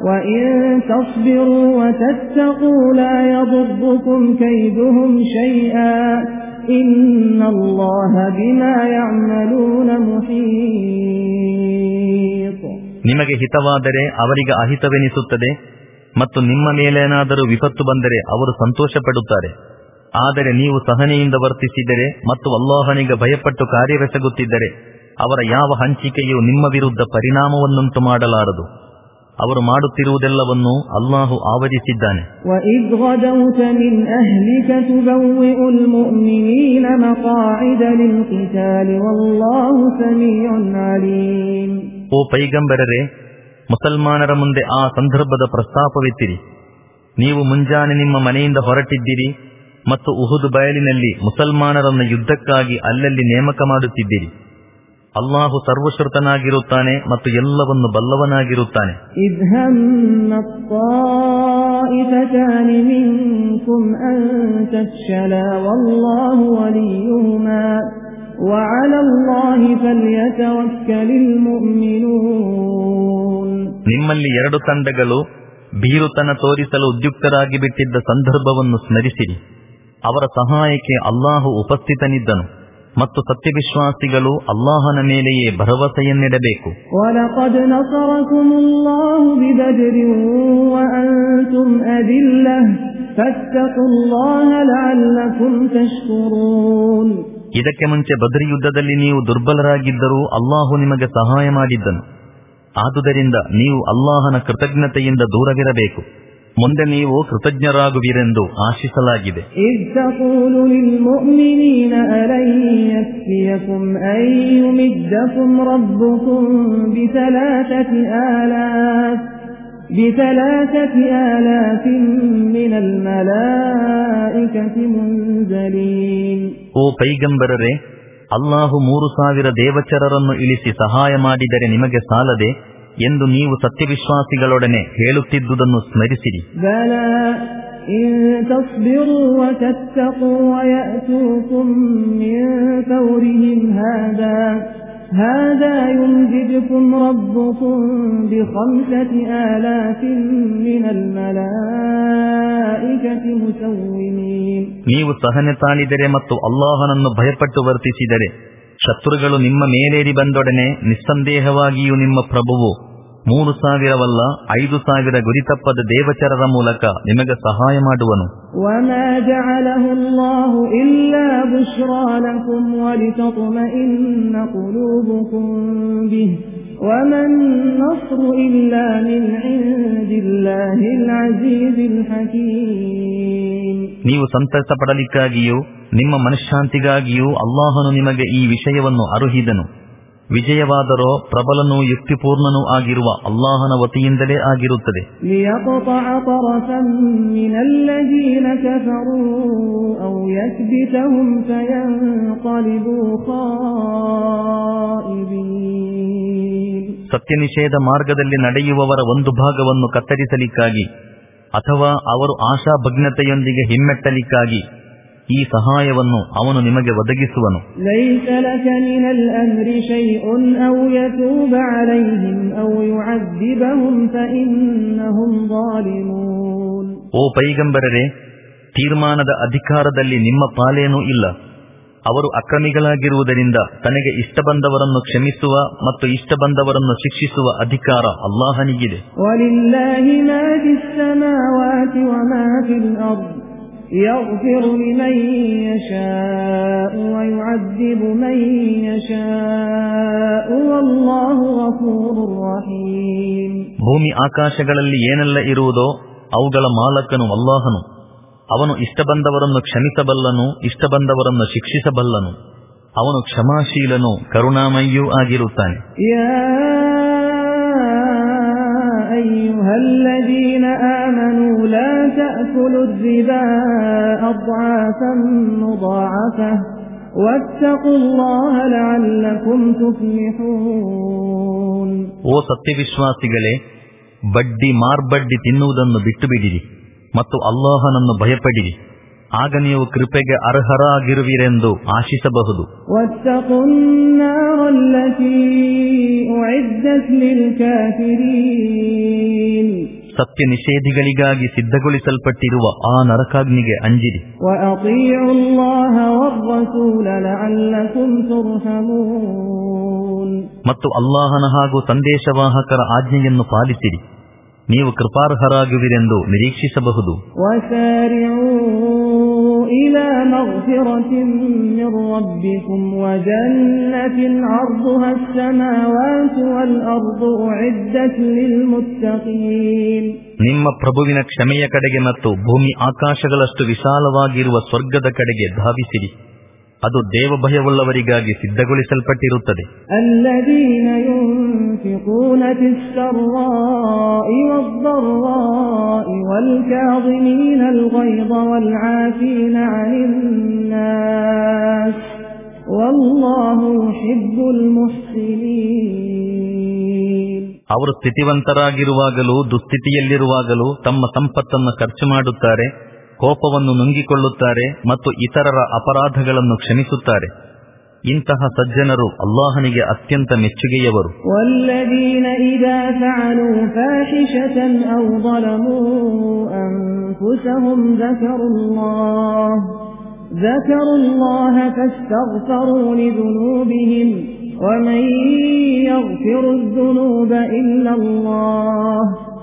وإن تصبروا وتتقوا لا يضركم كيدهم شيئا إن الله بما يعملون محيط ನಿಮಗೆ ಹಿತವಾದರೆ ಅವರಿಗೆ ಅಹಿತವೆನಿಸುತ್ತದೆ ಮತ್ತು ನಿಮ್ಮ ಮೇಲೇನಾದರೂ ವಿಪತ್ತು ಬಂದರೆ ಅವರು ಸಂತೋಷ ಪಡುತ್ತಾರೆ ಆದರೆ ನೀವು ಸಹನೆಯಿಂದ ವರ್ತಿಸಿದರೆ ಮತ್ತು ಅಲ್ಲಾಹನಿಗೆ ಭಯಪಟ್ಟು ಕಾರ್ಯವೆಸಗುತ್ತಿದ್ದರೆ ಅವರ ಯಾವ ಹಂಚಿಕೆಯು ನಿಮ್ಮ ವಿರುದ್ಧ ಪರಿಣಾಮವನ್ನುಂಟು ಮಾಡಲಾರದು ಅವರು ಮಾಡುತ್ತಿರುವುದೆಲ್ಲವನ್ನೂ ಅಲ್ಲಾಹು ಆವರಿಸಿದ್ದಾನೆ. ಓ ಪೈಗಂಬರರೆ ಮುಸಲ್ಮಾನರ ಮುಂದೆ ಆ ಸಂದರ್ಭದ ಪ್ರಸ್ತಾಪವಿತ್ತಿರಿ ನೀವು ಮುಂಜಾನೆ ನಿಮ್ಮ ಮನೆಯಿಂದ ಹೊರಟಿದ್ದೀರಿ ಮತ್ತು ಉಹುದು ಬಯಲಿನಲ್ಲಿ ಮುಸಲ್ಮಾನರನ್ನು ಯುದ್ಧಕ್ಕಾಗಿ ಅಲ್ಲಲ್ಲಿ ನೇಮಕ ಮಾಡುತ್ತಿದ್ದೀರಿ. ಅಲ್ಲಾಹು ಸರ್ವಶ್ರುತನಾಗಿರುತ್ತಾನೆ ಮತ್ತು ಎಲ್ಲವನ್ನು ಬಲ್ಲವನಾಗಿರುತ್ತಾನೆ. ನಿಮ್ಮಲ್ಲಿ ಎರಡು ತಂಡಗಳು ಬೀರುತನ ತೋರಿಸಲು ಉದ್ಯುಕ್ತರಾಗಿ ಬಿಟ್ಟಿದ್ದ ಸಂದರ್ಭವನ್ನು ಸ್ಮರಿಸಿರಿ. ಅವರ ಸಹಾಯಕ್ಕೆ ಅಲ್ಲಾಹು ಉಪಸ್ಥಿತನಿದ್ದನು. ಮತ್ತು ಸತ್ಯವಿಶ್ವಾಸಿಗಳು ಅಲ್ಲಾಹನ ಮೇಲೆಯೇ ಭರವಸೆಯನ್ನಿಡಬೇಕು. ಇದಕ್ಕೆ ಮುಂಚೆ ಬದ್ರಿ ಯುದ್ಧದಲ್ಲಿ ನೀವು ದುರ್ಬಲರಾಗಿದ್ದರೂ ಅಲ್ಲಾಹು ನಿಮಗೆ ಸಹಾಯ ಮಾಡಿದ್ದನು. ಆದುದರಿಂದ ನೀವು ಅಲ್ಲಾಹನ ಕೃತಜ್ಞತೆಯಿಂದ ದೂರವಿರಬೇಕು. ಮುಂದೆ ನೀವು ಕೃತಜ್ಞರಾಗುವಿರೆಂದು ಆಶಿಸಲಾಗಿದೆ. ಓ ಪೈಗಂಬರರೆ ಅಲ್ಲಾಹು ಮೂರು ಸಾವಿರ ದೇವಚರರನ್ನು ಇಳಿಸಿ ಸಹಾಯ ಮಾಡಿದರೆ ನಿಮಗೆ ಸಾಲದೆ ಎಂದು ನೀವು ಸತ್ಯವಿಶ್ವಾಸಿಗಳೊಡನೆ ಹೇಳುತ್ತಿದ್ದುದನ್ನು ಸ್ಮರಿಸಿರಿ. ನೀವು ಸಹನೆ ತಾಳಿದರೆ ಮತ್ತು ಅಲ್ಲಾಹನನ್ನು ಭಯಪಟ್ಟು ವರ್ತಿಸಿದರೆ ಶತ್ರುಗಳು ನಿಮ್ಮ ಮೇಲೇರಿ ಬಂದೊಡನೆ ನಿಸ್ಸಂದೇಹವಾಗಿಯೂ ನಿಮ್ಮ ಪ್ರಭುವು ಮೂರು ಸಾವಿರವಲ್ಲ ಐದು ಸಾವಿರ ಗುರಿ ತಪ್ಪದ ದೇವಚರರ ಮೂಲಕ ನಿಮಗೆ ಸಹಾಯ ಮಾಡುವನು. ನೀವು ಸಂತಸ ಪಡಲಿಕ್ಕಾಗಿಯೂ ನಿಮ್ಮ ಮನಃಶಾಂತಿಗಾಗಿಯೂ ಅಲ್ಲಾಹನು ನಿಮಗೆ ಈ ವಿಷಯವನ್ನು ಅರುಹಿದನು. ವಿಜಯವಾದರೋ ಪ್ರಬಲನೂ ಯುಕ್ತಿಪೂರ್ಣನೂ ಆಗಿರುವ ಅಲ್ಲಾಹನ ವತಿಯಿಂದಲೇ ಆಗಿರುತ್ತದೆ. ಸತ್ಯ ನಿಷೇಧ ಮಾರ್ಗದಲ್ಲಿ ನಡೆಯುವವರ ಒಂದು ಭಾಗವನ್ನು ಕತ್ತರಿಸಲಿಕ್ಕಾಗಿ ಅಥವಾ ಅವರು ಆಶಾಭಗ್ನತೆಯೊಂದಿಗೆ ಹಿಮ್ಮೆಟ್ಟಲಿಕ್ಕಾಗಿ ಈ ಸಹಾಯವನ್ನು ಅವನು ನಿಮಗೆ ಒದಗಿಸುವನು. ಓ ಪೈಗಂಬರರೆ ತೀರ್ಮಾನದ ಅಧಿಕಾರದಲ್ಲಿ ನಿಮ್ಮ ಪಾಲೇನೂ ಇಲ್ಲ. ಅವರು ಅಕ್ರಮಿಗಳಾಗಿರುವುದರಿಂದ ತನಗೆ ಇಷ್ಟ ಬಂದವರನ್ನು ಕ್ಷಮಿಸುವ ಮತ್ತು ಇಷ್ಟ ಬಂದವರನ್ನು ಶಿಕ್ಷಿಸುವ ಅಧಿಕಾರ ಅಲ್ಲಾಹನಿಗಿದೆ. ولله ما في السماوات وما في الأرض يغفر لمن يشاء ويعذب من يشاء والله غفور رحيم ಭೂಮಿ ಆಕಾಶಗಳಲ್ಲಿ ಏನೆಲ್ಲ ಇರುವುದೋ ಅವುಗಳ ಮಾಲಕನು ಅಲ್ಲಾಹನು ಅವನು ಇಷ್ಟ ಬಂದವರನ್ನು ಕ್ಷಮಿಸಬಲ್ಲನು ಇಷ್ಟ ಬಂದವರನ್ನು ಶಿಕ್ಷಿಸಬಲ್ಲನು ಅವನು ಕ್ಷಮಾಶೀಲನು ಕರುಣಾಮಯ್ಯೂ ಆಗಿರುತ್ತಾನೆ يا أيها الذين آمنوا لا تأكلوا الربا أضعافا مضاعفة واتقوا الله لعلكم تفلحون ಓ ಸತ್ಯವಿಶ್ವಾಸಿಗಳೇ ಬಡ್ಡಿ ಮಾರ್ಬಡ್ಡಿ ತಿನ್ನುವುದನ್ನು ಬಿಟ್ಟು ಬಿಡಿರಿ ಮತ್ತು ಅಲ್ಲಾಹನನ್ನು ಭಯಪಡಿರಿ ಆಗ ನೀವು ಕೃಪೆಗೆ ಅರ್ಹರಾಗಿರುವಿರೆಂದು ಆಶಿಸಬಹುದು. ಸತ್ಯ ನಿಷೇಧಿಗಳಿಗಾಗಿ ಸಿದ್ಧಗೊಳಿಸಲ್ಪಟ್ಟಿರುವ ಆ ನರಕಾಗ್ನಿಗೆ ಅಂಜಿರಿ. ಮತ್ತು ಅಲ್ಲಾಹನ ಹಾಗೂ ಸಂದೇಶವಾಹಕರ ಆಜ್ಞೆಯನ್ನು ಪಾಲಿಸಿರಿ. ನೀವು ಕೃಪಾರ್ಹರಾಗುವಿರೆಂದು ನಿರೀಕ್ಷಿಸಬಹುದು وسارعوا إلى مغفرة من ربكم وجنة عرضها السماوات والأرض أعدت للمتقين ನಿಮ್ಮ ಪ್ರಭುವಿನ ಕ್ಷಮೆಯ ಕಡೆಗೆ ಮತ್ತು ಭೂಮಿ ಆಕಾಶಗಳಷ್ಟು ವಿಶಾಲವಾಗಿರುವ ಸ್ವರ್ಗದ ಕಡೆಗೆ ಧಾವಿಸಿರಿ ಅದು ದೇವಭಯವುಳ್ಳವರಿಗಾಗಿ ಸಿದ್ಧಗೊಳಿಸಲ್ಪಟ್ಟಿರುತ್ತದೆ. ಅವರು ಸ್ಥಿತಿವಂತರಾಗಿರುವಾಗಲೂ ದುಸ್ಥಿತಿಯಲ್ಲಿರುವಾಗಲೂ ತಮ್ಮ ಸಂಪತ್ತನ್ನು ಖರ್ಚು ಮಾಡುತ್ತಾರೆ. ಕೋಪವನ್ನು ನುಂಗಿಕೊಳ್ಳುತ್ತಾರೆ ಮತ್ತು ಇತರರ ಅಪರಾಧಗಳನ್ನು ಕ್ಷಮಿಸುತ್ತಾರೆ ಇಂತಹ ಸಜ್ಜನರು ಅಲ್ಲಾಹನಿಗೆ ಅತ್ಯಂತ ಮೆಚ್ಚುಗೆಯವರು والذين إذا فعلوا فاحشة أو ظلموا أنفسهم ذكروا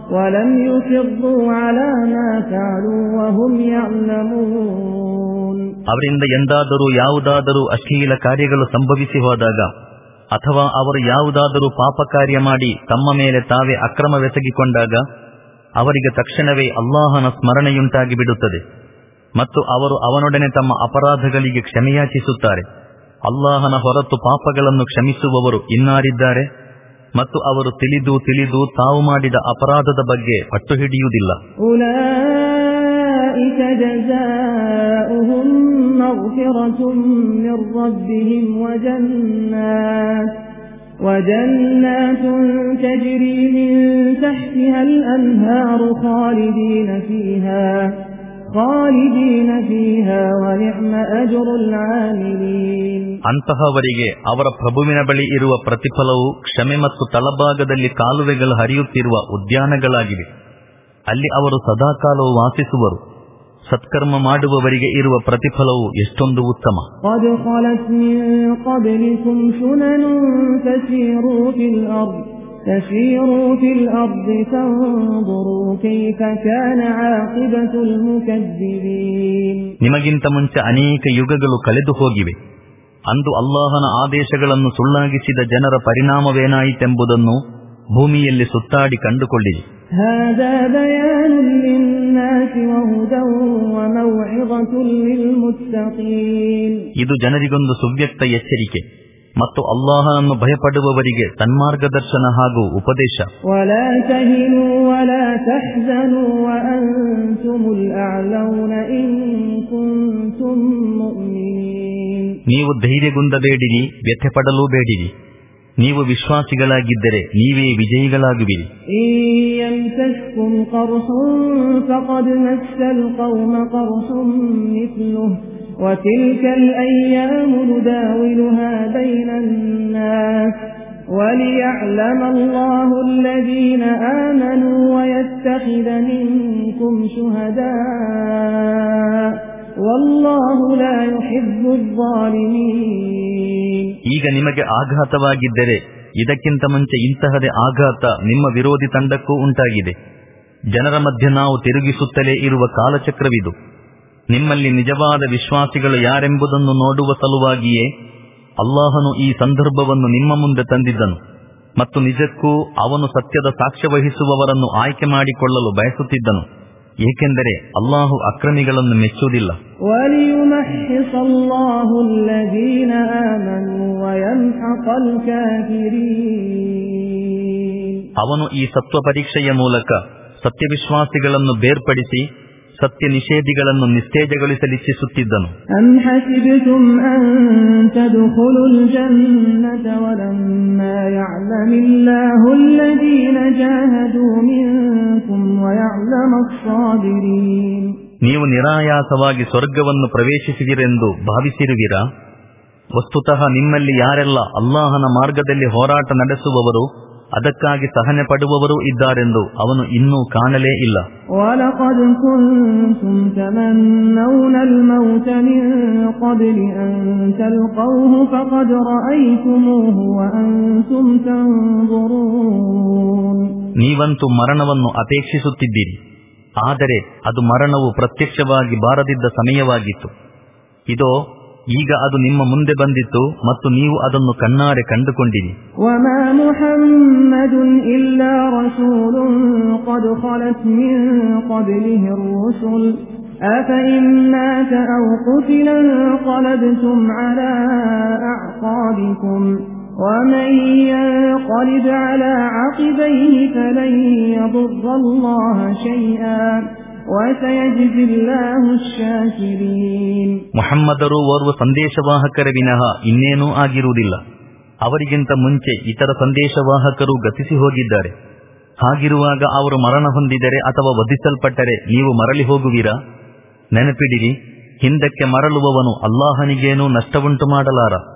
الله ذكروا الله فاستغفروا لذنوبهم ومن يغفر الذنوب إلا الله ولم يصروا على ما فعلوا وهم يعلمون ಅವರಿಂದ ಎಂದಾದರೂ ಯಾವುದಾದರೂ ಅಶ್ಲೀಲ ಕಾರ್ಯಗಳು ಸಂಭವಿಸಿ ಹೋದಾಗ ಅಥವಾ ಅವರು ಯಾವುದಾದರೂ ಪಾಪ ಕಾರ್ಯ ಮಾಡಿ ತಮ್ಮ ಮೇಲೆ ತಾವೇ ಅಕ್ರಮವೆಸಗಿಕೊಂಡಾಗ ಅವರಿಗೆ ತಕ್ಷಣವೇ ಅಲ್ಲಾಹನ ಸ್ಮರಣೆಯುಂಟಾಗಿ ಬಿಡುತ್ತದೆ ಮತ್ತು ಅವರು ಅವನೊಡನೆ ತಮ್ಮ ಅಪರಾಧಗಳಿಗೆ ಕ್ಷಮೆಯಾಚಿಸುತ್ತಾರೆ ಅಲ್ಲಾಹನ ಹೊರತು ಪಾಪಗಳನ್ನು ಕ್ಷಮಿಸುವವರು ಇನ್ನಾರಿದ್ದಾರೆ ಮತ್ತು ಅವರು ತಿಳಿದು ತಿಳಿದು ತಾವು ಮಾಡಿದ ಅಪರಾಧದ ಬಗ್ಗೆ ಪಟ್ಟು ಹಿಡಿಯುವುದಿಲ್ಲ أولئك جزاؤهم مغفرة من ربهم وجنات وجنات تجري من تحتها الأنهار خالدين فيها ಅಂತಹವರಿಗೆ ಅವರ ಪ್ರಭುವಿನ ಬಳಿ ಇರುವ ಪ್ರತಿಫಲವು ಕ್ಷಮೆ ಮತ್ತು ತಳಭಾಗದಲ್ಲಿ ಕಾಲುವೆಗಳು ಹರಿಯುತ್ತಿರುವ ಉದ್ಯಾನಗಳಾಗಿವೆ. ಅಲ್ಲಿ ಅವರು ಸದಾಕಾಲವು ವಾಸಿಸುವರು. ಸತ್ಕರ್ಮ ಮಾಡುವವರಿಗೆ ಇರುವ ಪ್ರತಿಫಲವು ಎಷ್ಟೊಂದು ಉತ್ತಮ. قد خلت من قبلكم سنن تسيروا في الأرض تسيروا في الأرض فانظروا كيف كان عاقبة المكذبين ನಿಮಗಿಂತ ಮುಂಚೆ ಅನೇಕ ಯುಗಗಳು ಕಳೆದು ಹೋಗಿವೆ ಅಂದು ಅಲ್ಲಾಹನ ಆದೇಶಗಳನ್ನು ಸುಳ್ಳಾಗಿಸಿದ ಜನರ ಪರಿಣಾಮವೇನಾಯಿತೆಂಬುದನ್ನು ಭೂಮಿಯಲ್ಲಿ ಸುತ್ತಾಡಿ ಕಂಡುಕೊಳ್ಳಿರಿ هذا بيان للناس وهدى وموعظة للمتقين ಇದು ಜನರಿಗೊಂದು ಸುವ್ಯಕ್ತ ಎಚ್ಚರಿಕೆ ಮತ್ತು ಅಲ್ಲಾಹನನ್ನು ಭಯಪಡುವವರಿಗೆ ತನ್ಮಾರ್ಗದರ್ಶನ ಹಾಗೂ ಉಪದೇಶ ولا تهنوا ولا تحزنوا وأنتم الأعلون إن كنتم مؤمنين ನೀವು ಧೈರ್ಯಗುಂದಬೇಡಿರಿ ವ್ಯಥೆಪಡಲೂ ಬೇಡಿರಿ ನೀವು ವಿಶ್ವಾಸಿಗಳಾಗಿದ್ದರೆ ನೀವೇ ವಿಜಯಿಗಳಾಗುವಿರಿ إن يمسسكم قرح فقد مس القوم قرح مثله وتلك الأيام نداولها بين الناس وليعلم الله الذين آمنوا ويتخذ منكم شهداء والله لا يحب الظالمين ಈಗ ನಿಮಗೆ ಆಘಾತವಾಗಿದ್ದರೆ ಇದಕ್ಕಿಂತ ಮುಂಚೆ ಇಂತಹದೇ ಆಘಾತ ನಿಮ್ಮ ವಿರೋಧಿ ತಂಡಕ್ಕೂ ಉಂಟಾಗಿದೆ ಜನರ ಮಧ್ಯೆ ನಾವು ತಿರುಗಿಸುತ್ತಲೇ ಇರುವ ಕಾಲಚಕ್ರವಿದು ನಿಮ್ಮಲ್ಲಿ ನಿಜವಾದ ವಿಶ್ವಾಸಿಗಳು ಯಾರೆಂಬುದನ್ನು ನೋಡುವ ಸಲುವಾಗಿಯೇ ಅಲ್ಲಾಹನು ಈ ಸಂದರ್ಭವನ್ನು ನಿಮ್ಮ ಮುಂದೆ ತಂದಿದ್ದನು ಮತ್ತು ನಿಜಕ್ಕೂ ಅವನು ಸತ್ಯದ ಸಾಕ್ಷ್ಯ ವಹಿಸುವವರನ್ನು ಆಯ್ಕೆ ಮಾಡಿಕೊಳ್ಳಲು ಬಯಸುತ್ತಿದ್ದನು ಏಕೆಂದರೆ ಅಲ್ಲಾಹು ಅಕ್ರಮಿಗಳನ್ನು ಮೆಚ್ಚುವುದಿಲ್ಲ. ಅವನು ಈ ಸತ್ವ ಪರೀಕ್ಷೆಯ ಮೂಲಕ ಸತ್ಯವಿಶ್ವಾಸಿಗಳನ್ನು ಬೇರ್ಪಡಿಸಿ ಸತ್ಯ ನಿಷೇಧಿಗಳನ್ನು ನಿಸ್ತೇಜಗೊಳಿಸಲಿಚ್ಛಿಸುತ್ತಿದ್ದನು ನೀವು ನಿರಾಯಾಸವಾಗಿ ಸ್ವರ್ಗವನ್ನು ಪ್ರವೇಶಿಸಿದಿರೆಂದು ಭಾವಿಸಿರುವಿರಾ? ವಸ್ತುತಃ ನಿಮ್ಮಲ್ಲಿ ಯಾರೆಲ್ಲ ಅಲ್ಲಾಹನ ಮಾರ್ಗದಲ್ಲಿ ಹೋರಾಟ ನಡೆಸುವವರು ಅದಕ್ಕಾಗಿ ಸಹನೆ ಪಡುವವರು ಇದ್ದಾರೆಂದು ಅವನು ಇನ್ನೂ ಕಾಣಲೇ ಇಲ್ಲ. ನೀವಂತೂ ಮರಣವನ್ನು ಅಪೇಕ್ಷಿಸುತ್ತಿದ್ದೀರಿ. ಆದರೆ ಅದು ಮರಣವು ಪ್ರತ್ಯಕ್ಷವಾಗಿ ಬಾರದಿದ್ದ ಸಮಯವಾಗಿತ್ತು. ಇದೋ ಈಗ ಅದು ನಿಮ್ಮ ಮುಂದೆ ಬಂದಿತ್ತು ಮತ್ತು ನೀವು ಅದನ್ನು ಕಣ್ಣಾರೆ ಕಂಡುಕೊಂಡಿರಿ وما محمد إلا رسول قد خلت من قبله الرسل أفإن مات أو قتل انقلبتم على أعقابكم ومن ينقلب على عقبيه فلن يضر الله شيئا وسيجزي الله الشاكرين ಮುಹಮ್ಮದರು ಓರ್ವ ಸಂದೇಶವಾಹಕರ ವಿನಃ ಇನ್ನೇನೂ ಆಗಿರುವುದಿಲ್ಲ. ಅವರಿಗಿಂತ ಮುಂಚೆ ಇತರ ಸಂದೇಶವಾಹಕರು ಗತಿಸಿ ಹೋಗಿದ್ದಾರೆ. ಹಾಗಿರುವಾಗ ಅವರು ಮರಣ ಹೊಂದಿದರೆ ಅಥವಾ ವಧಿಸಲ್ಪಟ್ಟರೆ ನೀವು ಮರಳಿ ಹೋಗುವಿರಾ? ನೆನಪಿಡಿರಿ, ಹಿಂದಕ್ಕೆ ಮರಳುವವನು ಅಲ್ಲಾಹನಿಗೇನೂ ನಷ್ಟವುಂಟು ಮಾಡಲಾರ.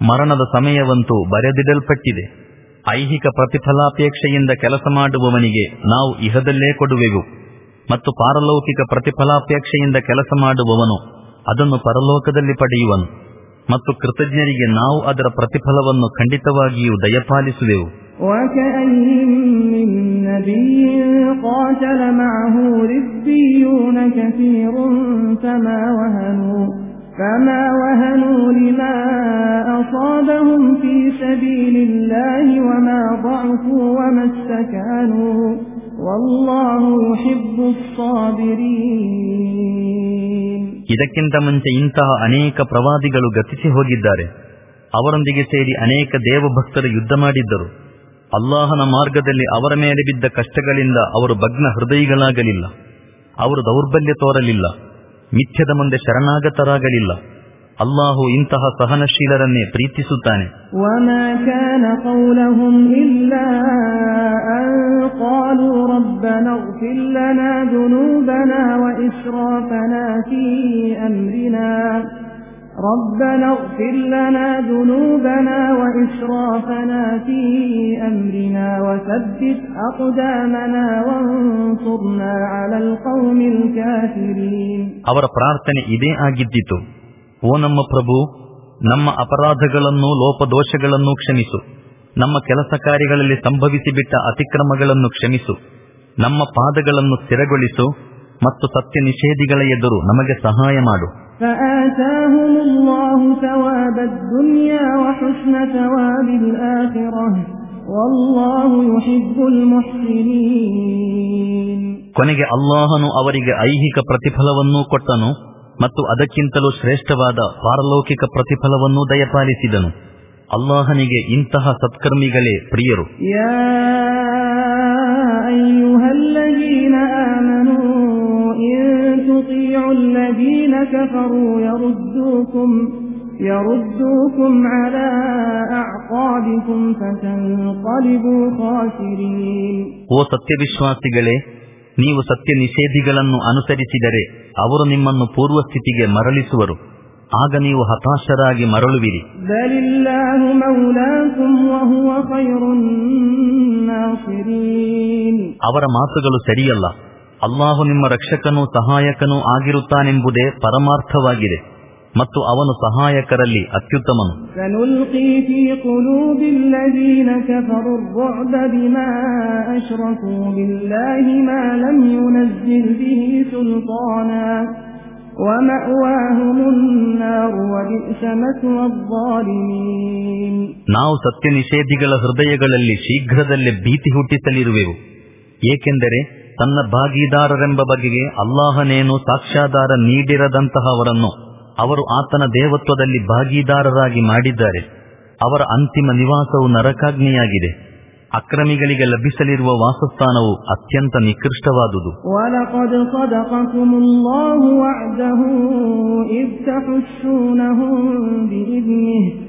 ಮರಣದ ಸಮಯವಂತೂ ಬರೆದಿಡಲ್ಪಟ್ಟಿದೆ ಐಹಿಕ ಪ್ರತಿಫಲಾಪೇಕ್ಷೆಯಿಂದ ಕೆಲಸ ಮಾಡುವವನಿಗೆ ನಾವು ಇಹದಲ್ಲೇ ಕೊಡುವೆವು ಮತ್ತು ಪಾರಲೌಕಿಕ ಪ್ರತಿಫಲಾಪೇಕ್ಷೆಯಿಂದ ಕೆಲಸ ಮಾಡುವವನು ಅದನ್ನು ಪರಲೋಕದಲ್ಲಿ ಪಡೆಯುವನು ಮತ್ತು ಕೃತಜ್ಞರಿಗೆ ನಾವು ಅದರ ಪ್ರತಿಫಲವನ್ನು ಖಂಡಿತವಾಗಿಯೂ ದಯಪಾಲಿಸುವೆವು وكأي من نبي قاتل معه ربيون كثير فما وهنوا فما وهنوا لما أصابهم في سبيل الله وما ضعفوا وما استكانوا والله يحب الصابرين ಇದಕ್ಕಿಂತ ಮುಂಚೆ ಇಂತಹ ಅನೇಕ ಪ್ರವಾದಿಗಳು ಗತಿಸಿ ಹೋಗಿದ್ದಾರೆ ಅವರೊಂದಿಗೆ ಸೇರಿ ಅನೇಕ ದೇವಭಕ್ತರು ಯುದ್ಧ ಮಾಡಿದ್ದರು ಅಲ್ಲಾಹನ ಮಾರ್ಗದಲ್ಲಿ ಅವರ ಮೇಲೆ ಬಿದ್ದ ಕಷ್ಟಗಳಿಂದ ಅವರು ಭಗ್ನ ಹೃದಯಿಗಳಾಗಲಿಲ್ಲ ಅವರು ದೌರ್ಬಲ್ಯ ತೋರಲಿಲ್ಲ ಮಿಥ್ಯದ ಮುಂದೆ ಶರಣಾಗತರಾಗಲಿಲ್ಲ. ಅಲ್ಲಾಹು ಇಂತಹ ಸಹನಶೀಲರನ್ನೇ ಪ್ರೀತಿಸುತ್ತಾನೆ. ربنا اغفر لنا ذنوبنا وإسرافنا في أمرنا ربنا اغفر لنا ذنوبنا وإسرافنا في أمرنا وثبت أقدامنا وانصرنا على القوم الكافرين ಅವರ ಪ್ರಾರ್ಥನೆ ಇದೇ ಆಗಿದ್ದಿತು ಓ ನಮ್ಮ ಪ್ರಭು ನಮ್ಮ ಅಪರಾಧಗಳನ್ನು ಲೋಪದೋಷಗಳನ್ನು ಕ್ಷಮಿಸು ನಮ್ಮ ಕೆಲಸ ಕಾರ್ಯಗಳಲ್ಲಿ ಸಂಭವಿಸಿಬಿಟ್ಟ ಅತಿಕ್ರಮಗಳನ್ನು ಕ್ಷಮಿಸು ನಮ್ಮ ಪಾದಗಳನ್ನು ಸ್ಥಿರಗೊಳಿಸು ಮತ್ತು ಸತ್ಯ ನಿಷೇಧಿಗಳ ಎದುರು ನಮಗೆ ಸಹಾಯ ಮಾಡು. ಕೊನೆಗೆ ಅಲ್ಲಾಹನು ಅವರಿಗೆ ಐಹಿಕ ಪ್ರತಿಫಲವನ್ನೂ ಕೊಟ್ಟನು ಮತ್ತು ಅದಕ್ಕಿಂತಲೂ ಶ್ರೇಷ್ಠವಾದ ಪಾರಲೌಕಿಕ ಪ್ರತಿಫಲವನ್ನೂ ದಯಪಾಲಿಸಿದನು. ಅಲ್ಲಾಹನಿಗೆ ಇಂತಹ ಸತ್ಕರ್ಮಿಗಳೇ ಪ್ರಿಯರು. يا أيها الذين آمنوا إن تطيعوا الذين كفروا يردوكم يردوكم على أعقابكم فتنقلبوا خاسرين ಓ ಸತ್ಯವಿಶ್ವಾಸಿಗಳೇ ನೀವು ಸತ್ಯ ನಿಷೇಧಿಗಳನ್ನು ಅನುಸರಿಸಿದರೆ ಅವರು ನಿಮ್ಮನ್ನು ಪೂರ್ವಸ್ಥಿತಿಗೆ ಮರಳಿಸುವರು ಆಗ ನೀವು ಹತಾಶರಾಗಿ ಮರಳುವಿರಿ بل الله مولاكم وهو خير الناصرين ಅವರ ಮಾತುಗಳು ಸರಿಯಲ್ಲ ಅಲ್ಲಾಹು ನಿಮ್ಮ ರಕ್ಷಕನೂ ಸಹಾಯಕನೂ ಆಗಿರುತ್ತಾನೆಂಬುದೇ ಪರಮಾರ್ಥವಾಗಿದೆ ಮತ್ತು ಅವನು ಸಹಾಯಕರಲ್ಲಿ ಅತ್ಯುತ್ತಮನು. ನಾವು ಸತ್ಯ ನಿಷೇಧಿಗಳ ಹೃದಯಗಳಲ್ಲಿ ಶೀಘ್ರದಲ್ಲೇ ಭೀತಿ ಹುಟ್ಟಿಸಲಿರುವೆವು. ಏಕೆಂದರೆ ತನ್ನ ಭಾಗಿದಾರರೆಂಬ ಬಗೆಗೆ ಅಲ್ಲಾಹನೇನು ಸಾಕ್ಷ್ಯಾಧಾರ ನೀಡಿರದಂತಹವರನ್ನು ಅವರು ಆತನ ದೇವತ್ವದಲ್ಲಿ ಭಾಗಿದಾರರಾಗಿ ಮಾಡಿದ್ದಾರೆ. ಅವರ ಅಂತಿಮ ನಿವಾಸವು ನರಕಾಗ್ನಿಯಾಗಿದೆ. ಅಕ್ರಮಿಗಳಿಗೆ ಲಭಿಸಲಿರುವ ವಾಸಸ್ಥಾನವು ಅತ್ಯಂತ ನಿಕೃಷ್ಟವಾದುದು. ನಿಕೃಷ್ಟವಾದುದುಃ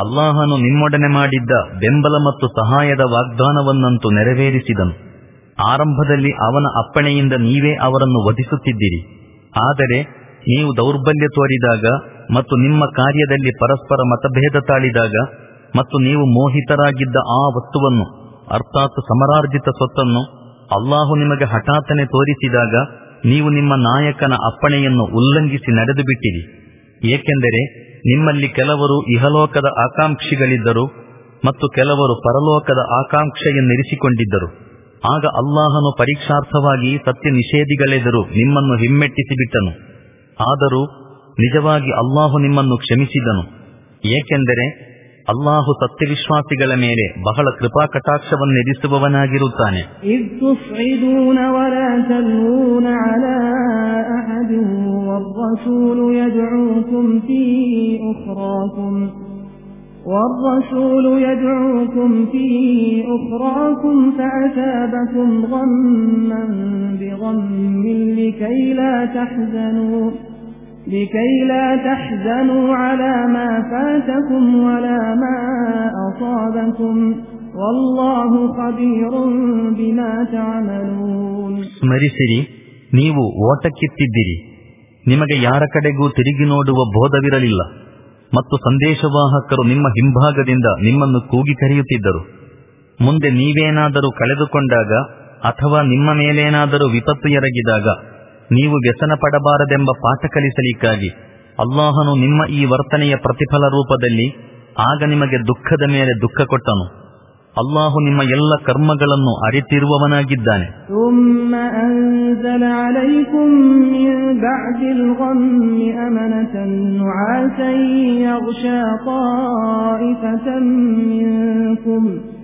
ಅಲ್ಲಾಹನು ನಿಮ್ಮೊಡನೆ ಮಾಡಿದ್ದ ಬೆಂಬಲ ಮತ್ತು ಸಹಾಯದ ವಾಗ್ದಾನವನ್ನಂತೂ ನೆರವೇರಿಸಿದನು. ಆರಂಭದಲ್ಲಿ ಅವನ ಅಪ್ಪಣೆಯಿಂದ ನೀವೇ ಅವರನ್ನು ವಧಿಸುತ್ತಿದ್ದೀರಿ. ಆದರೆ ನೀವು ದೌರ್ಬಲ್ಯ ತೋರಿದಾಗ ಮತ್ತು ನಿಮ್ಮ ಕಾರ್ಯದಲ್ಲಿ ಪರಸ್ಪರ ಮತಭೇದ ತಾಳಿದಾಗ ಮತ್ತು ನೀವು ಮೋಹಿತರಾಗಿದ್ದ ಆ ವಸ್ತುವನ್ನು, ಅರ್ಥಾತ್ ಸಮರಾರ್ಜಿತ ಸ್ವತ್ತನ್ನು, ಅಲ್ಲಾಹು ನಿಮಗೆ ಹಠಾತನೆ ತೋರಿಸಿದಾಗ ನೀವು ನಿಮ್ಮ ನಾಯಕನ ಅಪ್ಪಣೆಯನ್ನು ಉಲ್ಲಂಘಿಸಿ ನಡೆದು ಬಿಟ್ಟಿರಿ ಏಕೆಂದರೆ ನಿಮ್ಮಲ್ಲಿ ಕೆಲವರು ಇಹಲೋಕದ ಆಕಾಂಕ್ಷಿಗಳಿದ್ದರು ಮತ್ತು ಕೆಲವರು ಪರಲೋಕದ ಆಕಾಂಕ್ಷೆಯನ್ನಿರಿಸಿಕೊಂಡಿದ್ದರು. ಆಗ ಅಲ್ಲಾಹನು ಪರೀಕ್ಷಾರ್ಥವಾಗಿ ಸತ್ಯ ನಿಷೇಧಿಗಳೆದರು ನಿಮ್ಮನ್ನು ಹಿಮ್ಮೆಟ್ಟಿಸಿಬಿಟ್ಟನು. ಆದರೂ ನಿಜವಾಗಿ ಅಲ್ಲಾಹು ನಿಮ್ಮನ್ನು ಕ್ಷಮಿಸಿದನು. ಏಕೆಂದರೆ ಅಲ್ಲಾಹು ಸತ್ಯವಿಶ್ವಾಸಿಗಳ ಮೇಲೆ ಬಹಳ ಕೃಪಾಕಟಾಕ್ಷವನ್ನೆರಿಸುವವನಾಗಿರುತ್ತಾನೆ إذ تصعدون ولا تلوون على أحد والرسول يدعوكم في أخراكم والرسول يدعوكم في أخراكم فأثابكم غما بغم لكي لا تحزنوا لكي لا تحزنوا على ما فاتكم ولا ما أصابكم والله خبير بما تعملون ಸ್ಮರಿಸಿರಿ ನೀವು ಓಟಕ್ಕಿತ್ತಿದ್ದಿರಿ ನಿಮಗೆ ಯಾರ ಕಡೆಗೂ ತಿರುಗಿ ನೋಡುವ ಬೋಧವಿರಲಿಲ್ಲ ಮತ್ತು ಸಂದೇಶವಾಹಕರು ನಿಮ್ಮ ಹಿಂಭಾಗದಿಂದ ನಿಮ್ಮನ್ನು ಕೂಗಿ ಕರೆಯುತ್ತಿದ್ದರು ಮುಂದೆ ನೀವೇನಾದರೂ ಕಳೆದುಕೊಂಡಾಗ ಅಥವಾ ನಿಮ್ಮ ಮೇಲೇನಾದರೂ ವಿಪತ್ತು ಎರಗಿದಾಗ ನೀವು ವ್ಯಸನ ಪಡಬಾರದೆಂಬ ಪಾಠ ಕಲಿಸಲಿಕ್ಕಾಗಿ ಅಲ್ಲಾಹನು ನಿಮ್ಮ ಈ ವರ್ತನೆಯ ಪ್ರತಿಫಲ ರೂಪದಲ್ಲಿ ಆಗ ನಿಮಗೆ ದುಃಖದ ಮೇಲೆ ದುಃಖ ಕೊಟ್ಟನು. ಅಲ್ಲಾಹು ನಿಮ್ಮ ಎಲ್ಲ ಕರ್ಮಗಳನ್ನು ಅರಿತಿರುವವನಾಗಿದ್ದಾನೆ. ثم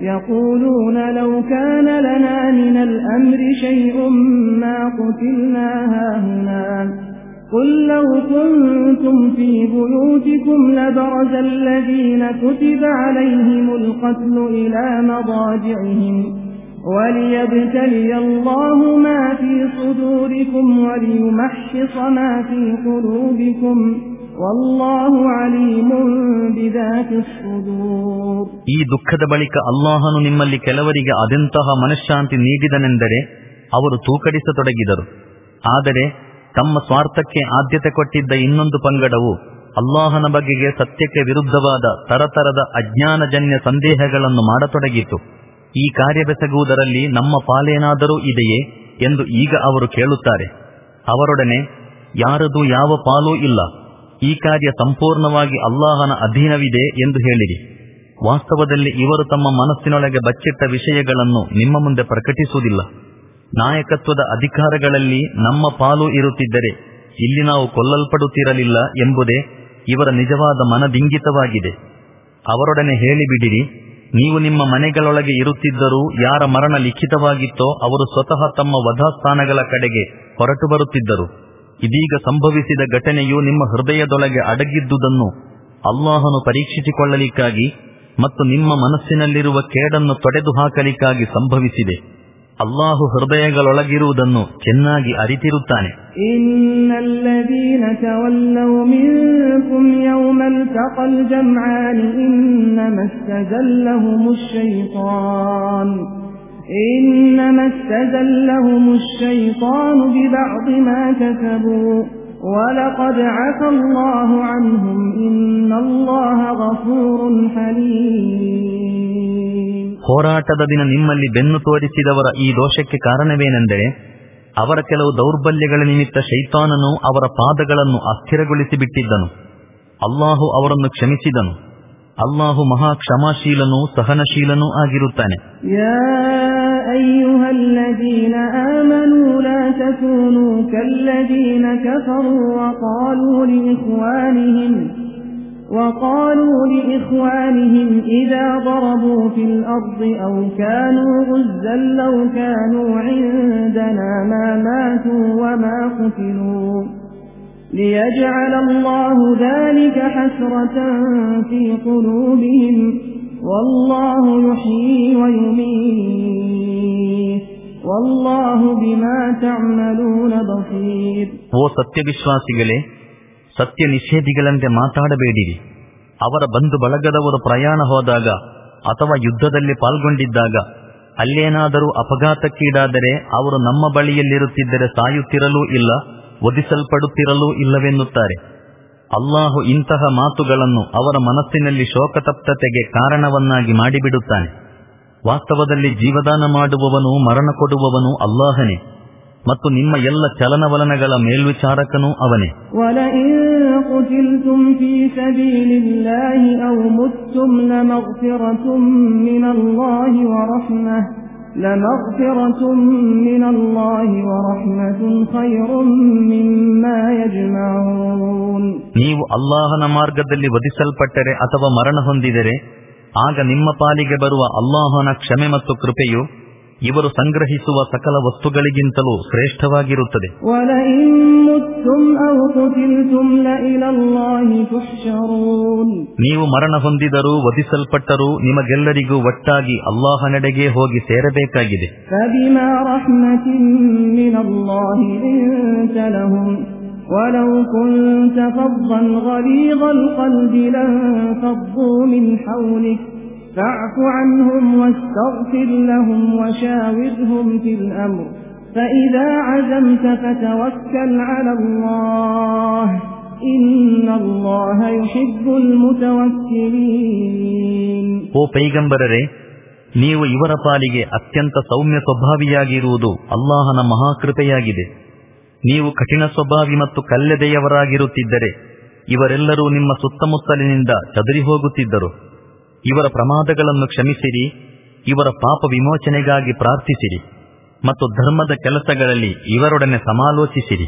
يقولون لو كان لنا من الأمر شيء ما قتلنا هاهنا. قل لو كنتم في بيوتكم لبرز الذين كتب عليهم القتل إلى مضاجعهم. وليبتلي الله ما في صدوركم وليمحص ما في قلوبكم. ಈ ದುಃಖದ ಬಳಿಕ ಅಲ್ಲಾಹನು ನಿಮ್ಮಲ್ಲಿ ಕೆಲವರಿಗೆ ಅದೆಂತಹ ಮನಃಶಾಂತಿ ನೀಡಿದನೆಂದರೆ ಅವರು ತೂಕಡಿಸತೊಡಗಿದರು. ಆದರೆ ತಮ್ಮ ಸ್ವಾರ್ಥಕ್ಕೆ ಆದ್ಯತೆ ಕೊಟ್ಟಿದ್ದ ಇನ್ನೊಂದು ಪಂಗಡವು ಅಲ್ಲಾಹನ ಬಗೆಗೆ ಸತ್ಯಕ್ಕೆ ವಿರುದ್ಧವಾದ ತರತರದ ಅಜ್ಞಾನಜನ್ಯ ಸಂದೇಹಗಳನ್ನು ಮಾಡತೊಡಗಿತು. ಈ ಕಾರ್ಯವೆಸಗುವುದರಲ್ಲಿ ನಮ್ಮ ಪಾಲೇನಾದರೂ ಇದೆಯೇ ಎಂದು ಈಗ ಅವರು ಕೇಳುತ್ತಾರೆ. ಅವರೊಡನೆ ಯಾರದು ಯಾವ ಪಾಲೂ ಇಲ್ಲ. ಈ ಕಾರ್ಯ ಸಂಪೂರ್ಣವಾಗಿ ಅಲ್ಲಾಹನ ಅಧೀನವಿದೆ ಎಂದು ಹೇಳಿರಿ. ವಾಸ್ತವದಲ್ಲಿ ಇವರು ತಮ್ಮ ಮನಸ್ಸಿನೊಳಗೆ ಬಚ್ಚಿಟ್ಟ ವಿಷಯಗಳನ್ನು ನಿಮ್ಮ ಮುಂದೆ ಪ್ರಕಟಿಸುವುದಿಲ್ಲ. ನಾಯಕತ್ವದ ಅಧಿಕಾರಗಳಲ್ಲಿ ನಮ್ಮ ಪಾಲು ಇರುತ್ತಿದ್ದರೆ ಇಲ್ಲಿ ನಾವು ಕೊಲ್ಲಲ್ಪಡುತ್ತಿರಲಿಲ್ಲ ಎಂಬುದೇ ಇವರ ನಿಜವಾದ ಮನದಿಂಗಿತವಾಗಿದೆ. ಅವರೊಡನೆ ಹೇಳಿಬಿಡಿರಿ, ನೀವು ನಿಮ್ಮ ಮನೆಗಳೊಳಗೆ ಇರುತ್ತಿದ್ದರೂ ಯಾರ ಮರಣ ಲಿಖಿತವಾಗಿತ್ತೋ ಅವರು ಸ್ವತಃ ತಮ್ಮ ವಧಾಸ್ಥಾನಗಳ ಕಡೆಗೆ ಹೊರಟು ಬರುತ್ತಿದ್ದರು. ಇದೀಗ ಸಂಭವಿಸಿದ ಘಟನೆಯು ನಿಮ್ಮ ಹೃದಯದೊಳಗೆ ಅಡಗಿದ್ದುದನ್ನು ಅಲ್ಲಾಹನು ಪರೀಕ್ಷಿಸಿಕೊಳ್ಳಲಿಕ್ಕಾಗಿ ಮತ್ತು ನಿಮ್ಮ ಮನಸ್ಸಿನಲ್ಲಿರುವ ಕೇಡನ್ನು ತೊಡೆದು ಹಾಕಲಿಕ್ಕಾಗಿ ಸಂಭವಿಸಿದೆ. ಅಲ್ಲಾಹು ಹೃದಯಗಳೊಳಗಿರುವುದನ್ನು ಚೆನ್ನಾಗಿ ಅರಿತಿರುತ್ತಾನೆ. الذين تولوا منكم يوم التقى الجمعان إنما استزلهم الشيطان إنما استزلهم الشيطان ببعض ما كسبوا ولقد عفى الله عنهم إن الله غفور حليم ಹೋರಾಟದ ದಿನ ನಿಮ್ಮಲ್ಲಿ ಬೆನ್ನು ತೋರಿಸಿದವರ ಈ ದೋಷಕ್ಕೆ ಕಾರಣವೇನೆಂದರೆ ಅವರ ಕೆಲವು ದೌರ್ಬಲ್ಯಗಳ ನಿಮಿತ್ತ ಶೈತಾನನು ಅವರ ಪಾದಗಳನ್ನು ಅಸ್ಥಿರಗೊಳಿಸಿ ಬಿಟ್ಟಿದ್ದನು ಅಲ್ಲಾಹು ಅವರನ್ನು ಕ್ಷಮಿಸಿದನು ಅಲ್ಲಾಹು ಮಹಾ ಕ್ಷಮಾಶೀಲನೂ ಸಹನಶೀಲನೂ ಆಗಿರುತ್ತಾನೆ يا أيها الذين آمنوا لا تكونوا كالذين كفروا وقالوا لإخوانهم وقالوا لإخوانهم إذا ضربوا في الأرض أو كانوا غزا لو كانوا عندنا ما ماتوا وما قتلوا ليجعل الله ذلك حسرة في قلوبهم والله يحيي ويميت والله بما تعملون بصير ಓ ಸತ್ಯವಿಶ್ವಾಸಿಗಳೇ ಸತ್ಯ ನಿಷೇಧಿಗಳಂತೆ ಮಾತಾಡಬೇಡಿರಿ ಅವರ ಬಂಧು ಬಳಗದವರು ಪ್ರಯಾಣ ಹೋದಾಗ ಅಥವಾ ಯುದ್ಧದಲ್ಲಿ ಪಾಲ್ಗೊಂಡಿದ್ದಾಗ ಅಲ್ಲೇನಾದರೂ ಅಪಘಾತಕ್ಕೀಡಾದರೆ ಅವರು ನಮ್ಮ ಬಳಿಯಲ್ಲಿರುತ್ತಿದ್ದರೆ ಸಾಯುತ್ತಿರಲೂ ಇಲ್ಲ ಒದಿಸಲ್ಪಡುತ್ತಿರಲು ಇಲ್ಲವೆನ್ನುತ್ತಾರೆ. ಅಲ್ಲಾಹು ಇಂತಹ ಮಾತುಗಳನ್ನು ಅವರ ಮನಸ್ಸಿನಲ್ಲಿ ಶೋಕತಪ್ತತೆಗೆ ಕಾರಣವನ್ನಾಗಿ ಮಾಡಿಬಿಡುತ್ತಾನೆ. ವಾಸ್ತವದಲ್ಲಿ ಜೀವದಾನ ಮಾಡುವವನು, ಮರಣ ಕೊಡುವವನು ಅಲ್ಲಾಹನೇ ಮತ್ತು ನಿಮ್ಮ ಎಲ್ಲ ಚಲನವಲನಗಳ ಮೇಲ್ವಿಚಾರಕನೂ ಅವನೇ. ಅವನೇ قتلتم في سبيل الله أو متم لمغفرة من الله ورحمة لمغفرة من الله ورحمة خير مما يجمعون ನೀವು ಅಲ್ಲಾಹನ ಮಾರ್ಗದಲ್ಲಿ ವಧಿಸಲ್ಪಟ್ಟರೆ ಅಥವಾ ಮರಣ ಹೊಂದಿದರೆ ಆಗ ನಿಮ್ಮ ಪಾಲಿಗೆ ಬರುವ ಅಲ್ಲಾಹನ ಕ್ಷಮೆ ಮತ್ತು ಕೃಪೆಯು ಇವರು ಸಂಗ್ರಹಿಸುವ ಸಕಲ ವಸ್ತುಗಳಿಗಿಂತಲೂ ಶ್ರೇಷ್ಠವಾಗಿರುತ್ತದೆ ولئن متم أو قتلتم لإلى الله تحشرون ನೀವು ಮರಣ ಹೊಂದಿದರೂ ವಧಿಸಲ್ಪಟ್ಟರೂ ನಿಮಗೆಲ್ಲರಿಗೂ ಒಟ್ಟಾಗಿ ಅಲ್ಲಾಹನೆಡೆಗೆ ಹೋಗಿ ಸೇರಬೇಕಾಗಿದೆ فبما رحمة من الله لنت لهم ولو كنت فظا غليظ القلب لانفضوا من حولك فاعف عنهم واستغفر لهم وشاورهم في الأمر فإذا عزمت فتوكل على الله إن الله يحب المتوكلين ಓ ಪೈಗಂಬರರೆ ನೀವು ಇವರ ಪಾಲಿಗೆ ಅತ್ಯಂತ ಸೌಮ್ಯ ಸ್ವಭಾವಿಯಾಗಿರುವುದು ಅಲ್ಲಾಹನ ಮಹಾಕೃಪೆಯಾಗಿದೆ ನೀವು ಕಠಿಣ ಸ್ವಭಾವಿ ಮತ್ತು ಕಲ್ಲೆದೆಯವರಾಗಿರುತ್ತಿದ್ದರೆ ಇವರೆಲ್ಲರೂ ನಿಮ್ಮ ಸುತ್ತಮುತ್ತಲಿನಿಂದ ಚದರಿ ಹೋಗುತ್ತಿದ್ದರು ಇವರ ಪ್ರಮಾದಗಳನ್ನು ಕ್ಷಮಿಸಿರಿ, ಇವರ ಪಾಪ ವಿಮೋಚನೆಗಾಗಿ ಪ್ರಾರ್ಥಿಸಿರಿ, ಮತ್ತು ಧರ್ಮದ ಕೆಲಸಗಳಲ್ಲಿ ಇವರೊಡನೆ ಸಮಾಲೋಚಿಸಿರಿ.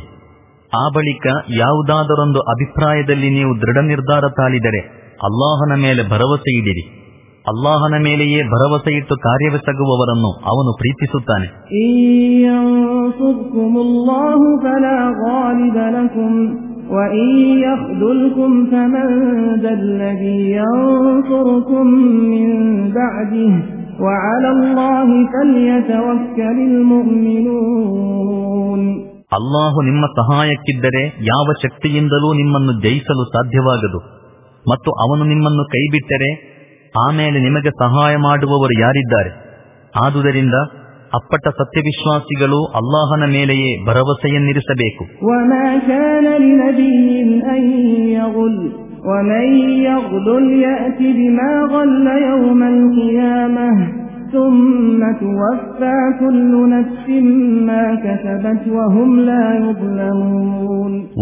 ಆ ಬಳಿಕ ಯಾವುದಾದರೊಂದು ಅಭಿಪ್ರಾಯದಲ್ಲಿ ನೀವು ದೃಢ ನಿರ್ಧಾರ ತಾಳಿದರೆ ಅಲ್ಲಾಹನ ಮೇಲೆ ಭರವಸೆ ಇಡಿರಿ. ಅಲ್ಲಾಹನ ಮೇಲೆಯೇ ಭರವಸೆ ಇಟ್ಟು ಕಾರ್ಯವೆಸಗುವವರನ್ನು ಅವನು ಪ್ರೀತಿಸುತ್ತಾನೆ. إن ينصركم الله فلا غالب لكم وإن يخذلكم فمن ذا الذي ينصركم من بعده وعلى الله فليتوكل المؤمنون ಅಲ್ಲಾಹು ನಿಮ್ಮ ಸಹಾಯಕ್ಕಿದ್ದರೆ ಯಾವ ಶಕ್ತಿಯಿಂದಲೂ ನಿಮ್ಮನ್ನು ಜಯಿಸಲು ಸಾಧ್ಯವಾಗದು ಮತ್ತು ಅವನು ನಿಮ್ಮನ್ನು ಕೈಬಿಟ್ಟರೆ ಆಮೇಲೆ ನಿಮಗೆ ಸಹಾಯ ಮಾಡುವವರು ಯಾರಿದ್ದಾರೆ ಆದುದರಿಂದ ಅಪ್ಪಟ ಸತ್ಯವಿಶ್ವಾಸಿಗಳು ಅಲ್ಲಾಹನ ಮೇಲೆಯೇ ಭರವಸೆಯನ್ನಿರಿಸಬೇಕು.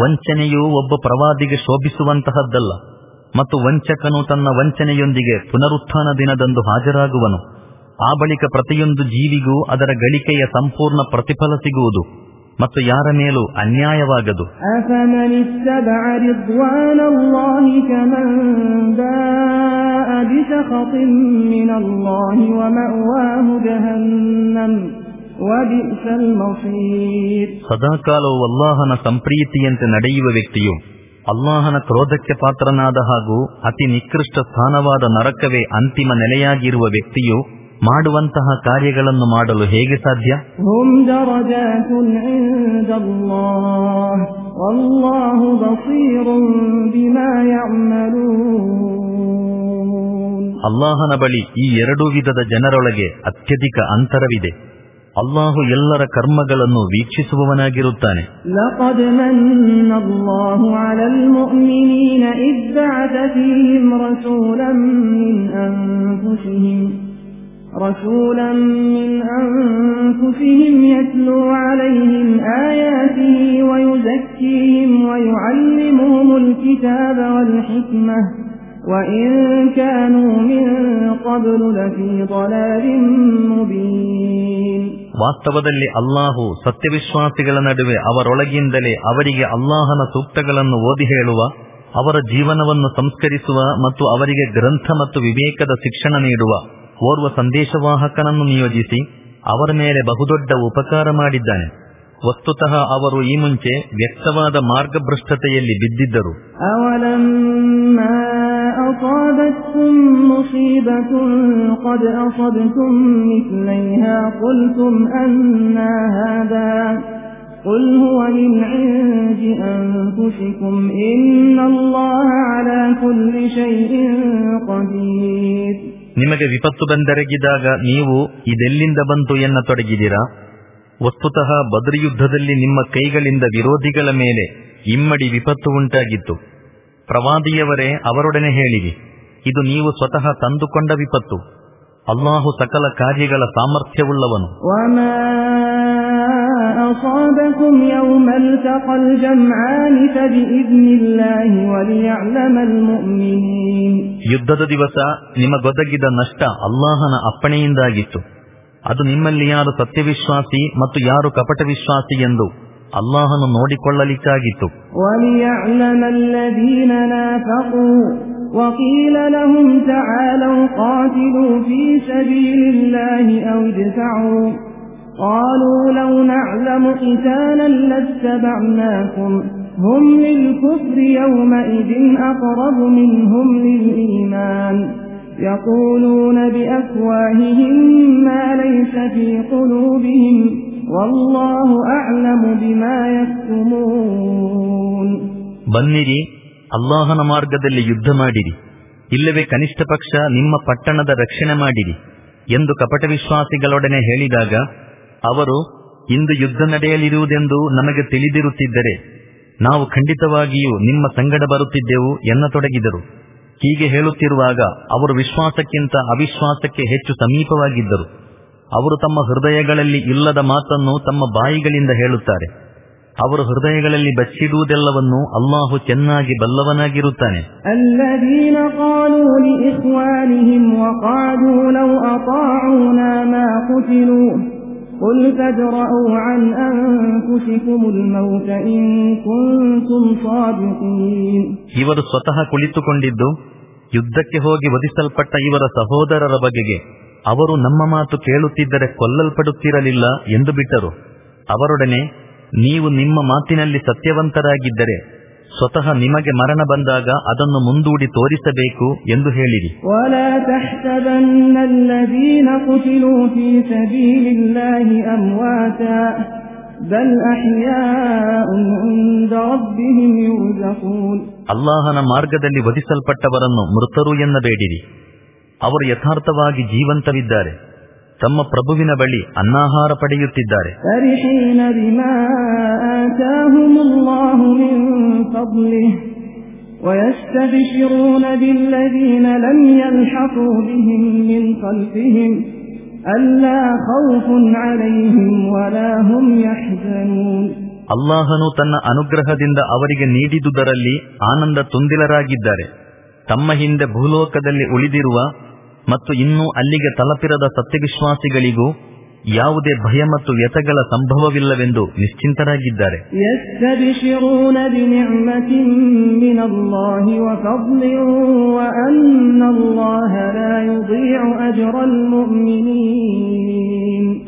ವಂಚನೆಯು ಒಬ್ಬ ಪ್ರವಾದಿಗೆ ಶೋಭಿಸುವಂತಹದ್ದಲ್ಲ ಮತ್ತು ವಂಚಕನು ತನ್ನ ವಂಚನೆಯೊಂದಿಗೆ ಪುನರುತ್ಥಾನ ದಿನದಂದು ಹಾಜರಾಗುವನು. ಆ ಬಳಿಕ ಪ್ರತಿಯೊಂದು ಜೀವಿಗೂ ಅದರ ಗಳಿಕೆಯ ಸಂಪೂರ್ಣ ಪ್ರತಿಫಲ ಸಿಗುವುದು ಮತ್ತು ಯಾರ ಮೇಲೂ ಅನ್ಯಾಯವಾಗದು. ಸದಾಕಾಲವು ಅಲ್ಲಾಹನ ಸಂಪ್ರೀತಿಯಂತೆ ನಡೆಯುವ ವ್ಯಕ್ತಿಯು ಅಲ್ಲಾಹನ ಕ್ರೋಧಕ್ಕೆ ಪಾತ್ರನಾದ ಹಾಗೂ ಅತಿ ನಿಕೃಷ್ಟ ಸ್ಥಾನವಾದ ನರಕವೇ ಅಂತಿಮ ನೆಲೆಯಾಗಿರುವ ವ್ಯಕ್ತಿಯು ಮಾಡುವಂತಹ ಕಾರ್ಯಗಳನ್ನು ಮಾಡಲು ಹೇಗೆ ಸಾಧ್ಯ? ಅಲ್ಲಾಹನ ಬಳಿ ಈ ಎರಡು ವಿಧದ ಜನರೊಳಗೆ ಅತ್ಯಧಿಕ ಅಂತರವಿದೆ. ಅಲ್ಲಾಹು ಎಲ್ಲರ ಕರ್ಮಗಳನ್ನು ವೀಕ್ಷಿಸುವವನಾಗಿರುತ್ತಾನೆ. ಲಪದ رسولا من أنفسهم يتلو عليهم آياته ويزكيهم ويعلمهم الكتاب والحكمة وإن كانوا من قبل لفي ضلال مبين ವಾಸ್ತವದಲ್ಲಿ ಅಲ್ಲಾಹು ಸತ್ಯವಿಶ್ವಾಸಿಗಳ ನಡುವೆ ಅವರೊಳಗಿಂದಲೇ ಅವರಿಗೆ ಅಲ್ಲಾಹನ ಸೂಕ್ತಗಳನ್ನು ಓದಿ ಹೇಳುವ ಅವರ ಜೀವನವನ್ನು ಸಂಸ್ಕರಿಸುವ ಮತ್ತು ಅವರಿಗೆ ಗ್ರಂಥ ಮತ್ತು ವಿವೇಕದ ಶಿಕ್ಷಣ ನೀಡುವ ಓರ್ವ ಸಂದೇಶವಾಹಕನನ್ನು ನಿಯೋಜಿಸಿ ಅವರ ಮೇಲೆ ಬಹುದೊಡ್ಡ ಉಪಕಾರ ಮಾಡಿದ್ದಾನೆ ವಸ್ತುತಃ ಅವರು ಈ ಮುಂಚೆ ವ್ಯಕ್ತವಾದ ಮಾರ್ಗಭ್ರಷ್ಟತೆಯಲ್ಲಿ ಬಿದ್ದಿದ್ದರು أولما أصابتكم مصيبة قد أصبتم مثليها قلتم أنا هذا قل هو من عند أنفسكم إن الله على كل شيء قدير ನಿಮಗೆ ವಿಪತ್ತು ಬಂದೆರಗಿದಾಗ ನೀವು ಇದೆಲ್ಲಿಂದ ಬಂತು ಎನ್ನತೊಡಗಿದಿರಾ? ವಸ್ತುತಃ ಬದ್ರಿ ಯುದ್ಧದಲ್ಲಿ ನಿಮ್ಮ ಕೈಗಳಿಂದ ವಿರೋಧಿಗಳ ಮೇಲೆ ಇಮ್ಮಡಿ ವಿಪತ್ತು ಉಂಟಾಗಿತ್ತು. ಪ್ರವಾದಿಯವರೇ, ಅವರೊಡನೆ ಹೇಳಿರಿ. ಇದು ನೀವು ಸ್ವತಃ ತಂದುಕೊಂಡ ವಿಪತ್ತು. ಅಲ್ಲಾಹು ಸಕಲ ಕಾರ್ಯಗಳ ಸಾಮರ್ಥ್ಯವುಳ್ಳವನು. ಯುದ್ಧದ ದಿವಸ ನಿಮ್ಮ ನಿಮಗೊದಗಿದ ನಷ್ಟ ಅಲ್ಲಾಹನ ಅಪ್ಪಣೆಯಿಂದಾಗಿತ್ತು. ಅದು ನಿಮ್ಮಲ್ಲಿ ಯಾರು ಸತ್ಯವಿಶ್ವಾಸಿ ಮತ್ತು ಯಾರು ಕಪಟ ವಿಶ್ವಾಸಿ ಎಂದು. ಅಲ್ಲಾಹನು ನೋಡಿಕೊಳ್ಳಲಿಕ್ಕಾಗಿತ್ತು وليعلم الذين نافقوا وقيل لهم تعالوا قاتلوا في سبيل الله أو ادفعوا قالوا لو نعلم قتالا لاتبعناكم هم للكفر يومئذ أقرب منهم للإيمان يقولون بأفواههم ما ليس في قلوبهم ಬನ್ನಿರಿ, ಅಲ್ಲಾಹನ ಮಾರ್ಗದಲ್ಲಿ ಯುದ್ಧ ಮಾಡಿರಿ. ಇಲ್ಲವೇ ಕನಿಷ್ಠ ಪಕ್ಷ ನಿಮ್ಮ ಪಟ್ಟಣದ ರಕ್ಷಣೆ ಮಾಡಿರಿ. ಎಂದು ಕಪಟ ವಿಶ್ವಾಸಿಗಳೊಡನೆ ಹೇಳಿದಾಗ, ಅವರು, ಇಂದು ಯುದ್ಧ ನಡೆಯಲಿರುವುದೆಂದು ನಮಗೆ ತಿಳಿದಿರುತ್ತಿದ್ದರೆ, ನಾವು ಖಂಡಿತವಾಗಿಯೂ ನಿಮ್ಮ ಸಂಗಡ ಬರುತ್ತಿದ್ದೆವು ಎನ್ನತೊಡಗಿದರು. ಹೀಗೆ ಹೇಳುತ್ತಿರುವಾಗ ಅವರು ವಿಶ್ವಾಸಕ್ಕಿಂತ ಅವಿಶ್ವಾಸಕ್ಕೆ ಹೆಚ್ಚು ಸಮೀಪವಾಗಿದ್ದರು. ಅವರು ತಮ್ಮ ಹೃದಯಗಳಲ್ಲಿ ಇಲ್ಲದ ಮಾತನ್ನು ತಮ್ಮ ಬಾಯಿಗಳಿಂದ ಹೇಳುತ್ತಾರೆ. ಅವರು ಹೃದಯಗಳಲ್ಲಿ ಬಚ್ಚಿಡುವುದೆಲ್ಲವನ್ನು ಅಲ್ಲಾಹು ಚೆನ್ನಾಗಿ ಬಲ್ಲವನಾಗಿರುತ್ತಾನೆ. ಇವರು ಸ್ವತಃ ಕುಳಿತುಕೊಂಡಿದ್ದು ಯುದ್ಧಕ್ಕೆ ಹೋಗಿ ವಧಿಸಲ್ಪಟ್ಟ ಇವರ ಸಹೋದರರ ಬಗೆಗೆ. ಅವರು ನಮ್ಮ ಮಾತು ಕೇಳುತ್ತಿದ್ದರೆ ಕೊಲ್ಲಲ್ಪಡುತ್ತಿರಲಿಲ್ಲ ಎಂದು ಬಿಟ್ಟರು. ಅವರೊಡನೆ ನೀವು ನಿಮ್ಮ ಮಾತಿನಲ್ಲಿ ಸತ್ಯವಂತರಾಗಿದ್ದರೆ ಸ್ವತಃ ನಿಮಗೆ ಮರಣ ಬಂದಾಗ ಅದನ್ನು ಮುಂದೂಡಿ ತೋರಿಸಬೇಕು ಎಂದು ಹೇಳಿರಿ. ಅಲ್ಲಾಹನ ಮಾರ್ಗದಲ್ಲಿ ವಧಿಸಲ್ಪಟ್ಟವರನ್ನು ಮೃತರು ಎನ್ನಬೇಡಿರಿ. ಅವರು ಯಥಾರ್ಥವಾಗಿ ಜೀವಂತವಿದ್ದಾರೆ ತಮ್ಮ ಪ್ರಭುವಿನ ಬಳಿ ಅನ್ನಾಹಾರ ಪಡೆಯುತ್ತಿದ್ದಾರೆ فرحين بما آتاهم الله من فضله ويستبشرون بالذين لم يلحقوا بهم من خلفهم ألا خوف عليهم ولا هم يحزنون ಅಲ್ಲಾಹನು ತನ್ನ ಅನುಗ್ರಹದಿಂದ ಅವರಿಗೆ ನೀಡಿದುದರಲ್ಲಿ ಆನಂದ ತುಂದಿಲರಾಗಿದ್ದಾರೆ ತಮ್ಮ ಹಿಂದೆ ಭೂಲೋಕದಲ್ಲಿ ಉಳಿದಿರುವ ಮತ್ತು ಇನ್ನು ಅಲ್ಲಿಗೆ ತಲಪಿರದ ಸತ್ಯವಿಶ್ವಾಸಿಗಳಿಗೂ ಯಾವುದೇ ಭಯ ಮತ್ತು ವ್ಯಥಗಳ ಸಂಭವವಿಲ್ಲವೆಂದು ನಿಶ್ಚಿಂತರಾಗಿದ್ದಾರೆ.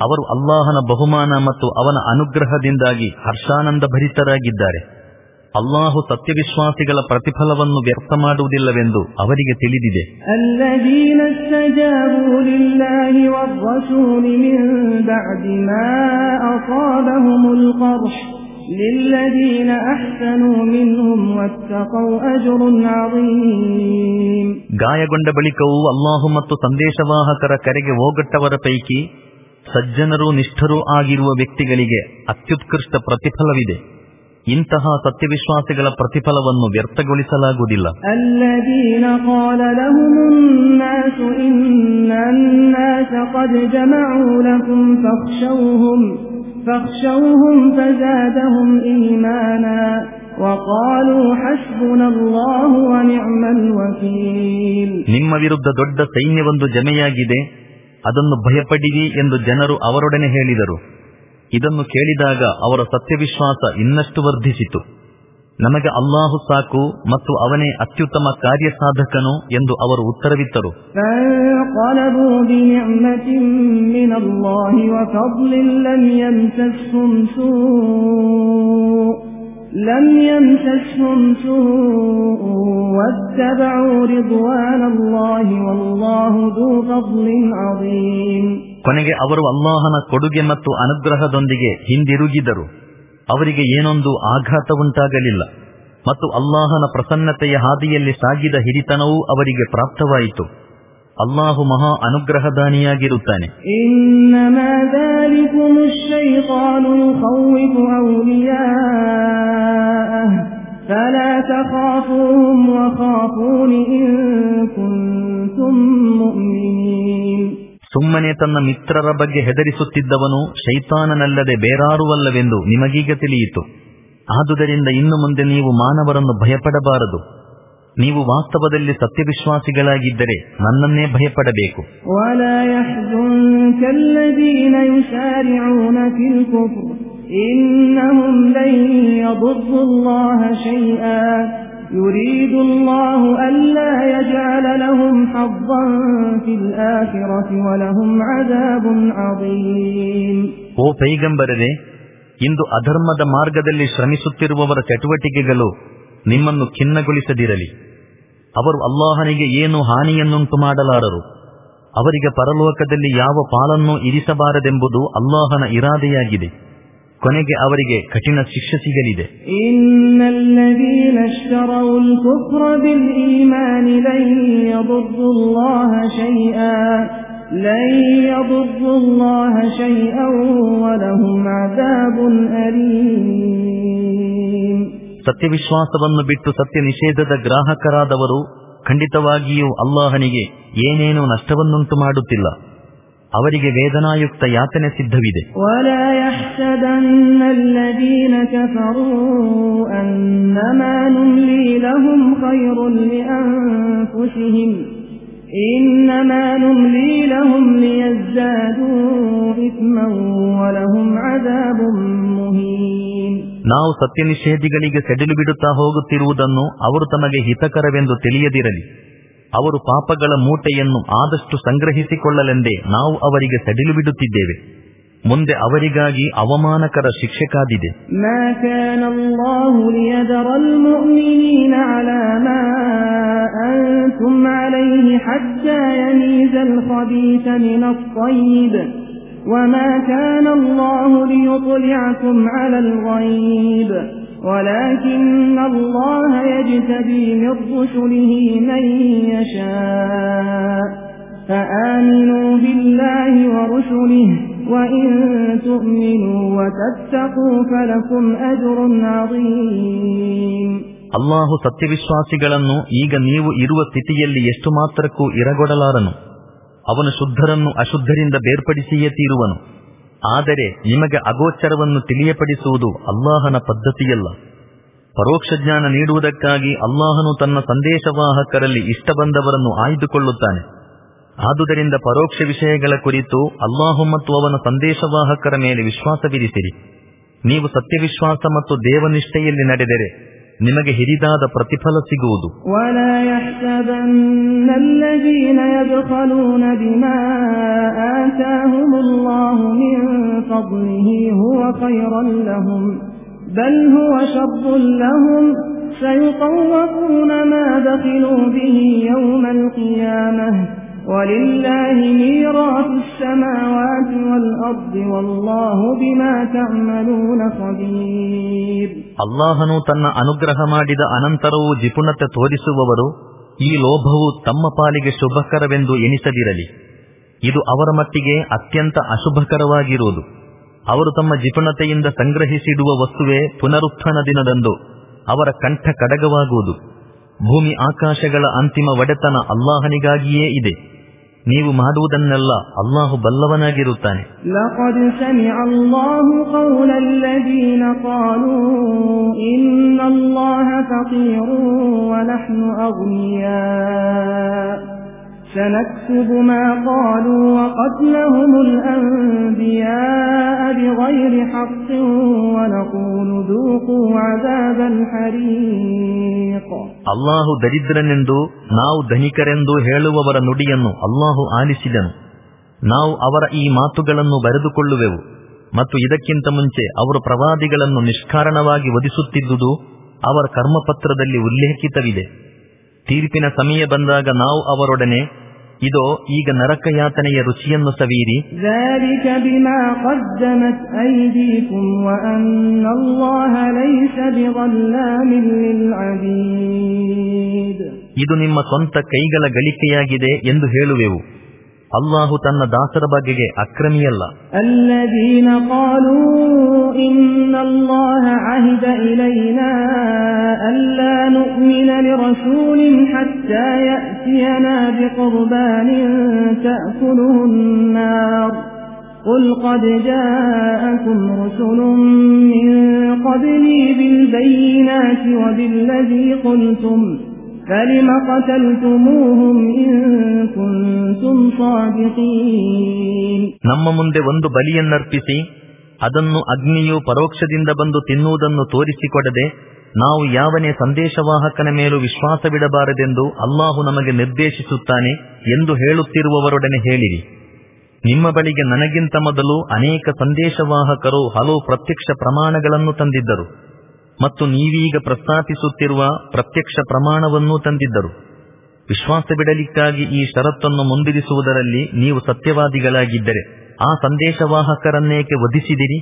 ಅವರು ಅಲ್ಲಾಹನ ಬಹುಮಾನ ಮತ್ತು ಅವನ ಅನುಗ್ರಹದಿಂದಾಗಿ ಹರ್ಷಾನಂದ ಭರಿತರಾಗಿದ್ದಾರೆ. ಅಲ್ಲಾಹು ಸತ್ಯವಿಶ್ವಾಸಿಗಳ ಪ್ರತಿಫಲವನ್ನು ವ್ಯರ್ಥ ಮಾಡುವುದಿಲ್ಲವೆಂದು ಅವರಿಗೆ ತಿಳಿದಿದೆ. ಗಾಯಗೊಂಡ ಬಳಿಕವೂ ಅಲ್ಲಾಹು ಮತ್ತು ಸಂದೇಶವಾಹಕರ ಕರೆಗೆ ಹೋಗಟ್ಟವರ ಪೈಕಿ ಸಜ್ಜನರು ನಿಷ್ಠರೂ ಆಗಿರುವ ವ್ಯಕ್ತಿಗಳಿಗೆ ಅತ್ಯುತ್ಕೃಷ್ಟ ಪ್ರತಿಫಲವಿದೆ. ಇಂತಹ ಸತ್ಯವಿಶ್ವಾಸಿಗಳ ಪ್ರತಿಫಲವನ್ನು ವ್ಯರ್ಥಗೊಳಿಸಲಾಗುವುದಿಲ್ಲ. ನಿಮ್ಮ ವಿರುದ್ಧ ದೊಡ್ಡ ಸೈನ್ಯವೊಂದು ಜಮೆಯಾಗಿದೆ ಅದನ್ನು ಭಯಪಡಿರಿ ಎಂದು ಜನರು ಅವರೊಡನೆ ಹೇಳಿದರು. ಇದನ್ನು ಕೇಳಿದಾಗ ಅವರ ಸತ್ಯವಿಶ್ವಾಸ ಇನ್ನಷ್ಟು ವರ್ಧಿಸಿತು. ನಮಗೆ ಅಲ್ಲಾಹು ಸಾಕು ಮತ್ತು ಅವನೇ ಅತ್ಯುತ್ತಮ ಕಾರ್ಯಸಾಧಕನು ಎಂದು ಅವರು ಉತ್ತರವಿತ್ತರು. ಕೊನೆಗೆ ಅವರು ಅಲ್ಲಾಹನ ಕೊಡುಗೆ ಮತ್ತು ಅನುಗ್ರಹದೊಂದಿಗೆ ಹಿಂದಿರುಗಿದರು. ಅವರಿಗೆ ಏನೊಂದು ಆಘಾತ ಉಂಟಾಗಲಿಲ್ಲ ಮತ್ತು ಅಲ್ಲಾಹನ ಪ್ರಸನ್ನತೆಯ ಹಾದಿಯಲ್ಲಿ ಸಾಗಿದ ಹಿರಿತನವೂ ಅವರಿಗೆ ಪ್ರಾಪ್ತವಾಯಿತು. ಅಲ್ಲಾಹು ಮಹಾ ಅನುಗ್ರಹದಾನಿಯಾಗಿರುತ್ತಾನೆ. ಫಲ ಸುಮ್ಮನೆ ತನ್ನ ಮಿತ್ರರ ಬಗ್ಗೆ ಹೆದರಿಸುತ್ತಿದ್ದವನು ಶೈತಾನನಲ್ಲದೆ ಬೇರಾರುವಲ್ಲವೆಂದು ನಿಮಗೀಗ ತಿಳಿಯಿತು ಆದುದರಿಂದ ಇನ್ನು ಮುಂದೆ ನೀವು ಮಾನವರನ್ನು ಭಯಪಡಬಾರದು ನೀವು ವಾಸ್ತವದಲ್ಲಿ ಸತ್ಯವಿಶ್ವಾಸಿಗಳಾಗಿದ್ದರೆ ನನ್ನನ್ನೇ ಭಯಪಡಬೇಕು ولا يحزنك الذين يسارعون في الكفر إنهم لن يضروا الله شيئا يريد الله ألا يجعل لهم حظا في الآخرة ولهم عذاب عظيم ಓ ಪೈಗಂಬರರೆ ಇಂದು ಅಧರ್ಮದ ಮಾರ್ಗದಲ್ಲಿ ಶ್ರಮಿಸುತ್ತಿರುವವರ ಚಟುವಟಿಕೆಗಳು ನಿಮ್ಮನ್ನು ಖಿನ್ನಗೊಳಿಸದಿರಲಿ ಅವರು ಅಲ್ಲಾಹನಿಗೆ ಏನು ಹಾನಿಯನ್ನುಂಟು ಮಾಡಲಾರರು ಅವರಿಗೆ ಪರಲೋಕದಲ್ಲಿ ಯಾವ ಪಾಲನ್ನೂ ಇರಿಸಬಾರದೆಂಬುದು ಅಲ್ಲಾಹನ ಇರಾದೆಯಾಗಿದೆ ಕೊನೆಗೆ ಅವರಿಗೆ ಕಠಿಣ ಶಿಕ್ಷೆ ಸಿಗಲಿದೆ. ಸತ್ಯವಿಶ್ವಾಸವನ್ನು ಬಿಟ್ಟು ಸತ್ಯ ನಿಷೇಧದ ಗ್ರಾಹಕರಾದವರು ಖಂಡಿತವಾಗಿಯೂ ಅಲ್ಲಾಹನಿಗೆ ಏನೇನೂ ನಷ್ಟವನ್ನುಂಟು ಮಾಡುತ್ತಿಲ್ಲ. ಅವರಿಗೆ ವೇದನಾಯುಕ್ತ ಯಾತನೆ ಸಿದ್ಧವಿದೆ. ನಾವು ಸತ್ಯ ನಿಷೇಧಿಗಳಿಗೆ ಸೆಡಿಲು ಬಿಡುತ್ತಾ ಹೋಗುತ್ತಿರುವುದನ್ನು ಅವರು ತಮಗೆ ಹಿತಕರವೆಂದು ತಿಳಿಯದಿರಲಿ. ಅವರು ಪಾಪಗಳ ಮೂಟೆಯನ್ನು ಆದಷ್ಟು ಸಂಗ್ರಹಿಸಿಕೊಳ್ಳಲೆಂದೇ ನಾವು ಅವರಿಗೆ ಸಡಿಲು ಬಿಡುತ್ತಿದ್ದೇವೆ ಮುಂದೆ ಅವರಿಗಾಗಿ ಅವಮಾನಕರ ಶಿಕ್ಷೆ ಕಾದಿದೆ ما كان الله ليذر المؤمنين على ما أنتم عليه حتى يميز الخبيث من الطيب وما كان الله ليطلعكم على الغيب ولكن الله يجتبي من رسله من يشاء فآمنوا بالله ورسله وإن تؤمنوا وتتقوا فلكم أجر عظيم ಅಲ್ಲಾಹು ಸತ್ಯವಿಶ್ವಾಸಿಗಳನ್ನು ಈಗ ನೀವು ಇರುವ ಸ್ಥಿತಿಯಲ್ಲಿ ಎಷ್ಟು ಮಾತ್ರಕ್ಕೂ ಇರಗೊಡಲಾರನು ಅವನು ಶುದ್ಧರನ್ನು ಅಶುದ್ಧರಿಂದ ಬೇರ್ಪಡಿಸಿಯೇ ತೀರುವನು ಆದರೆ ನಿಮಗೆ ಅಗೋಚರವನ್ನು ತಿಳಿಯಪಡಿಸುವುದು ಅಲ್ಲಾಹನ ಪದ್ಧತಿಯಲ್ಲ. ಪರೋಕ್ಷ ಜ್ಞಾನ ನೀಡುವುದಕ್ಕಾಗಿ ಅಲ್ಲಾಹನು ತನ್ನ ಸಂದೇಶವಾಹಕರಲ್ಲಿ ಇಷ್ಟ ಬಂದವರನ್ನು ಆಯ್ದುಕೊಳ್ಳುತ್ತಾನೆ. ಆದುದರಿಂದ ಪರೋಕ್ಷ ವಿಷಯಗಳ ಕುರಿತು ಅಲ್ಲಾಹು ಮತ್ತು ಅವನ ಸಂದೇಶವಾಹಕರ ಮೇಲೆ ವಿಶ್ವಾಸವಿರಿಸಿರಿ. ನೀವು ಸತ್ಯವಿಶ್ವಾಸ ಮತ್ತು ದೇವನಿಷ್ಠೆಯಲ್ಲಿ ನಡೆದರೆ ನಿಮಗೆ ಹಿರಿದಾದ ಪ್ರತಿಫಲ ಸಿಗುವುದು ಸಯುಕೌವಕೂನ ಮಾ ಬಖಿಲು ಬಿಹಿ ಯೌಮಲ್ ಕಿಯಾಮಹ الله من فضله هو خيرا لهم بل هو شر لهم سيطوقون ما بخلوا به يوم القيامة ولله ميراث السماوات والأرض والله بما تعملون خبير ಅಲ್ಲಾಹನು ತನ್ನ ಅನುಗ್ರಹ ಮಾಡಿದ ಅನಂತರವೂ ಜಿಪುಣತೆ ತೋರಿಸುವವರು ಈ ಲೋಭವು ತಮ್ಮ ಪಾಲಿಗೆ ಶುಭಕರವೆಂದು ಎನಿಸದಿರಲಿ ಇದು ಅವರ ಮಟ್ಟಿಗೆ ಅತ್ಯಂತ ಅಶುಭಕರವಾಗಿರುವುದು ಅವರು ತಮ್ಮ ಜಿಪುಣತೆಯಿಂದ ಸಂಗ್ರಹಿಸಿಡುವ ವಸ್ತುವೇ ಪುನರುತ್ಥಾನ ದಿನದಂದು ಅವರ ಕಂಠ ಕಡಗವಾಗುವುದು ಭೂಮಿ ಆಕಾಶಗಳ ಅಂತಿಮ ಒಡೆತನ ಅಲ್ಲಾಹನಿಗಾಗಿಯೇ ಇದೆ ನೀವು ಮಾಡುವುದನ್ನೆಲ್ಲ ಅಲ್ಲಾಹು ಬಲ್ಲವನಾಗಿರುತ್ತಾನೆ لقد سمع الله قول الذين قالوا إن الله فقير ونحن أغنياء سنكتب ما قالوا وقتلهم الأنبياء بغير حق ونقول ذوقوا عذاب الحريق ಅಲ್ಲಾಹು ದರಿದ್ರನೆಂದು ನಾವು ಧನಿಕರೆಂದು ಹೇಳುವವರ ನುಡಿಯನ್ನು ಅಲ್ಲಾಹು ಆಲಿಸಿದನು ನಾವು ಅವರ ಈ ಮಾತುಗಳನ್ನು ಬರೆದುಕೊಳ್ಳುವೆವು ಮತ್ತು ಇದಕ್ಕಿಂತ ಮುಂಚೆ ಅವರು ಪ್ರವಾದಿಗಳನ್ನು ನಿಷ್ಕಾರಣವಾಗಿ ವಧಿಸುತ್ತಿದ್ದುದು ಅವರ ಕರ್ಮಪತ್ರದಲ್ಲಿ ಉಲ್ಲೇಖಿತವಿದೆ ತೀರ್ಪಿನ ಸಮಯ ಬಂದಾಗ ನಾವು ಅವರೊಡನೆ ಇದೋ ಈಗ ನರಕ ಯಾತನೆಯ ರುಚಿಯನ್ನು ಸವೀರಿ ಇದು ನಿಮ್ಮ ಸ್ವಂತ ಕೈಗಳ ಗಳಿಕೆಯಾಗಿದೆ ಎಂದು ಹೇಳುವೆವು. ಅಲ್ಲಾಹು ತನ್ನ ದಾಸರ ಬಗೆಗೆ ಅಕ್ರಮಿಯಲ್ಲ الذين قالوا إن الله عهد إلينا ألا نؤمن لرسول حتى يأتينا بقربان تأكله النار قل قد جاءكم رسل من قبلي بالبينات وبالذي قلتم فلم قتلتموهم إن كنتم صادقين ನಮ್ಮ ಮುಂದೆ ಒಂದು ಬಲಿಯನ್ನರ್ಪಿಸಿ ಅದನ್ನು ಅಗ್ನಿಯು ಪರೋಕ್ಷದಿಂದ ಬಂದು ತಿನ್ನುವುದನ್ನು ತೋರಿಸಿಕೊಡದೆ ನಾವು ಯಾವನೇ ಸಂದೇಶವಾಹಕನ ಮೇಲೂ ವಿಶ್ವಾಸವಿಡಬಾರದೆಂದು ಅಲ್ಲಾಹು ನಮಗೆ ನಿರ್ದೇಶಿಸುತ್ತಾನೆ ಎಂದು ಹೇಳುತ್ತಿರುವವರೊಡನೆ ಹೇಳಿರಿ ನಿಮ್ಮ ಬಳಿಗೆ ನನಗಿಂತ ಮೊದಲು ಅನೇಕ ಸಂದೇಶವಾಹಕರು ಹಲವು ಪ್ರತ್ಯಕ್ಷ ಪ್ರಮಾಣಗಳನ್ನು ತಂದಿದ್ದರು ಮತ್ತು ನೀವೀಗ ಪ್ರಸ್ತಾಪಿಸುತ್ತಿರುವ ಪ್ರತ್ಯಕ್ಷ ಪ್ರಮಾಣವನ್ನೂ ತಂದಿದ್ದರು. ವಿಶ್ವಾಸ ಬಿಡಲಿಕ್ಕಾಗಿ ಈ ಷರತ್ತನ್ನು ಮುಂದಿರಿಸುವುದರಲ್ಲಿ ನೀವು ಸತ್ಯವಾದಿಗಳಾಗಿದ್ದರೆ ಆ ಸಂದೇಶವಾಹಕರನ್ನೇಕೆ ವಧಿಸಿದಿರಿ?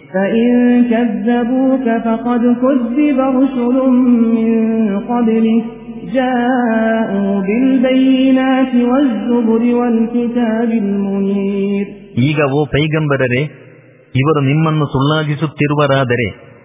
ಈಗ ಓ ಪೈಗಂಬರರೆ ಇವರು ನಿಮ್ಮನ್ನು ಸುಳ್ಳಾಗಿಸುತ್ತಿರುವರಾದರೆ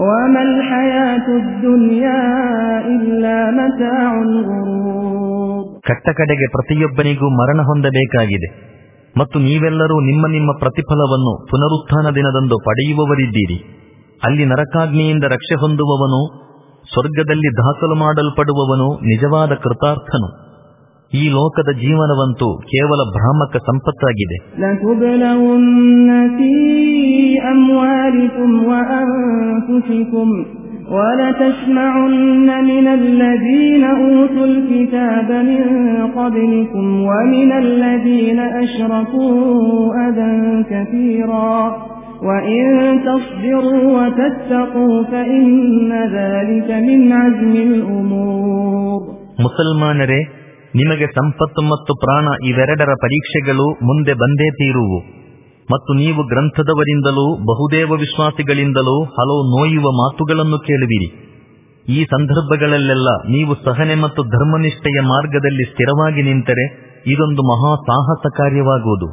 وما الحياة الدنيا إلا متاع الغرور ಕಟ್ಟ ಕಡೆಗೆ ಪ್ರತಿಯೊಬ್ಬನಿಗೂ ಮರಣ ಹೊಂದಬೇಕಾಗಿದೆ ಮತ್ತು ನೀವೆಲ್ಲರೂ ನಿಮ್ಮ ನಿಮ್ಮ ಪ್ರತಿಫಲವನ್ನು ಪುನರುತ್ಥಾನ ದಿನದಂದು ಪಡೆಯುವವರಿದ್ದೀರಿ ಅಲ್ಲಿ ನರಕಾಗ್ನಿಯಿಂದ ರಕ್ಷೆ ಹೊಂದುವವನು ಸ್ವರ್ಗದಲ್ಲಿ ದಾಖಲು ಮಾಡಲ್ಪಡುವವನು ನಿಜವಾದ ಕೃತಾರ್ಥನು ಈ ಲೋಕದ ಜೀವನವಂತೂ ಕೇವಲ ಭ್ರಾಮಕ ಸಂಪತ್ತಾಗಿದೆ ولتسمعن من الذين أوتوا الكتاب من قبلكم ومن الذين أشركوا أذى كثيرا وإن تصبروا وتتقوا فإن ذلك من عزم الأمور ಮುಸಲ್ಮಾನರೇ ನಿಮಗೆ ಸಂಪತ್ತು ಮತ್ತು ಪ್ರಾಣ ಇವೆರಡರ ಪರೀಕ್ಷೆಗಳು ಮುಂದೆ ಬಂದೇ ತೀರುವು. ಮತ್ತು ನೀವು ಗ್ರಂಥದವರಿಂದಲೂ ಬಹುದೇವ ವಿಶ್ವಾಸಿಗಳಿಂದಲೂ ಹಲವು ನೋಯುವ ಮಾತುಗಳನ್ನು ಕೇಳುವಿರಿ. ಈ ಸಂದರ್ಭಗಳಲ್ಲೆಲ್ಲ ನೀವು ಸಹನೆ ಮತ್ತು ಧರ್ಮನಿಷ್ಠೆಯ ಮಾರ್ಗದಲ್ಲಿ ಸ್ಥಿರವಾಗಿ ನಿಂತರೆ ಇದೊಂದು ಮಹಾ ಸಾಹಸ ಕಾರ್ಯವಾಗುವುದು.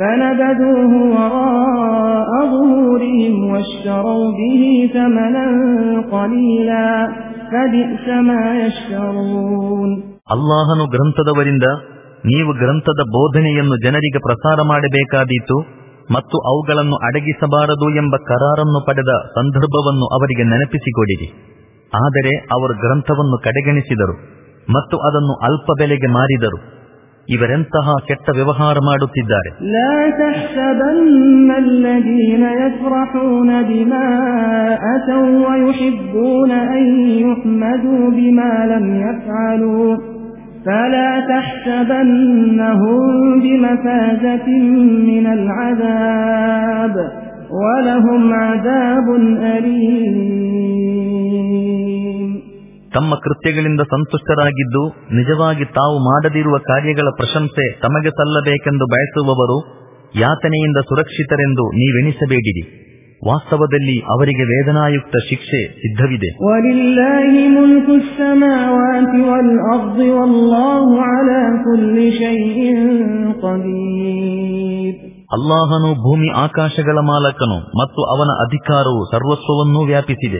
فنبذوه وراء ظهورهم واشتروا به ثمنا قليلا فبئس ما يشترون ಅಲ್ಲಾಹನು ಗ್ರಂಥದವರಿಂದ ನೀವು ಗ್ರಂಥದ ಬೋಧನೆಯನ್ನು ಜನರಿಗೆ ಪ್ರಸಾರ ಮಾಡಬೇಕಾದೀತು ಮತ್ತು ಅವುಗಳನ್ನು ಅಡಗಿಸಬಾರದು ಎಂಬ ಕರಾರನ್ನು ಪಡೆದ ಸಂದರ್ಭವನ್ನು ಅವರಿಗೆ ನೆನಪಿಸಿಕೊಡಿರಿ ಆದರೆ ಅವರು ಗ್ರಂಥವನ್ನು ಕಡೆಗಣಿಸಿದರು ಮತ್ತು ಅದನ್ನು ಅಲ್ಪ ಬೆಲೆಗೆ ಮಾರಿದರು ಇವರೆಂತಹ ಕೆಟ್ಟ ವ್ಯವಹಾರ ಮಾಡುತ್ತಿದ್ದಾರೆ فلا تحسبنهم بمفازة من العذاب ولهم عذاب أليم ತಮ್ಮ ಕೃತ್ಯಗಳಿಂದ ಸಂತುಷ್ಟರಾಗಿದ್ದು, ನಿಜವಾಗಿ ತಾವು ಮಾಡದಿರುವ ಕಾರ್ಯಗಳ ಪ್ರಶಂಸೆ ತಮಗೆ ಸಲ್ಲಬೇಕೆಂದು ಬಯಸುವವರು, ಯಾತನೆಯಿಂದ ಸುರಕ್ಷಿತರೆಂದು ನೀವೆಣಿಸಬೇಡಿರಿ ವಾಸ್ತವದಲ್ಲಿ ಅವರಿಗೆ ವೇದನಾಯುಕ್ತ ಶಿಕ್ಷೆ ಸಿದ್ಧವಿದೆ. ಅಲ್ಲಾಹನು ಭೂಮಿ ಆಕಾಶಗಳ ಮಾಲಕನು ಮತ್ತು ಅವನ ಅಧಿಕಾರವು ಸರ್ವಸ್ವವನ್ನೂ ವ್ಯಾಪಿಸಿದೆ.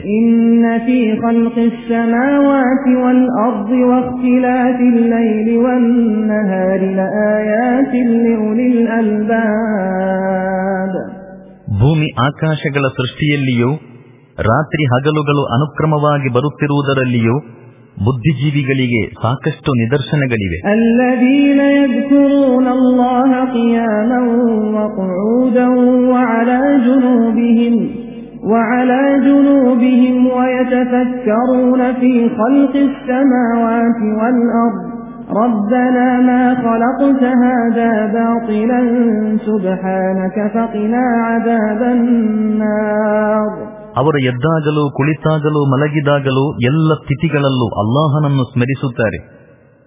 ಭೂಮಿ ಆಕಾಶಗಳ ಸೃಷ್ಟಿಯಲ್ಲಿಯೂ ರಾತ್ರಿ ಹಗಲುಗಳು ಅನುಕ್ರಮವಾಗಿ ಬರುತ್ತಿರುವುದರಲ್ಲಿಯೂ ಬುದ್ಧಿಜೀವಿಗಳಿಗೆ ಸಾಕಷ್ಟು ನಿದರ್ಶನಗಳಿವೆ وعلى جنوبهم ويتفكرون في خلق السماوات والأرض ربنا ما خلقت هذا باطلا سبحانك فقنا عذاب النار ಅವರು ಎದ್ದಾಗಲೂ, ಕುಳಿತಾಗಲೂ, ಮಲಗಿದಾಗಲೂ ಎಲ್ಲ ಸ್ಥಿತಿಗಳಲ್ಲೂ ಅಲ್ಲಾಹನನ್ನು ಸ್ಮರಿಸುತ್ತಾರೆ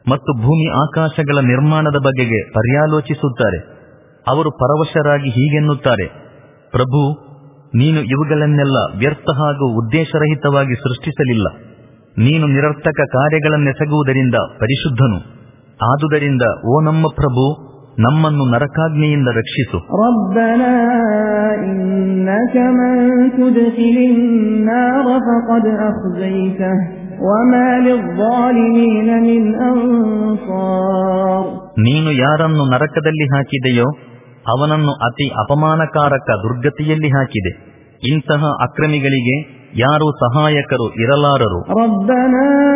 ಮತ್ತು ಭೂಮಿ ಆಕಾಶಗಳ ನಿರ್ಮಾಣದ ಬಗೆಗೆ ಪರ್ಯಾಲೋಚಿಸುತ್ತಾರೆ. ಅವರು ಪರವಶರಾಗಿ ಹೀಗೆನ್ನುತ್ತಾರೆ, ಪ್ರಭು, ನೀನು ಇವುಗಳನ್ನೆಲ್ಲ ವ್ಯರ್ಥ ಹಾಗೂ ಉದ್ದೇಶರಹಿತವಾಗಿ ಸೃಷ್ಟಿಸಲಿಲ್ಲ. ನೀನು ನಿರರ್ಥಕ ಕಾರ್ಯಗಳನ್ನೆಸಗುವುದರಿಂದ ಪರಿಶುದ್ಧನು. ಆದುದರಿಂದ, ಓ ನಮ್ಮ ಪ್ರಭು ನಮ್ಮನ್ನು ನರಕಾಗ್ನಿಯಿಂದ ರಕ್ಷಿಸು. ರಬ್ಬನಾ ನೀನು ಯಾರನ್ನು ನರಕದಲ್ಲಿ ಹಾಕಿದೆಯೋ ಅವನನ್ನು ಅತಿ ಅಪಮಾನಕಾರಕ ದುರ್ಗತಿಯಲ್ಲಿ ಹಾಕಿದೆ. ಇಂತಹ ಅಕ್ರಮಿಗಳಿಗೆ ಯಾರು ಸಹಾಯಕರು ಇರಲಾರರು. ರಬ್ಬನಾ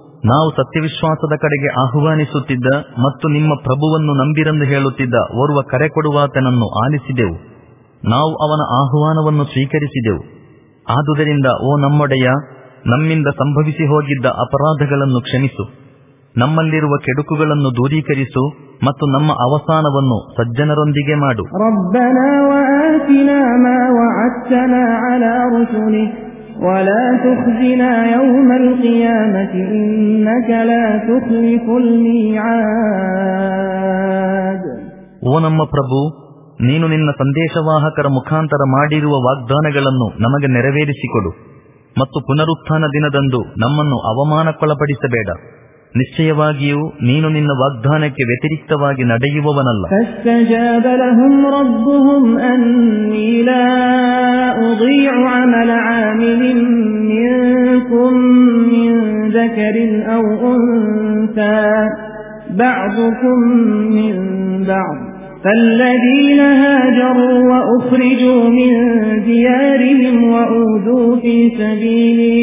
ನಾವು ಸತ್ಯವಿಶ್ವಾಸದ ಕಡೆಗೆ ಆಹ್ವಾನಿಸುತ್ತಿದ್ದ ಮತ್ತು ನಿಮ್ಮ ಪ್ರಭುವನ್ನು ನಂಬಿರೆಂದು ಹೇಳುತ್ತಿದ್ದ ಓರ್ವ ಕರೆ ಕೊಡುವಾತನನ್ನು ಆಲಿಸಿದೆವು. ನಾವು ಅವನ ಆಹ್ವಾನವನ್ನು ಸ್ವೀಕರಿಸಿದೆವು. ಆದುದರಿಂದ, ಓ ನಮ್ಮೊಡೆಯ, ನಮ್ಮಿಂದ ಸಂಭವಿಸಿ ಹೋಗಿದ್ದ ಅಪರಾಧಗಳನ್ನು ಕ್ಷಮಿಸು. ನಮ್ಮಲ್ಲಿರುವ ಕೆಡುಕುಗಳನ್ನು ದೂರೀಕರಿಸು ಮತ್ತು ನಮ್ಮ ಅವಸಾನವನ್ನು ಸಜ್ಜನರೊಂದಿಗೆ ಮಾಡು. ربنا وآتنا ما وعدتنا على رسلك ولا تخزنا يوم القيامة إنك لا تخلف الميعاد ಓ ನಮ್ಮ ಪ್ರಭು ನೀನು ನಿನ್ನ ಸಂದೇಶವಾಹಕರ ಮುಖಾಂತರ ಮಾಡಿರುವ ವಾಗ್ದಾನಗಳನ್ನು ನಮಗೆ ನೆರವೇರಿಸಿಕೊಡು ಮತ್ತು ಪುನರುತ್ಥಾನ ದಿನದಂದು ನಮ್ಮನ್ನು ಅವಮಾನಕ್ಕೊಳಪಡಿಸಬೇಡ ನಿಶ್ಚಯವಾಗಿಯೂ ನೀನು ನಿನ್ನ ವಾಗ್ದಾನಕ್ಕೆ ವ್ಯತಿರಿಕ್ತವಾಗಿ ನಡೆಯುವವನಲ್ಲ فاستجاب لهم ربهم أني لا أضيع عمل عامل منكم من ذكر أو أنثى بعضكم من بعض فالذين هاجروا وأخرجوا من ديارهم وأوذوا في سبيلي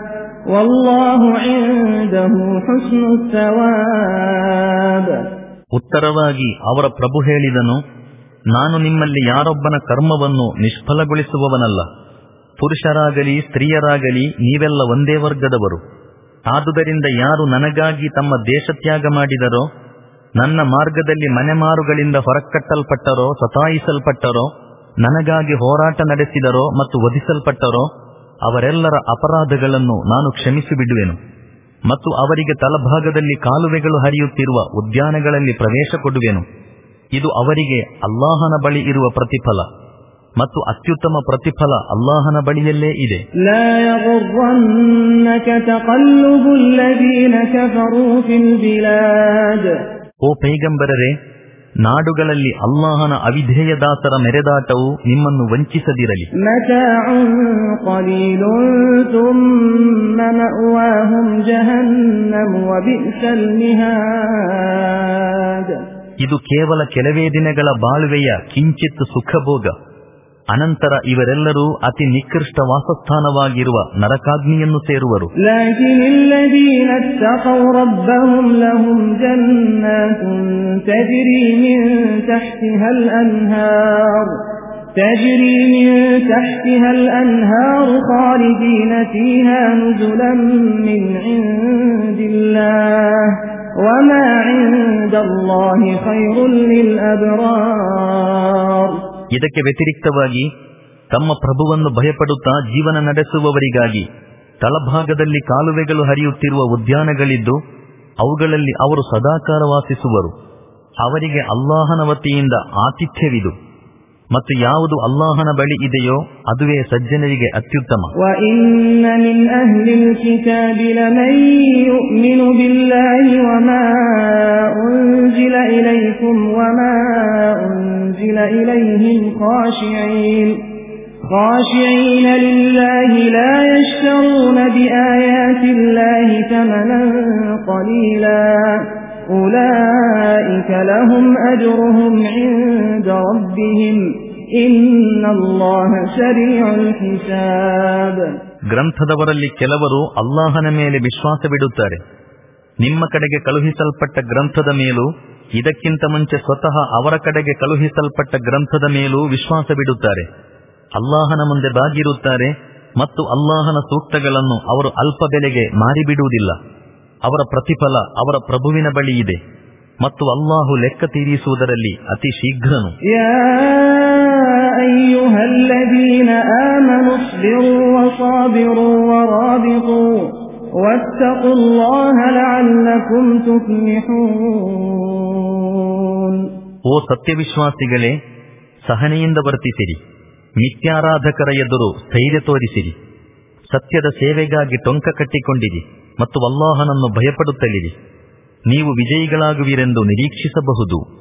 ಉತ್ತರವಾಗಿ ಅವರ ಪ್ರಭು ಹೇಳಿದನು, ನಾನು ನಿಮ್ಮಲ್ಲಿ ಯಾರೊಬ್ಬನ ಕರ್ಮವನ್ನು ನಿಷ್ಫಲಗೊಳಿಸುವವನಲ್ಲ. ಪುರುಷರಾಗಲಿ, ಸ್ತ್ರೀಯರಾಗಲಿ ನೀವೆಲ್ಲ ಒಂದೇ ವರ್ಗದವರು. ಆದುದರಿಂದ ಯಾರು ನನಗಾಗಿ ತಮ್ಮ ದೇಶತ್ಯಾಗ ಮಾಡಿದರೋ, ನನ್ನ ಮಾರ್ಗದಲ್ಲಿ ಮನೆಮಾರುಗಳಿಂದ ಹೊರಕಟ್ಟಲ್ಪಟ್ಟರೋ, ಸತಾಯಿಸಲ್ಪಟ್ಟರೋ, ನನಗಾಗಿ ಹೋರಾಟ ನಡೆಸಿದರೋ ಮತ್ತು ವಧಿಸಲ್ಪಟ್ಟರೋ ಅವರೆಲ್ಲರ ಅಪರಾಧಗಳನ್ನು ನಾನು ಕ್ಷಮಿಸಿಬಿಡುವೆನು ಮತ್ತು ಅವರಿಗೆ ತಲಭಾಗದಲ್ಲಿ ಕಾಲುವೆಗಳು ಹರಿಯುತ್ತಿರುವ ಉದ್ಯಾನಗಳಲ್ಲಿ ಪ್ರವೇಶ ಕೊಡುವೆನು. ಇದು ಅವರಿಗೆ ಅಲ್ಲಾಹನ ಬಳಿ ಇರುವ ಪ್ರತಿಫಲ. ಮತ್ತು ಅತ್ಯುತ್ತಮ ಪ್ರತಿಫಲ ಅಲ್ಲಾಹನ ಬಳಿಯಲ್ಲೇ ಇದೆ. ಓ ಪೈಗಂಬರರೇ ನಾಡುಗಳಲ್ಲಿ ಅಲ್ಲಾಹನ ಅವಿಧೇಯದಾಸರ ಮೆರೆದಾಟವು ನಿಮ್ಮನ್ನು ವಂಚಿಸದಿರಲಿ. ಇದು ಕೇವಲ ಕೆಲವೇ ದಿನಗಳ ಬಾಳ್ವೆಯ ಕಿಂಚಿತ್ ಸುಖಭೋಗ. ಅನಂತರ ಇವರೆಲ್ಲರೂ ಅತಿ ನಿಕೃಷ್ಟ ವಾಸಸ್ಥಾನವಾಗಿರುವ ನರಕಾಗ್ನಿಯನ್ನು ಸೇರುವರು لكن الذين اتقوا ربهم لهم جنات تجري من تحتها الأنهار تجري من تحتها الأنهار خالدين فيها نزلا من عند الله وما عند الله خير للأبرار ಇದಕ್ಕೆ ವ್ಯತಿರಿಕ್ತವಾಗಿ ತಮ್ಮ ಪ್ರಭುವನ್ನು ಭಯಪಡುತ್ತಾ ಜೀವನ ನಡೆಸುವವರಿಗಾಗಿ ತಳಭಾಗದಲ್ಲಿ ಕಾಲುವೆಗಳು ಹರಿಯುತ್ತಿರುವ ಉದ್ಯಾನಗಳಿದ್ದು ಅವುಗಳಲ್ಲಿ ಅವರು ಸದಾಕಾಲ ವಾಸಿಸುವರು. ಅವರಿಗೆ ಅಲ್ಲಾಹನ ವತಿಯಿಂದ ಆತಿಥ್ಯವಿದು. ಮತ್ತು ಯಾವುದು ಅಲ್ಲಾಹನ ಬಳಿ ಇದೆಯೋ ಅದುವೇ ಸಜ್ಜನರಿಗೆ ಅತ್ಯುತ್ತಮ وإن من أهل الكتاب لمن يؤمن بالله وما أنزل إليكم وما أنزل إليهم خاشعين خاشعين لله لا يشترون بآيات الله ثمنا قليلا أولئك لهم أجرهم عند ربهم إن الله سريع الحساب ಗ್ರಂಥದವರಲ್ಲಿ ಕೆಲವರು ಅಲ್ಲಾಹನ ಮೇಲೆ ವಿಶ್ವಾಸವಿಡುತ್ತಾರೆ ನಿಮ್ಮ ಕಡೆಗೆ ಕಳುಹಿಸಲ್ಪಟ್ಟ ಗ್ರಂಥದ ಮೇಲೂ ಇದಕ್ಕಿಂತ ಮುಂಚೆ ಸ್ವತಃ ಅವರ ಕಡೆಗೆ ಕಳುಹಿಸಲ್ಪಟ್ಟ ಗ್ರಂಥದ ಮೇಲೂ ವಿಶ್ವಾಸವಿಡುತ್ತಾರೆ ಅಲ್ಲಾಹನ ಮುಂದೆ ಬಾಗಿರುತ್ತಾರೆ ಮತ್ತು ಅಲ್ಲಾಹನ ಸೂಕ್ತಗಳನ್ನು ಅವರು ಅಲ್ಪ ಬೆಲೆಗೆ ಮಾರಿಬಿಡುವುದಿಲ್ಲ ಅವರ ಪ್ರತಿಫಲ ಅವರ ಪ್ರಭುವಿನ ಬಳಿ ಇದೆ. ಮತ್ತು ಅಲ್ಲಾಹು ಲೆಕ್ಕ ತೀರಿಸುವುದರಲ್ಲಿ ಅತಿ ಶೀಘ್ರನು. ಓ ಸತ್ಯವಿಶ್ವಾಸಿಗಳೇ ಸಹನೆಯಿಂದ ವರ್ತಿಸಿರಿ. ನಿತ್ಯಾರಾಧಕರ ಎದುರು ಸ್ಥೈರ್ಯ ತೋರಿಸಿರಿ. ಸತ್ಯದ ಸೇವೆಗಾಗಿ ಟೊಂಕ ಕಟ್ಟಿಕೊಂಡಿರಿ. ಮತ್ತು ಅಲ್ಲಾಹನನ್ನು ಭಯಪಡುತ್ತಲಿರಿ. ನೀವು ವಿಜಯಿಗಳಾಗುವಿರೆಂದು ನಿರೀಕ್ಷಿಸಬಹುದು.